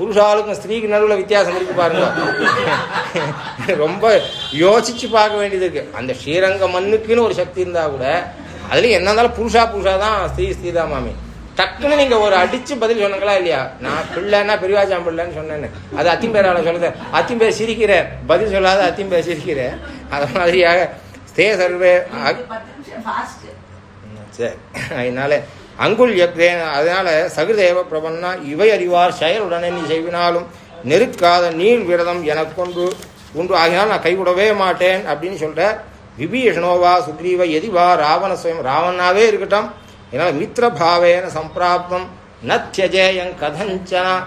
புருஷாளுக்கும் ஸ்திரீக்கு நடுவில் வித்தியாசம் இருக்கு பாருங்க. ரொம்ப யோசிச்சு பார்க்க வேண்டியது இருக்கு. அந்த ஸ்ரீரங்க மண்ணுக்குன்னு ஒரு சக்தி இருந்தா கூட அதுல என்ன இருந்தாலும் புருஷா புருஷா தான் ஸ்திரீ ஸ்திரீ தான் மாமி. டக்குன்னு நீங்க ஒரு அடிச்சு பதில் சொன்னங்களா இல்லையா? நான் பிள்ளைன்னா பெரியவாச்சாம் பிள்ளைன்னு சொன்னேன்னு. அது அத்திம்பேரால சொல்லுது. அத்திம்பேர் சிரிக்கிற. பதில் சொல்லாத அத்திம்பேர் சிரிக்கிற. அது மாதிரியாக ஸ்தே சர்வே. சரி அதனால அங்குள் யக்ரே அதனால சகுதேவ பிரபன்னா இவை அறிவார் செயலுடனே நீ செய்வினாலும் நெருக்காத நீள் விரதம் எனக்கு கொண்டு உண்டு. ஆகினால் நான் கைவிடவே மாட்டேன் அப்படின்னு சொல்ற விபீஷணோவா சுக்ரீவ எதிவா ராவண சுயம். ராவணாவே இருக்கட்டும். என்னால் மித்திரபாவேன சம்பிராப்தம். ந கதஞ்சன.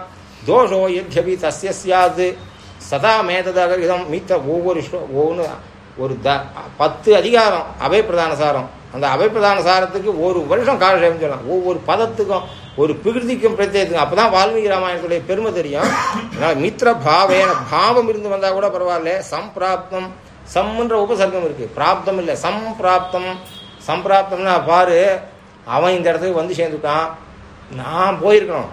தோஷோ எத்யபி தஸ்ய சியாது சதா மேததாக இதம் மித்த ஒவ்வொரு ஸ்லோ- ஒவ்வொன்று ஒரு த பத்து அதிகாரம் அபய பிரதான சாரம். அந்த அவைப்பிரதான சாரத்துக்கு ஒரு வருஷம் காலசேபம் சொல்லலாம். ஒவ்வொரு பதத்துக்கும் ஒரு பிகிருதிக்கும் பிரத்யேகத்துக்கும். அப்பதான் வால்மீகி ராமாயணத்துடைய பெருமை தெரியும். மித்ர மித்திர பாவேன பாவம் இருந்து வந்தா கூட பரவாயில்ல. சம்பிராப்தம் சம்ன்ற உபசர்க்கம் இருக்கு. பிராப்தம் இல்லை. சம்பிராப்தம் சம்பிராப்தம்னா பாரு அவன் இந்த இடத்துக்கு வந்து சேர்ந்துட்டான். நான் போயிருக்கணும்.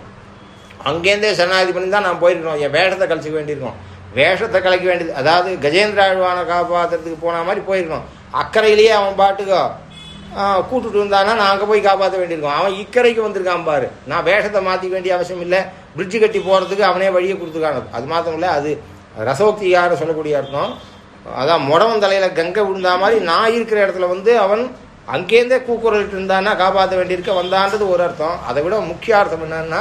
அங்கேருந்தே சரணாகதி பண்ணி தான் நான் போயிருக்கணும். என் வேஷத்தை கழிச்சுக்க வேண்டியிருக்கோம் வேஷத்தை கலைக்க வேண்டியது அதாவது கஜேந்திர ஆழ்வானை காப்பாற்றுறதுக்கு போன மாதிரி போயிருக்கணும். அக்கறையிலேயே அவன் பாட்டுக்கோ கூட்டுட்டு வந்தானா நான் அங்கே போய் காப்பாற்ற வேண்டியிருக்கோம். அவன் இக்கரைக்கு வந்திருக்கான் பாரு. நான் வேஷத்தை மாற்றிக்க வேண்டிய அவசியம் இல்லை. பிரிட்ஜு கட்டி போகிறதுக்கு அவனே வழியை கொடுத்துருக்கான் அது மாத்திரம் இல்லை அது ரசோக்தியார சொல்லக்கூடிய அர்த்தம். அதான் முடவன் தலையில் கங்கை விழுந்தா மாதிரி நான் இருக்கிற இடத்துல வந்து அவன் அங்கேருந்தே கூக்குரலிட்டு இருந்தானா காப்பாற்ற வேண்டியிருக்க வந்தான்றது ஒரு அர்த்தம். அதை விட முக்கிய அர்த்தம் என்னன்னா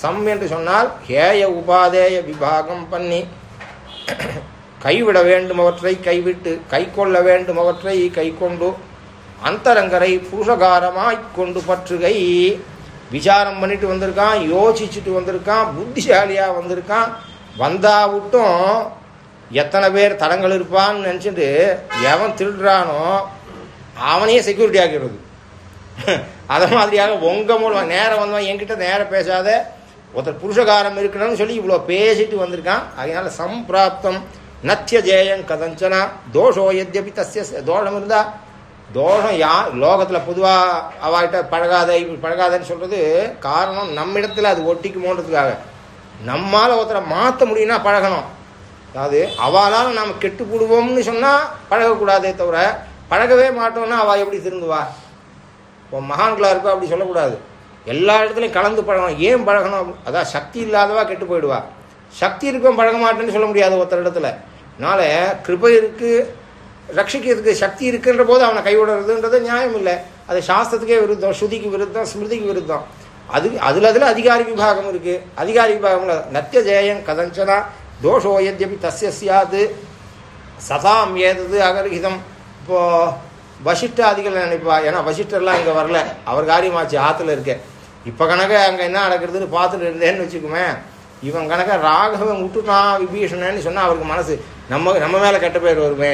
சம் என்று சொன்னால் ஹேய உபாதேய விபாகம் பண்ணி கைவிட வேண்டும் அவற்றை கைவிட்டு கை கொள்ள வேண்டுமவற்றை கை கொண்டு அந்தரங்கரை பூஷகாரமாய் கொண்டு பற்றுகை. விசாரம் பண்ணிட்டு வந்திருக்கான் யோசிச்சுட்டு வந்திருக்கான் புத்திசாலியாக வந்திருக்கான். வந்தா விட்டும் எத்தனை பேர் தடங்கள் இருப்பான்னு நினச்சிட்டு எவன் திருடுறானோ அவனையே செக்யூரிட்டி ஆக்கிடுறது. அதை மாதிரியாக உங்க மூலம் நேரம் வந்தவன் என்கிட்ட நேரம் பேசாத ஒருத்தர் புருஷகாரம் இருக்கணும்னு சொல்லி இவ்வளோ பேசிட்டு வந்திருக்கான். அதனால சம்பிராப்தம் நத்திய ஜேயம் கதஞ்சனா தோஷோ எத்யபி தஸ்ய தோஷம் இருந்தால் தோஷம் யா லோகத்தில் பொதுவாக அவாகிட்ட பழகாத இப்படி பழகாதன்னு சொல்கிறது காரணம் நம்மிடத்தில் அது ஒட்டிக்குமோன்றதுக்காக. நம்மால் ஒருத்தரை மாற்ற முடியும்னா பழகணும். அதாவது அவளால் நாம் கெட்டு போடுவோம்னு சொன்னால் பழகக்கூடாதே தவிர பழகவே மாட்டோம்னா அவள் எப்படி திருந்துவா? இப்போ மகான்களாக இருக்கோ அப்படி சொல்லக்கூடாது. எல்லா இடத்துலையும் கலந்து பழகணும். ஏன் பழகணும்? அதான் சக்தி இல்லாதவா கெட்டு போயிடுவா. சக்தி இருக்கும் பழக மாட்டேன்னு சொல்ல முடியாது ஒருத்தர் இடத்துல. அதனால் கிருபை இருக்குது ரட்சிக்கிறதுக்கு சக்தி இருக்கின்ற போது அவனை கைவிடுறதுன்றது நியாயம் இல்லை. அது சாஸ்திரத்துக்கே விருத்தம் ஸ்ருதிக்கு விருத்தம் ஸ்மிருதிக்கு விருத்தம். அது அதில் அதில் அதிகாரி விபாகம் இருக்குது அதிகாரி விபாகம்ல நத்திய ஜெயம் கதஞ்சனா தோஷோ எத்யபி தஸ்ய சியாது சதாம் ஏதது அகர்ஹிதம். இப்போது வசிஷ்டாதிகள் நினைப்பா ஏன்னா வசிஷ்டர்லாம் இங்கே வரல. அவர் காரியமாச்சு ஆற்றுல இருக்க. இப்போ கணக்க அங்கே என்ன நடக்கிறதுன்னு பார்த்துட்டு இருந்தேன்னு வச்சுக்குமே இவன் கணக்க ராகவன் விட்டுட்டான் விபீஷணன்னு சொன்னால் அவருக்கு மனசு நம்ம நம்ம மேலே கெட்ட பேர் வருமே.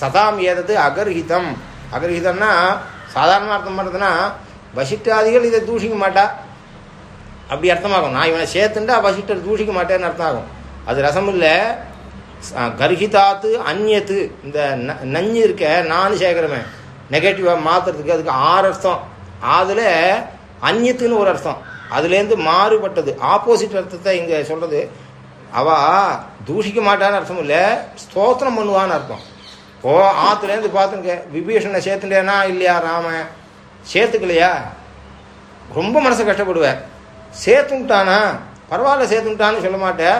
சதாம் ஏதது அகர்ஹிதம். அகர்ஹிதம்னா சாதாரணமாக அர்த்தம் பண்ணுறதுன்னா வசிட்டாதிகள் இதை தூஷிக்க மாட்டா. அப்படி அர்த்தமாகும். நான் இவனை சேர்த்துண்டா வசிட்டர் தூஷிக்க மாட்டேன்னு அர்த்தம் ஆகும் அது ரசம் இல்லை. கர்ஹிதாத்து அந்நியத்து இந்த ந- நஞ்சு இருக்க நான் சேகரமே. நெகட்டிவாக மாற்றுறதுக்கு அதுக்கு ஆறு அர்த்தம். அதில் அந்நியத்துன்னு ஒரு அர்த்தம். அதுலேருந்து மாறுபட்டது. ஆப்போசிட் அர்த்தத்தை இங்கே சொல்கிறது அவ தூஷிக்க மாட்டான்னு அர்த்தம் இல்லை. ஸ்தோத்திரம் பண்ணுவான்னு அர்த்தம். ஓ ஆத்துலேருந்து பார்த்துங்க விபீஷனை சேர்த்துட்டேனா இல்லையா ராமன் சேர்த்துக்கலையா? ரொம்ப மனசு கஷ்டப்படுவேன் சேர்த்துட்டானா? பரவாயில்ல சேர்த்துட்டான்னு சொல்ல மாட்டேன்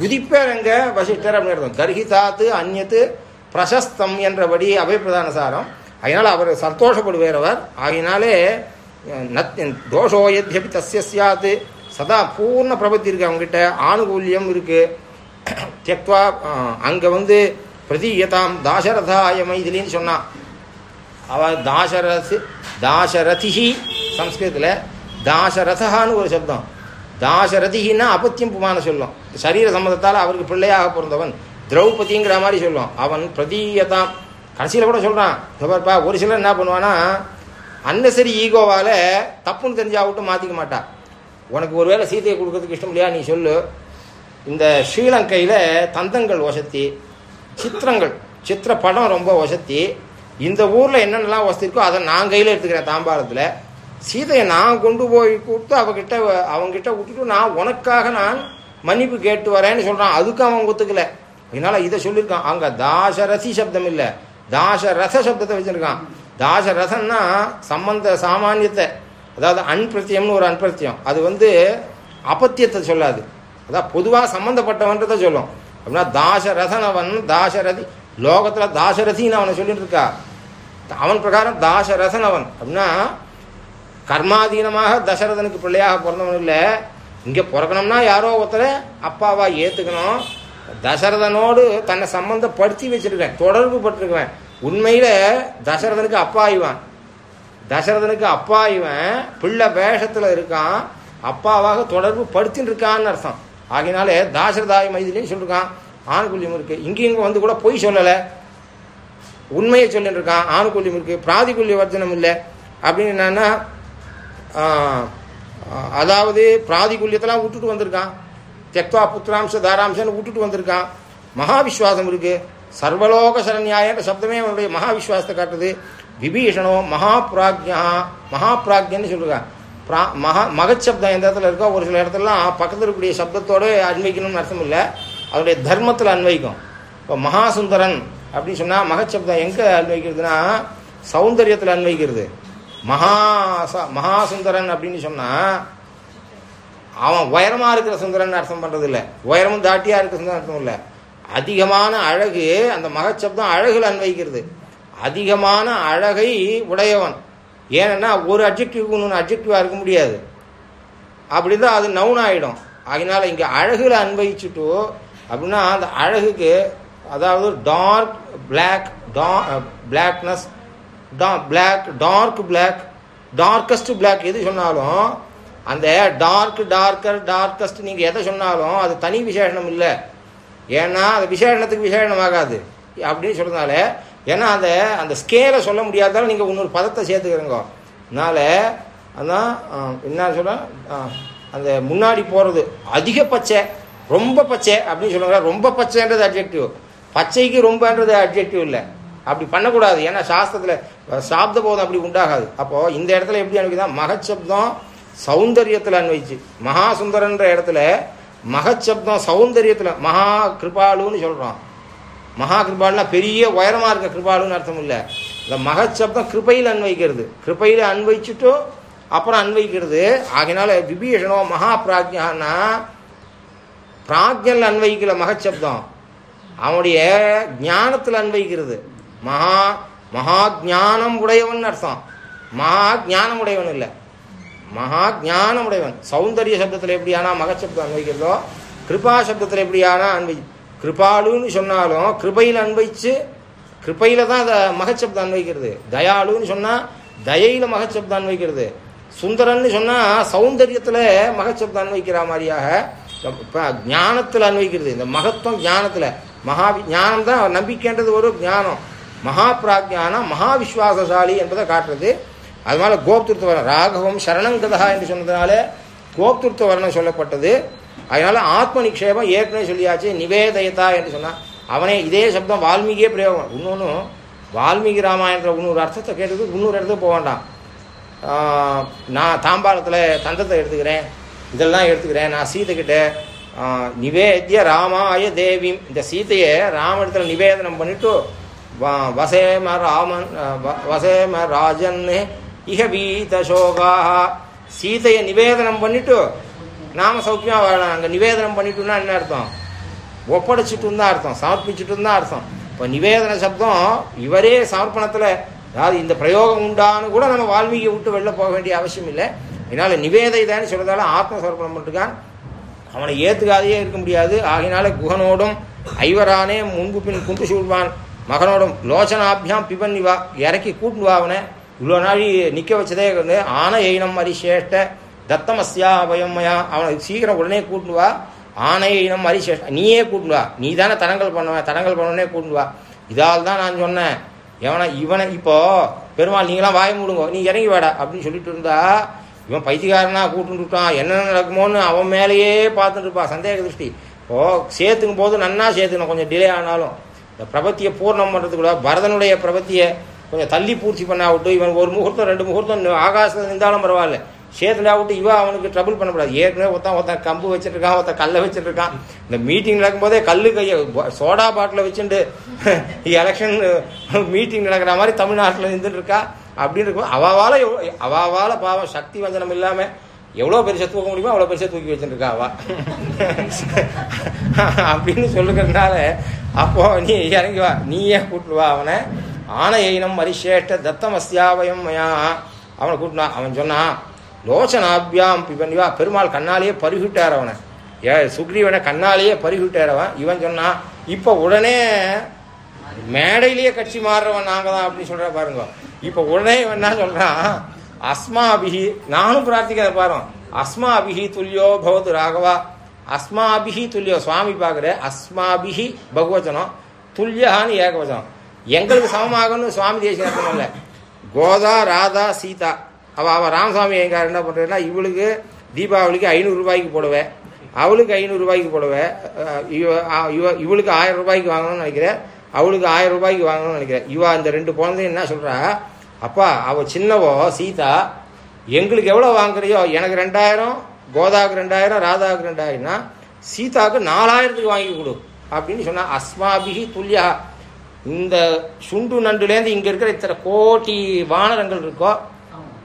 குதிப்பேர் எங்க வசிஷ்டர் அப்படின்னு அர்த்தம். கர்ஹிதாத்து அந்நத்து பிரசஸ்தம் என்றபடி அபயப்பிரதான சாரம். அதனால் அவர் சந்தோஷப்படுவேறவர் அவர் ஆகினாலே நத் தோஷோ எத்யபி தஸ்ய சதா பூர்ண பிரபத்தி இருக்குது அவங்ககிட்ட ஆணுகூல்யம் இருக்குது தெக்வா அங்கே வந்து பிரதீயதாம் தாசரதாய மைதிலின்னு சொன்னான் அவ தாசரசு தாசரதிஹி சம்ஸ்கிருதத்தில் தாசரதான்னு ஒரு சப்தம். தாசரதிஹின்னா அபத்தியம் புமான சொல்லும். சரீர சம்மதத்தால் அவருக்கு பிள்ளையாக பிறந்தவன் திரௌபதிங்கிற மாதிரி சொல்லும். அவன் பிரதீயதாம். கடைசியில் கூட சொல்கிறான் பாருப்பா ஒரு சிலர் என்ன பண்ணுவானா அன்னசரி ஈகோவால் தப்புன்னு தெரிஞ்சா விட்டு மாற்றிக்க மாட்டான் உனக்கு ஒருவேளை சீதையை கொடுக்கறதுக்கு இஷ்டம் இல்லையா நீ சொல்லு. இந்த ஸ்ரீலங்கையில் தந்தங்கள் வசத்தி சித்திரங்கள். சித்திர படம் ரொம்ப வசத்தி இந்த ஊரில் என்னென்னலாம் வசதி இருக்கோ அதை நான் கையில் எடுத்துக்கிறேன் தாம்பாளத்தில். சீதையை நான் கொண்டு போய் கொடுத்து அவகிட்ட அவங்கிட்ட விட்டுட்டு நான் உனக்காக நான் மன்னிப்பு கேட்டு வரேன்னு சொல்கிறான் அதுக்கு அவன் ஒத்துக்கல. என்னால் இதை சொல்லியிருக்கான். அங்கே தாசரசி சப்தம் இல்லை. தாசரச சப்தத்தை வச்சுருக்கான். தாசரசன்னா சம்பந்த சாமானியத்தை. அதாவது அன்பிரத்தியம்னு ஒரு அன்பிரத்தியம் அது வந்து அபத்தியத்தை சொல்லாது. அதான் பொதுவாக சம்மந்தப்பட்டவன்றதை சொல்லும். அப்படின்னா தாசரதனவன் தாசரதி. லோகத்தில் தாசரதின்னு அவனை சொல்லிட்டு இருக்கா அவன் பிரகாரம் தாசரசனவன் அப்படின்னா கர்மாதீனமாக தசரதனுக்கு பிள்ளையாக பிறந்தவன் இல்லை. இங்கே பிறக்கணும்னா யாரோ ஒருத்தரை அப்பாவா ஏற்றுக்கணும் தசரதனோடு தன்னை சம்பந்தப்படுத்தி வச்சிருக்கேன் தொடர்பு பட்டிருக்குவேன் உண்மையில் தசரதனுக்கு அப்பா இவன். தசரதனுக்கு அப்பா இவன் பிள்ளை வேஷத்தில் இருக்கான் அப்பாவாக தொடர்பு படுத்தின்னு இருக்கான்னு அர்த்தம். ஆகினாலே தாசரதாய் மைதிலையும் சொல்லியிருக்கான் ஆணுக்குள்ளியம் இருக்கு. இங்கேயும் இங்கே வந்து கூட பொய் சொல்லலை. உண்மையை சொல்லிட்டு இருக்கான் ஆணுக்குள்ளியம் இருக்கு. பிராதிகுல்ய வர்ஜனம் இல்லை. அப்படின்னு என்னன்னா அதாவது பிராதிகுல்யத்தெல்லாம் விட்டுட்டு வந்திருக்கான். தெக்வா புத்திராம்ச தாராம்சன்னு விட்டுட்டு வந்திருக்கான். மகாவிஸ்வாசம் இருக்கு. சர்வலோக சரண்யாயன்ற சப்தமே அவனுடைய மகாவிஸ்வாசத்தை காட்டுது. விபீஷணோ மகாபிராஜ்யா மகாபிராஜ்யன்னு சொல்லியிருக்கான் பிரா மகா மகச்சப்தம் எந்த இடத்துல இருக்கோ ஒரு சில இடத்துலலாம் பக்கத்தில் இருக்கக்கூடிய சப்தத்தோடு அன்வைக்கணும்னு அர்த்தம் இல்லை. அதனுடைய தர்மத்தில் அன்வைக்கும் இப்போ மகாசுந்தரன் அப்படின்னு சொன்னால் மகச்சப்தம் எங்கே அன்வைக்கிறதுனா சௌந்தரியத்தில் அன்வைக்கிறது மகா ச- மகாசுந்தரன் அப்படின்னு சொன்னால் அவன் உயரமாக இருக்கிற சுந்தரன் அர்த்தம் பண்ணுறது இல்லை உயரமும் தாட்டியாக இருக்கிற சுந்தரன் அர்த்தம் இல்லை. அதிகமான அழகு அந்த மகச்சப்தம் அழகில் அன்வைக்கிறது அதிகமான அழகை உடையவன். ஏன்னா ஒரு அப்ஜெக்டிவ் இன்னொன்று அப்ஜெக்டிவாக இருக்க முடியாது. அப்படி தான் அது நவுன் ஆகிடும் அதனால் இங்கே அழகுல அன்வயிச்சுட்டு அப்படின்னா அந்த அழகுக்கு அதாவது டார்க் பிளாக் டா பிளாக்னஸ் டா black dark black darkest black எது சொன்னாலும் அந்த டார்க் டார்க்கர் டார்க்கஸ்ட் நீங்கள் எதை சொன்னாலும் அது தனி விசேஷனம் இல்லை. ஏன்னா அது விசேஷணத்துக்கு விசேஷனம் ஆகாது அப்படின்னு சொல்றதுனால ஏன்னா அந்த அந்த ஸ்கேலை சொல்ல முடியாதாலும் நீங்கள் இன்னொரு பதத்தை சேர்த்துக்கிறீங்க. அதனால் அதான் என்ன சொல்ல அந்த முன்னாடி போகிறது அதிக பச்சை ரொம்ப பச்சை அப்படின்னு சொல்லுவாங்க. ரொம்ப பச்சைன்றது அப்ஜெக்டிவ் பச்சைக்கு ரொம்பன்றது அப்ஜெக்டிவ் இல்லை. அப்படி பண்ணக்கூடாது. ஏன்னா சாஸ்திரத்தில் சாப்த போதும் அப்படி உண்டாகாது. அப்போது இந்த இடத்துல எப்படி அனுப்பிதான் மகச்சப்தம் சௌந்தரியத்தில் அன்வைச்சு மகா சுந்தரன்ற இடத்துல மகச்சப்தம் சௌந்தரியத்தில் மகா கிருபாலுன்னு சொல்கிறோம் மகா கிருபாலுனா பெரிய உயரமாக இருக்க கிருபாலுன்னு அர்த்தம் இல்லை. இந்த மகச்சப்தம் கிருபையில் அன்வைக்கிறது. கிருபையில் அன்வைச்சுட்டு அப்புறம் அன்வைக்கிறது. ஆகினால விபீஷணோ மகா பிராஜ்யான்னா பிராக்யல் அன்வைக்கல மகச்சப்தம். அவனுடைய ஞானத்தில் அன்வைக்கிறது. மகா மகா ஞானம் உடையவன் அர்த்தம். மகா ஞானம் உடையவன் இல்லை. மகா ஞானம் உடையவன். சௌந்தரிய சப்தத்தில் எப்படியானா மகச்சப்தம் அன்வைக்கிறதோ கிருபா சப்தத்தில் எப்படியானா அன்வை கிருபாலுன்னு சொன்னாலும் கிருபையில் அன்வைச்சு கிருப்பையில் தான் அதை மகச்சப்தம் அன்வைக்கிறது தயாளுன்னு சொன்னால் தயையில் மகச்சப்தம் அன்வைக்கிறது சுந்தரன்னு சொன்னால் சௌந்தரியத்தில் மகச்சப்தம் அன்வைக்கிற மாதிரியாக இப்போ ஞானத்தில் அன்வைக்கிறது இந்த மகத்துவம் ஞானத்தில். மகா ஞானம் தான் நம்பிக்கைன்றது ஒரு ஞானம். மகா பிராஜானம் மகா விஸ்வாசசாலி என்பதை காட்டுறது. அதனால கோப்திருத்த வர்ணம். ராகவம் சரணங்கதா என்று சொன்னதுனால கோப்திருத்த வர்ணம் சொல்லப்பட்டது. அதனால ஆத்ம நிக்ஷேபம் ஏற்கனவே சொல்லியாச்சு நிவேதயதா என்று சொன்னான் அவனே இதே சப்தம் வால்மீகியே பிரயோகம். இன்னொன்று வால்மீகி ராமாயணத்தில் இன்னொரு அர்த்தத்தை கேட்டது இன்னொரு இடத்துக்கு போக வேண்டாம். நான் தாம்பாளத்தில் தந்தத்தை எடுத்துக்கிறேன் இதெல்லாம் எடுத்துக்கிறேன் நான் சீதைக்கிட்ட நிவேத்திய ராமாய தேவி இந்த சீதையை ராமஇடத்துல நிவேதனம் பண்ணிட்டு வ- வசேம ராமன் வசேம ராஜன் இஹ வீத சோகா. சீதையை நிவேதனம் பண்ணிட்டு நாம சௌக்கியமாக வாழலாம். அங்கே நிவேதனம் பண்ணிட்டோம்னா என்ன அர்த்தம்? ஒப்படைச்சிட்டு தான் அர்த்தம். சமர்ப்பிச்சுட்டு தான் அர்த்தம். இப்போ நிவேதன சப்தம் இவரே சமர்ப்பணத்தில் அதாவது இந்த பிரயோகம் உண்டான்னு கூட நம்ம வால்மீகியை விட்டு வெளில போக வேண்டிய அவசியம் இல்லை. இதனால் நிவேதைதான்னு சொல்றதால ஆத்ம சமர்ப்பணம் பண்ணிட்டுக்கான் அவனை ஏற்றுக்காதையே இருக்க முடியாது. ஆகினால குகனோடும் ஐவரானே முன்பு பின் குண்டு சூழ்வான். மகனோடும் லோச்சனாபியாம் பிபன் வா இறக்கி கூட்டு வா அவனை. இவ்வளோ நாள் நிற்க வச்சதே வந்து ஆன எயினம் அரிசேஷ்ட தத்தமஸ்யா அபயம்மயா அவனை சீக்கிரம் உடனே கூட்டு வா. ஆனை இனம் அரிசேஷ்ட நீயே கூட்டு வா. நீ தானே தடங்கல் பண்ணுவேன் தடங்கல் பண்ணனே கூட்டு வா. இதால் தான் நான் சொன்னேன். எவனை இவனை இப்போ பெருமாள் நீங்களாம் வாய மூடுங்க. நீ இறங்கி வாடா. அப்படின்னு சொல்லிட்டு இருந்தா இவன் பைத்தியக்காரனா கூட்டுன்னு என்ன நடக்குமோன்னு அவன் மேலேயே பார்த்துட்டு இருப்பான் சந்தேக திருஷ்டி. ஓ சேர்த்துக்கும் போது நன்னா சேர்த்துக்கணும் கொஞ்சம் டிலே ஆனாலும். இந்த பிரபத்தியை பூர்ணம் பண்ணுறதுக்கு கூட பரதனுடைய பிரபத்தியை கொஞ்சம் தள்ளி பூர்த்தி பண்ணா விட்டு இவன் ஒரு முகூர்த்தம் ரெண்டு முகூர்த்தம் ஆகாசத்தில் இருந்தாலும் பரவாயில்ல. சேத்துல விட்டு இவ அவனுக்கு ட்ரபிள் பண்ணக்கூடாது. ஏற்கனவே ஒருத்தன் ஒருத்தன் கம்பு வச்சுட்டு இருக்கான் ஒருத்தன் கல்லை வச்சுட்டு இருக்கான் இந்த மீட்டிங் நடக்கும்போதே கல்லு கையை சோடா பாட்டில் வச்சுட்டு எலெக்ஷன் மீட்டிங் நடக்கிற மாதிரி தமிழ்நாட்டில் இருந்துட்டு இருக்கா? அப்படின்னு இருக்கும் அவாவால எவ்வளோ அவாவால பாவம் சக்தி வஞ்சனம் இல்லாமல் எவ்வளோ பெருசா தூக்க முடியுமோ அவ்வளோ பெருசாக தூக்கி வச்சுட்டு அவா. அப்படின்னு சொல்லுகிறதுனால அப்போ நீ இறங்கி வா. நீயே கூட்டுவா வா அவனை? ஆனையினம் மரிசேஷ்ட தத்தம் அஸ்யாவயம் மயா. அவனை கூட்டினா அவன் சொன்னான் லோச்சனாபியாம் பிபன்வா பெருமாள் கண்ணாலேயே பருகிட்டார் அவனை. ஏ சுக்ரீவனை கண்ணாலேயே பருகிட்டார் அவன் இவன் சொன்னான் இப்போ உடனே மேடையிலேயே கட்சி மாறுறவன் நாங்கள் தான் அப்படின்னு சொல்கிற பாருங்க. இப்போ உடனே இவன் என்ன சொல்கிறான் அஸ்மாபிஹி நானும் பிரார்த்திக்கிறத பாருவோம் அஸ்மாபிஹி துல்லியோ பவது ராகவா. அஸ்மாபிஹி துல்லியோ சுவாமி பார்க்குற அஸ்மாபிஹி பகுவச்சனம். துல்லியான்னு ஏகவச்சனம். எங்களுக்கு சமமாகன்னு சுவாமி தேசிய இல்லை கோதா ராதா சீதா. அவ அவள் ராமசாமி எங்கார் என்ன பண்றேன்னா இவளுக்கு தீபாவளிக்கு ஐநூறு ரூபாய்க்கு போடுவேன் அவளுக்கு ஐநூறு ரூபாய்க்கு போடுவேன் இவ- இவ இவளுக்கு ஆயிரம் ரூபாய்க்கு வாங்கணும்னு நினைக்கிறேன். அவளுக்கு ஆயிரம் ரூபாய்க்கு வாங்கணும்னு நினைக்கிறேன். இவா இந்த ரெண்டு குழந்தையும் என்ன சொல்றா? அப்பா அவ சின்னவோ சீதா எங்களுக்கு எவ்வளோ வாங்குறியோ எனக்கு ரெண்டாயிரம் கோதாவுக்கு ரெண்டாயிரம் ராதாவுக்கு ரெண்டாயிரம்னா சீதாவுக்கு நாலாயிரத்துக்கு வாங்கி கொடு அப்படின்னு சொன்னா அஸ்மாபிகி துல்லியா. இந்த சுண்டு நண்டுலேருந்து இங்க இருக்கிற இத்தனை கோட்டி வானரங்கள் இருக்கோ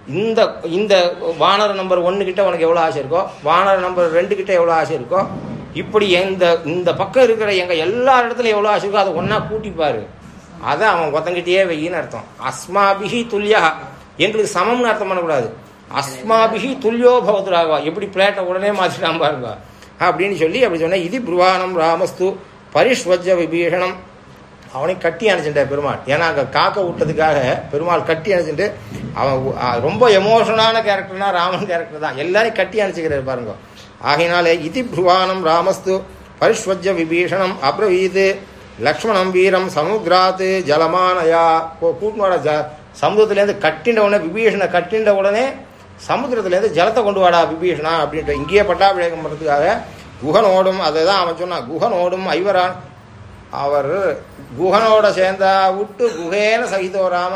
இந்த இந்த வானர நம்பர் ஒன்று கிட்ட உனக்கு எவ்வளோ ஆசை இருக்கோ வானர நம்பர் ரெண்டு கிட்ட எவ்வளோ ஆசை இருக்கோ இப்படி இந்த இந்த பக்கம் இருக்கிற எங்கள் எல்லா இடத்துலையும் எவ்வளோ ஆசை இருக்கோ அதை ஒன்றா கூட்டிப்பார் அதை அவன் ஒத்தங்கிட்டே வெயின்னு அர்த்தம். அஸ்மாபிஹி துல்லியா. எங்களுக்கு சமம்னு அர்த்தம் பண்ணக்கூடாது. அஸ்மாபிஹி துல்லியோ பவதுராகவா எப்படி பிளேட்டை உடனே மாற்றிட்டான் பாருங்க அப்படின்னு சொல்லி அப்படி சொன்னேன் இது புருவானம் ராமஸ்து பரிஷ்வஜ விபீஷணம். அவனையும் கட்டி அணைச்சிட்டார் பெருமாள். ஏன்னா அங்கே காக்க விட்டதுக்காக பெருமாள் கட்டி அணைச்சிட்டு அவன் ரொம்ப எமோஷனான கேரக்டர்னா ராமன் கேரக்டர் தான். எல்லாரையும் கட்டி அணைச்சிக்கிறார் பாருங்க. ஆகினாலே இதி புருவானம் ராமஸ்து பரிஷ்வஜ விபீஷணம் அப்ரவீது லக்ஷ்மணம் வீரம் சமுத்ராத்து ஜலமானயா. கூட்டினோட ஜ சமுதிரத்துலேருந்து கட்டின்ற உடனே விபீஷனை கட்டின்ற உடனே சமுத்திரத்துலேருந்து ஜலத்தை கொண்டு வாடா விபீஷணா அப்படின்ட்டு இங்கேயே பட்டாபிஷேகம் பண்ணுறதுக்காக குகனோடும் அதை தான் அவன் சொன்னான் குகனோடும் ஐவரான் அவர் குஹனோட சேர்ந்தா விட்டு குஹேன சகிதோ ராம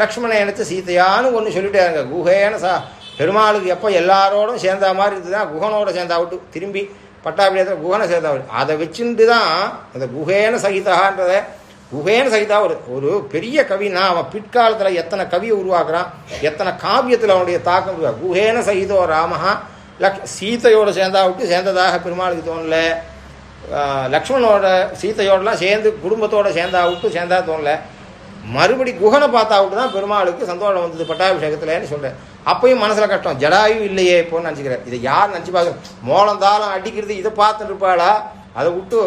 லக்ஷ்மண எனக்கு சீதையான்னு ஒன்று சொல்லிட்டாருங்க. குஹேன சா பெருமாளுக்கு எப்போ எல்லாரோடும் சேர்ந்தா மாதிரி இருந்ததுன்னா குஹனோட சேர்ந்தா விட்டு திரும்பி பட்டாபிடத்தில் குகனை சேர்ந்தா விட்டு. அதை வச்சுட்டு தான் அந்த குஹேன சகிதான்றத குகேன சகிதா ஒரு ஒரு பெரிய கவினா அவன் பிற்காலத்தில் எத்தனை கவியை உருவாக்குறான் எத்தனை காவியத்தில் அவனுடைய தாக்கம் உருவா குஹேன சகிதோ ராமஹா லக் சீதையோட சேர்ந்தா விட்டு சேர்ந்ததாக பெருமாளுக்கு தோணல. லக்ஷ்மணோட சீத்தையோடலாம் சேர்ந்து குடும்பத்தோட சேர்ந்தா விட்டு சேர்ந்தா தோணல. மறுபடி குகனை பார்த்தா விட்டு தான் பெருமாளுக்கு சந்தோஷம் வந்தது பட்டாபிஷேகத்துலன்னு சொல்கிறேன் அப்பயும் மனசில் கஷ்டம். ஜடாயு இல்லையே இப்போன்னு நினச்சிக்கிறேன் இதை யார் நினச்சி பார்க்க மோளம் தாளம் அடிக்கிறது இதை பார்த்துட்டு இருப்பாளா? அதை விட்டு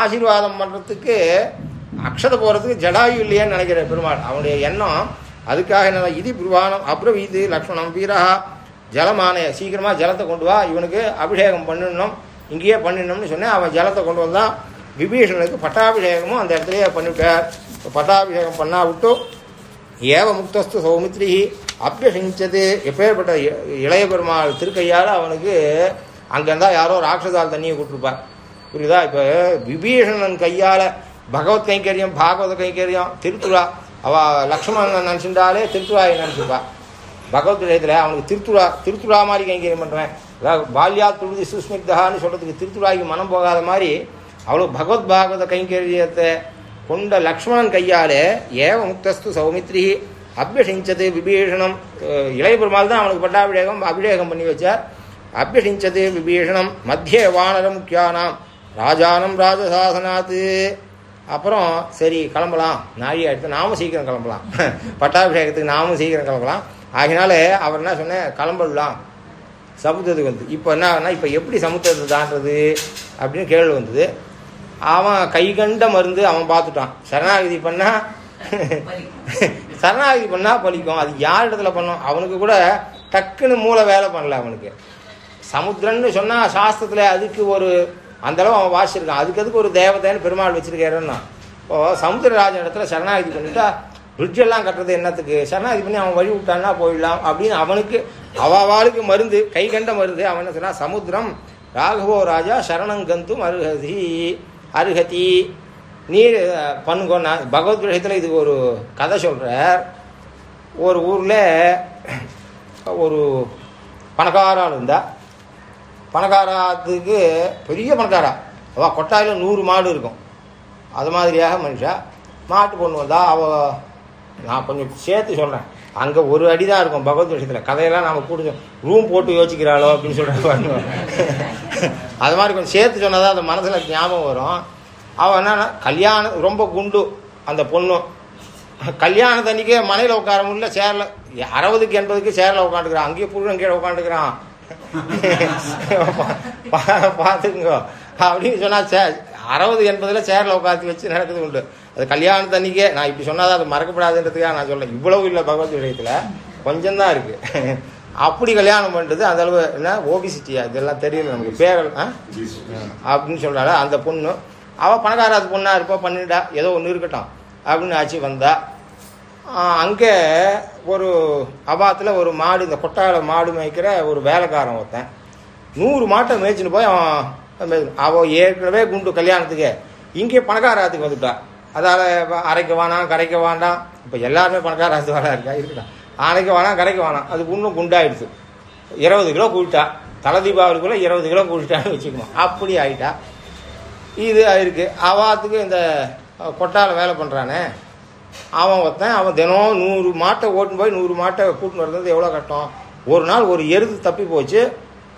ஆசீர்வாதம் பண்ணுறதுக்கு அக்ஷதை போகிறதுக்கு ஜடாயு இல்லையேன்னு நினைக்கிறேன் பெருமாள். அவனுடைய எண்ணம் அதுக்காக என்ன இது புருவானம் அப்ரவீது லக்ஷ்மணம் வீரஹா ஜலமான சீக்கிரமாக ஜலத்தை கொண்டு வா இவனுக்கு அபிஷேகம் பண்ணணும். இங்கேயே பண்ணினோம்னு சொன்னேன். அவன் ஜலத்தை கொண்டு வந்தான் விபீஷணனுக்கு பட்டாபிஷேகமும் அந்த இடத்துலயே பண்ணிவிட்டார். பட்டாபிஷேகம் பண்ணா விட்டு ஏவ முக்தஸ்து சௌமித்ரி அப்பியசிஞ்சது எப்பேற்பட்ட இ- இளைய பெருமாள் திருக்கையால் அவனுக்கு அங்கேருந்தா யாரோ ராட்சதால் தண்ணியை கொடுத்துருப்பார். புரியுதா? இப்போ விபீஷணன் கையால் பகவத் கைங்கரியம் பாகவத கைங்கரியம் திருத்துழா அவள் லக்ஷ்மணன் நினச்சிருந்தாலே திருத்துழாயை நினச்சிருப்பா. பகவத் விஷயத்தில் அவனுக்கு திருத்துழா திருத்துழா மாதிரி கைங்கரியம் பண்ணுறேன் அதாவது பால்யா துழுதி சுஸ்மிக்தான்னு சொல்கிறதுக்கு திருத்துழாய்க்கு மனம் போகாத மாதிரி அவ்வளோ பகவத் பாகவத கைங்கரியத்தை கொண்ட லக்ஷ்மணன் கையாலே ஏவ முக்தஸ்து சௌமித்ரி அபியஷிஞ்சது விபீஷணம் இளைய பெருமாள் தான் அவனுக்கு பட்டாபிஷேகம் அபிஷேகம் பண்ணி வச்சார். அபியஷிஞ்சது விபீஷணம் மத்திய வானர முக்கியானாம் ராஜானம் ராஜசாசனாத்து. அப்புறம் சரி கிளம்பலாம். நாழி எடுத்து நாமும் சீக்கிரம் கிளம்பலாம். பட்டாபிஷேகத்துக்கு நாமும் சீக்கிரம் கிளம்பலாம். ஆகினால அவர் என்ன சொன்னேன் கிளம்பிடலாம் சமுத்திரத்துக்கு வந்து. இப்போ என்ன இப்போ எப்படி சமுத்திரத்தை தாண்டது அப்படின்னு கேள்வி வந்தது. அவன் கை கண்ட மருந்து அவன் பார்த்துட்டான். சரணாகதி பண்ணால் சரணாகதி பண்ணால் பலிக்கும். அது யார் இடத்துல பண்ணும்? அவனுக்கு கூட டக்குன்னு மூளை வேலை பண்ணல அவனுக்கு. சமுத்திரன்னு சொன்னால் சாஸ்திரத்தில் அதுக்கு ஒரு அந்த அளவு அவன் வாசிச்சிருக்கான். அதுக்கு அதுக்கு ஒரு தேவதைன்னு பெருமாள் வச்சிருக்காருன்னா இப்போ சமுத்திரராஜன் இடத்துல சரணாகதி பண்ணிட்டா பிரிட்ஜெல்லாம் கட்டுறது என்னத்துக்கு? சரணாகதி பண்ணி அவன் வழி விட்டான்னா போயிடலாம் அப்படின்னு அவனுக்கு அவாவாளுக்கு மருந்து கை கண்ட மருந்து அவன் என்ன சொன்னா சமுத்திரம் ராகவோ ராஜா சரணங்கந்தும் அருகதி அருகதி. நீர் பண்ணுங்கோன்னா பகவத் விஷயத்தில் இது ஒரு கதை சொல்கிறார் ஒரு ஊரில் ஒரு பணக்காரால் இருந்தா பணக்காராத்துக்கு பெரிய பணக்காரா. அவள் கொட்டாயில் நூறு மாடு இருக்கும். அது மாதிரியாக மனுஷா. மாட்டு பொண்ணு வந்தால் அவள் நான் கொஞ்சம் சேர்த்து சொல்கிறேன் அங்கே ஒரு அடி தான் இருக்கும் பகவத் விஷயத்தில். கதையெல்லாம் நம்ம கூட்டு ரூம் போட்டு யோசிக்கிறாளோ அப்படின்னு சொல்லிட்டு அது மாதிரி கொஞ்சம் சேர்த்து சொன்னால் தான் அந்த மனசில் ஞாபகம் வரும். அவன் என்னன்னா கல்யாணம் ரொம்ப குண்டு அந்த பொண்ணு. கல்யாணத்தன்னைக்கே மனையில் உட்கார முடியல சேரில். அறுபதுக்கு எண்பதுக்கு சேரில் உட்காந்துக்கிறான். அங்கேயே புருஷன் கீழே உட்காந்துக்கிறான். பார்த்துக்குங்க அப்படின்னு சொன்னா சே அறுபது எண்பதுல சேரில் உட்காந்து வச்சு நடக்குது உண்டு. அது கல்யாணத்தன்னைக்கே நான் இப்படி சொன்னால் அது மறக்கப்படாதுன்றதுக்காக நான் சொல்ல இவ்வளவு இல்லை பகவத் விஷயத்தில் கொஞ்சம்தான் இருக்குது அப்படி கல்யாணம் பண்ணுறது அந்த அளவு என்ன? ஓபிசிட்டியா இதெல்லாம் தெரியல நமக்கு. பேரல் ஆ? அப்படின்னு சொல்கிறாள் அந்த பொண்ணு. அவள் பணக்காராது பொண்ணாக இருப்பா பண்ணிட்டா. ஏதோ ஒன்று இருக்கட்டும். அப்படின்னு ஆச்சு வந்தா. அங்கே ஒரு அபாத்தில் ஒரு மாடு இந்த கொட்டாயில் மாடு மேய்க்கிற ஒரு வேலைக்காரன் ஒருத்தன். நூறு மாட்டை மேய்ச்சின்னு போய் அவன் அவன் ஏற்கனவே குண்டு கல்யாணத்துக்கு. இங்கே பணக்காராத்துக்கு வந்துட்டான் அதால் அரைக்க வேணாம் கரைக்க வேண்டாம். இப்போ எல்லாருமே பணக்கார வேலை இருக்கா இருக்கட்டும் அரைக்க வேணாம் கரைக்க வேணாம். அது இன்னும் குண்டாயிடுச்சு. இருபது கிலோ கூட்டா தலை தீபாவளிக்குள்ளே இருபது கிலோ கூட்டிட்டான்னு வச்சுக்கணும் அப்படி ஆயிட்டா. இது இருக்கு அவாத்துக்கு இந்த கொட்டால வேலை பண்ணுறானே அவன் ஒருத்தன் அவன் தினம் நூறு மாட்டை ஓட்டுன்னு போய் நூறு மாட்டை கூட்டின்னு வர்றது எவ்வளோ கஷ்டம்? ஒரு நாள் ஒரு எருது தப்பி போச்சு.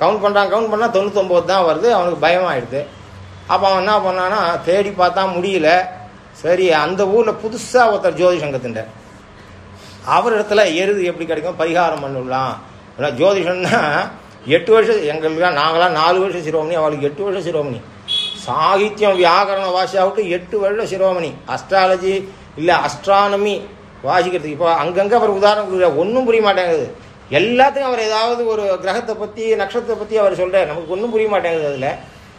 கவுண்ட் பண்ணுறான் கவுண்ட் பண்ணால் தொண்ணூத்தொம்பது தான் வருது. அவனுக்கு பயமாயிடுது. அப்போ அவன் என்ன பண்ணான்னா தேடி பார்த்தா முடியல. சரி அந்த ஊரில் புதுசாக ஒருத்தர் ஜோதிஷம் அவர் இடத்துல எருது எப்படி கிடைக்கும்? பரிகாரம் பண்ணிடலாம் ஏன்னா ஜோதிஷம்னா எட்டு வருஷம் எங்களுக்குலாம் நாங்களாம் நாலு வருஷம் சிரோமணி அவளுக்கு எட்டு வருஷம் சிரோமணி. சாகித்யம் வியாகரண வாசி எட்டு வருஷம் சிரோமணி. அஸ்ட்ராலஜி இல்லை அஸ்ட்ரானமி வாசிக்கிறதுக்கு. இப்போ அங்கங்கே அவர் உதாரணம் கொடுக்குறார் ஒன்றும் புரிய மாட்டேங்குது. எல்லாத்தையும் அவர் ஏதாவது ஒரு கிரகத்தை பற்றி நட்சத்திரத்தை பற்றி அவர் சொல்கிறார் நமக்கு ஒன்றும் புரிய மாட்டேங்குது அதில்.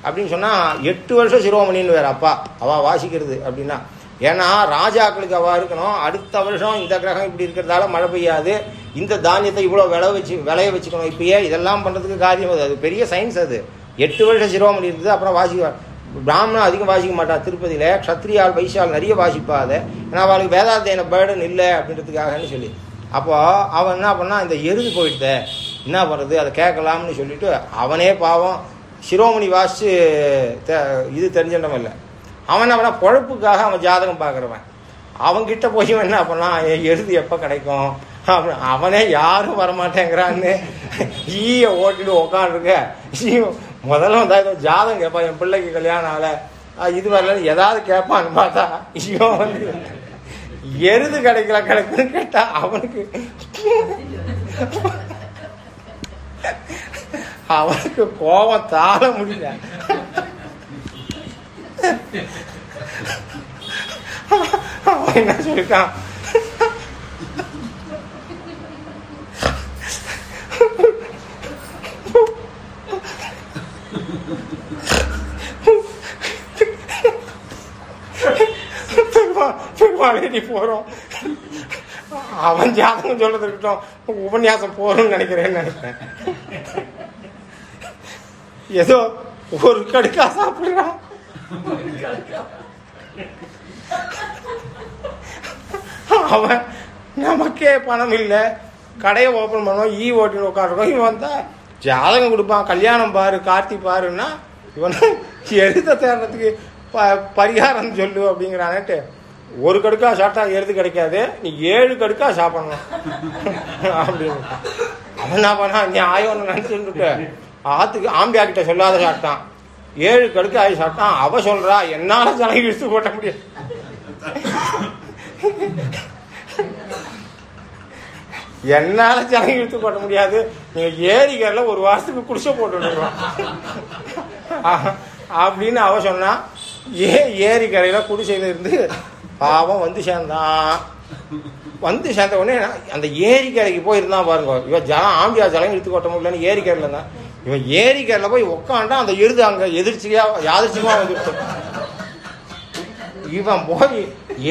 அப்படின்னு சொன்னால் எட்டு வருஷம் சிரோமணின்னு வேறு அப்பா. அவள் வாசிக்கிறது அப்படின்னா. ஏன்னா ராஜாக்களுக்கு அவள் இருக்கணும். அடுத்த வருஷம் இந்த கிரகம் இப்படி இருக்கிறதால மழை பெய்யாது. இந்த தானியத்தை இவ்வளோ விளை வச்சு விளைய வச்சுக்கணும் இப்பயே. இதெல்லாம் பண்ணுறதுக்கு காரியம் அது. அது பெரிய சயின்ஸ் அது. எட்டு வருஷம் சிரோமணி இருந்தது அப்புறம் வாசிக்க பிராமணன் அதிகம் வாசிக்க மாட்டா. திருப்பதியில் க்ஷத்ரியால் வைசால் நிறைய வாசிப்பா அதை. ஏன்னா அவளுக்கு வேதாத்தியன பேர்டன் இல்லை அப்படின்றதுக்காகன்னு சொல்லி. அப்போ அவன் என்ன பண்ணால் இந்த எருது போயிட்டு என்ன பண்ணுறது அதை கேட்கலாம்னு சொல்லிட்டு அவனே பாவம். சிரோமணி வாசிச்சு தெ- இது தெரிஞ்சிடணும் இல்லை. அவன் என்ன பொழப்புக்காக அவன் ஜாதகம் பார்க்குறவன். அவன்கிட்ட போய் என்ன பண்ணான்? எழுதி எருது எப்போ கிடைக்கும்? அப்படி அவனே யாரும் வரமாட்டேங்கிறான்னு. ஈய ஓட்டிட்டு உக்காண்டிருக்க ஈ முதல்ல வந்தா ஏதோ ஜாதகம் கேட்பான் என் பிள்ளைக்கு கல்யாணம் ஆகல. இது வரல ஏதாவது கேட்பான்னு பார்த்தா இவன் வந்து எருது கிடைக்கல கிடைக்குன்னு கேட்டா அவனுக்கு அவனுக்கு கோபம் தாழ முடியல. அவன் என்ன சொல்லிட்டான் பெருமா போறோம். அவன் ஜாதகம் சொல்றது இருக்கட்டும் உபன்யாசம் போறோம்னு நினைக்கிறேன்னு நினைக்கிறேன். ஏதோ ஒரு கடுக்கா சாப்பிடுறான் அவன் நமக்கே பணம் இல்லை. கடையை ஓப்பன் பண்ணோம் ஈ ஓட்டின்னு உட்காந்துருக்கோம் இவன் வந்தா ஜாதகம் கொடுப்பான் கல்யாணம் பாரு கார்த்தி பாருன்னா இவன் எருத தேடுறதுக்கு ப பரிகாரம் சொல்லு அப்படிங்கிறானட்டு ஒரு கடுக்கா சாப்பிட்டா எருது கிடைக்காது. நீ ஏழு கடுக்கா சாப்பிடணும். அப்படின்னு. அவன் என்ன பண்ணா நீ ஆயோன்னு நினைச்சுட்டு ஆத்துக்கு ஆம்பியா கிட்ட சொல்லாத சாப்பிட்டான் ஏழு கடுக்கு ஆகி சாப்பிட்டான் அவ சொல்றா என்னால ஜனங்க இழுத்து போட்ட முடியாது. என்னால ஜனங்க இழுத்து போட முடியாது. நீங்க ஏரிக்கரில் ஒரு வாரத்துக்கு குடிசை போட்டு விடுவோம் அப்படின்னு அவ சொன்னா ஏ ஏரிக்கரையில குடிசையில இருந்து பாவம் வந்து சேர்ந்தான். வந்து சேர்ந்த உடனே அந்த ஏரிக்கரைக்கு போயிருந்தான் பாருங்க. இவன் ஜலம் ஆம்பியா ஜலம் இழுத்து கொட்ட முடியலன்னு ஏரிக்கரையில் இருந்தான். இவன் ஏரிக்கரையில் போய் உட்காண்டா அந்த எருது அங்கே எதிர்ச்சியாக யாதிர்ச்சியமாக வந்துருச்சு இவன் போய்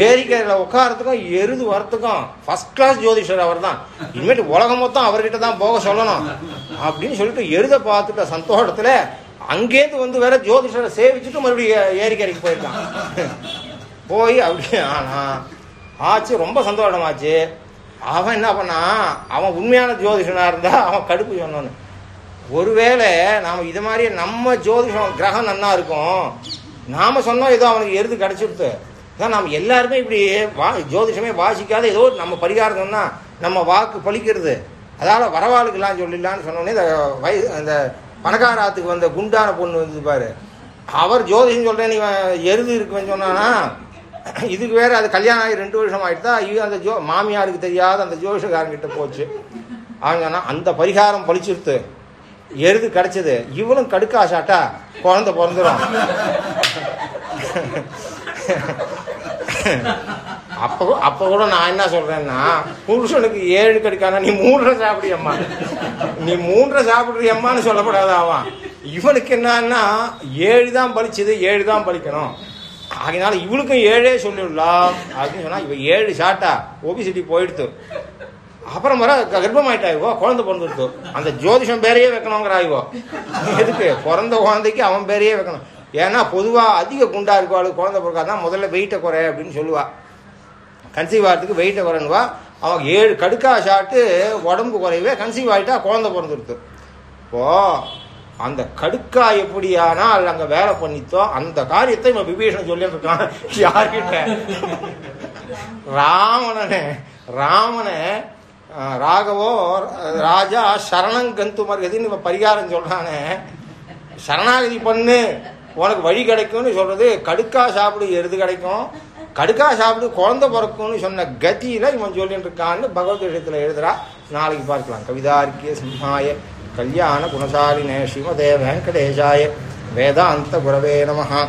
ஏரிக்கரையில் உட்காரத்துக்கும் எருது வரத்துக்கும் ஃபர்ஸ்ட் கிளாஸ் ஜோதிஷர் அவர் தான் இனிமேட்டு உலகம் மொத்தம் அவர்கிட்ட தான் போக சொல்லணும். அப்படின்னு சொல்லிட்டு எருதை பார்த்துட்ட சந்தோஷத்தில் அங்கேருந்து வந்து வேற ஜோதிஷரை சேவிச்சுட்டு மறுபடியும் ஏரிக்கரைக்கு போயிருக்கான். போய் அப்படி ஆனா ஆச்சு ரொம்ப சந்தோஷமாச்சு. அவன் என்ன பண்ணான்? அவன் உண்மையான ஜோதிஷனாக இருந்தா அவன் கடுப்பு சொன்னான்னு ஒருவேளை நாம இது மாதிரி நம்ம ஜோதிஷம் கிரகம் நன்னா இருக்கும். நாம சொன்னோம் ஏதோ அவனுக்கு எருது கிடச்சிருத்து. அதான் நம்ம எல்லாருமே இப்படி வா ஜோதிஷமே வாசிக்காத ஏதோ நம்ம பரிகாரம் சொன்னால் நம்ம வாக்கு பலிக்கிறது அதால வரவாளுக்கெல்லாம் சொல்லிடலான்னு சொன்னோடனே இந்த வய அந்த பணக்காராத்துக்கு வந்த குண்டான பொண்ணு வந்து பாரு. அவர் ஜோதிஷம் சொல்றேன் நீ எருது இருக்குன்னு சொன்னானா? இதுக்கு வேற அது கல்யாணம் ஆகி ரெண்டு வருஷம் ஆயிட்டா ஐயோ அந்த ஜோ மாமியாருக்கு தெரியாத அந்த ஜோதிஷக்காரங்கிட்ட போச்சு. அவன் சொன்னா அந்த பரிகாரம் பழிச்சிருத்து. எருது கிடைச்சது. இவளும் கடுக்கா சாட்டா குழந்தை பிறந்துடும் அப்போ அப்போ கூட நான் என்ன சொல்றேன்னா புருஷனுக்கு ஏழு கடுக்கானா நீ மூன்றரை சாப்பிடுறியம்மா. நீ மூன்றரை சாப்பிடுறியம்மான்னு சொல்லப்படாது அவன். இவனுக்கு என்னன்னா ஏழு தான் பலிச்சது ஏழு தான் பலிக்கணும் ஆகினால இவளுக்கும் ஏழே சொல்லிடலாம். அப்படின்னு சொன்னா இவ ஏழு சாட்டா. ஓபிசிட்டி போயிடுத்து. அப்புறம் வர கர்ப்பமாயிட்டா இவோ குழந்தை பிறந்துடுத்து அந்த ஜோதிஷம் பேரையே வைக்கணுங்கிற இவோ எதுக்கு? பிறந்த குழந்தைக்கு அவன் பேரையே வைக்கணும். ஏன்னா பொதுவாக அதிக குண்டா இருக்கவாளுக்கு குழந்தை பிறக்காதான் முதல்ல வெயிட்டை குறை அப்படின்னு சொல்லுவா. கன்சீவ் ஆகிறதுக்கு வெயிட்டை குறைன்னுவா. அவன் ஏழு கடுக்கா சாப்பிட்டு உடம்பு குறையவே கன்சீவ் ஆகிட்டா குழந்தை பிறந்துருத்து இப்போ அந்த கடுக்கா எப்படியானால் அங்கே வேலை பண்ணித்தோ அந்த காரியத்தை இவன் விபீஷன் சொல்லிட்டு இருக்கான். யார்கிட்ட? ராவணனே. ராமனை ராகவோ ராஜா சரணம் கந்து மருகதின்னு இவன் பரிகாரம் சொல்றானே. சரணாகதி பண்ணு. உனக்கு வழி கிடைக்கும்னு சொல்றது கடுக்கா சாப்பிடு எருது கிடைக்கும். கடுக்கா சாப்பிடு குழந்தை பிறக்கும்னு சொன்ன கதியில இவன் சொல்லிட்டு இருக்கான்னு பகவத்கீதத்துல எழுதுறா. நாளைக்கு பார்க்கலாம். கவிதார்க்கிய சிம்ஹாய கல்யாண குணசாலினே ஸ்ரீமதே வெங்கடேஷாய வேதாந்த குரவே நமஹா.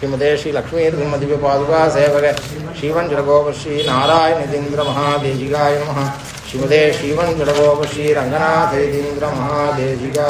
شریمدے شری لکشمتی پادوا سی برین جڑ گورش ناراتی مہادیجی گا نما شریم شیون جڑ گورشنادیندر مہادیجی گا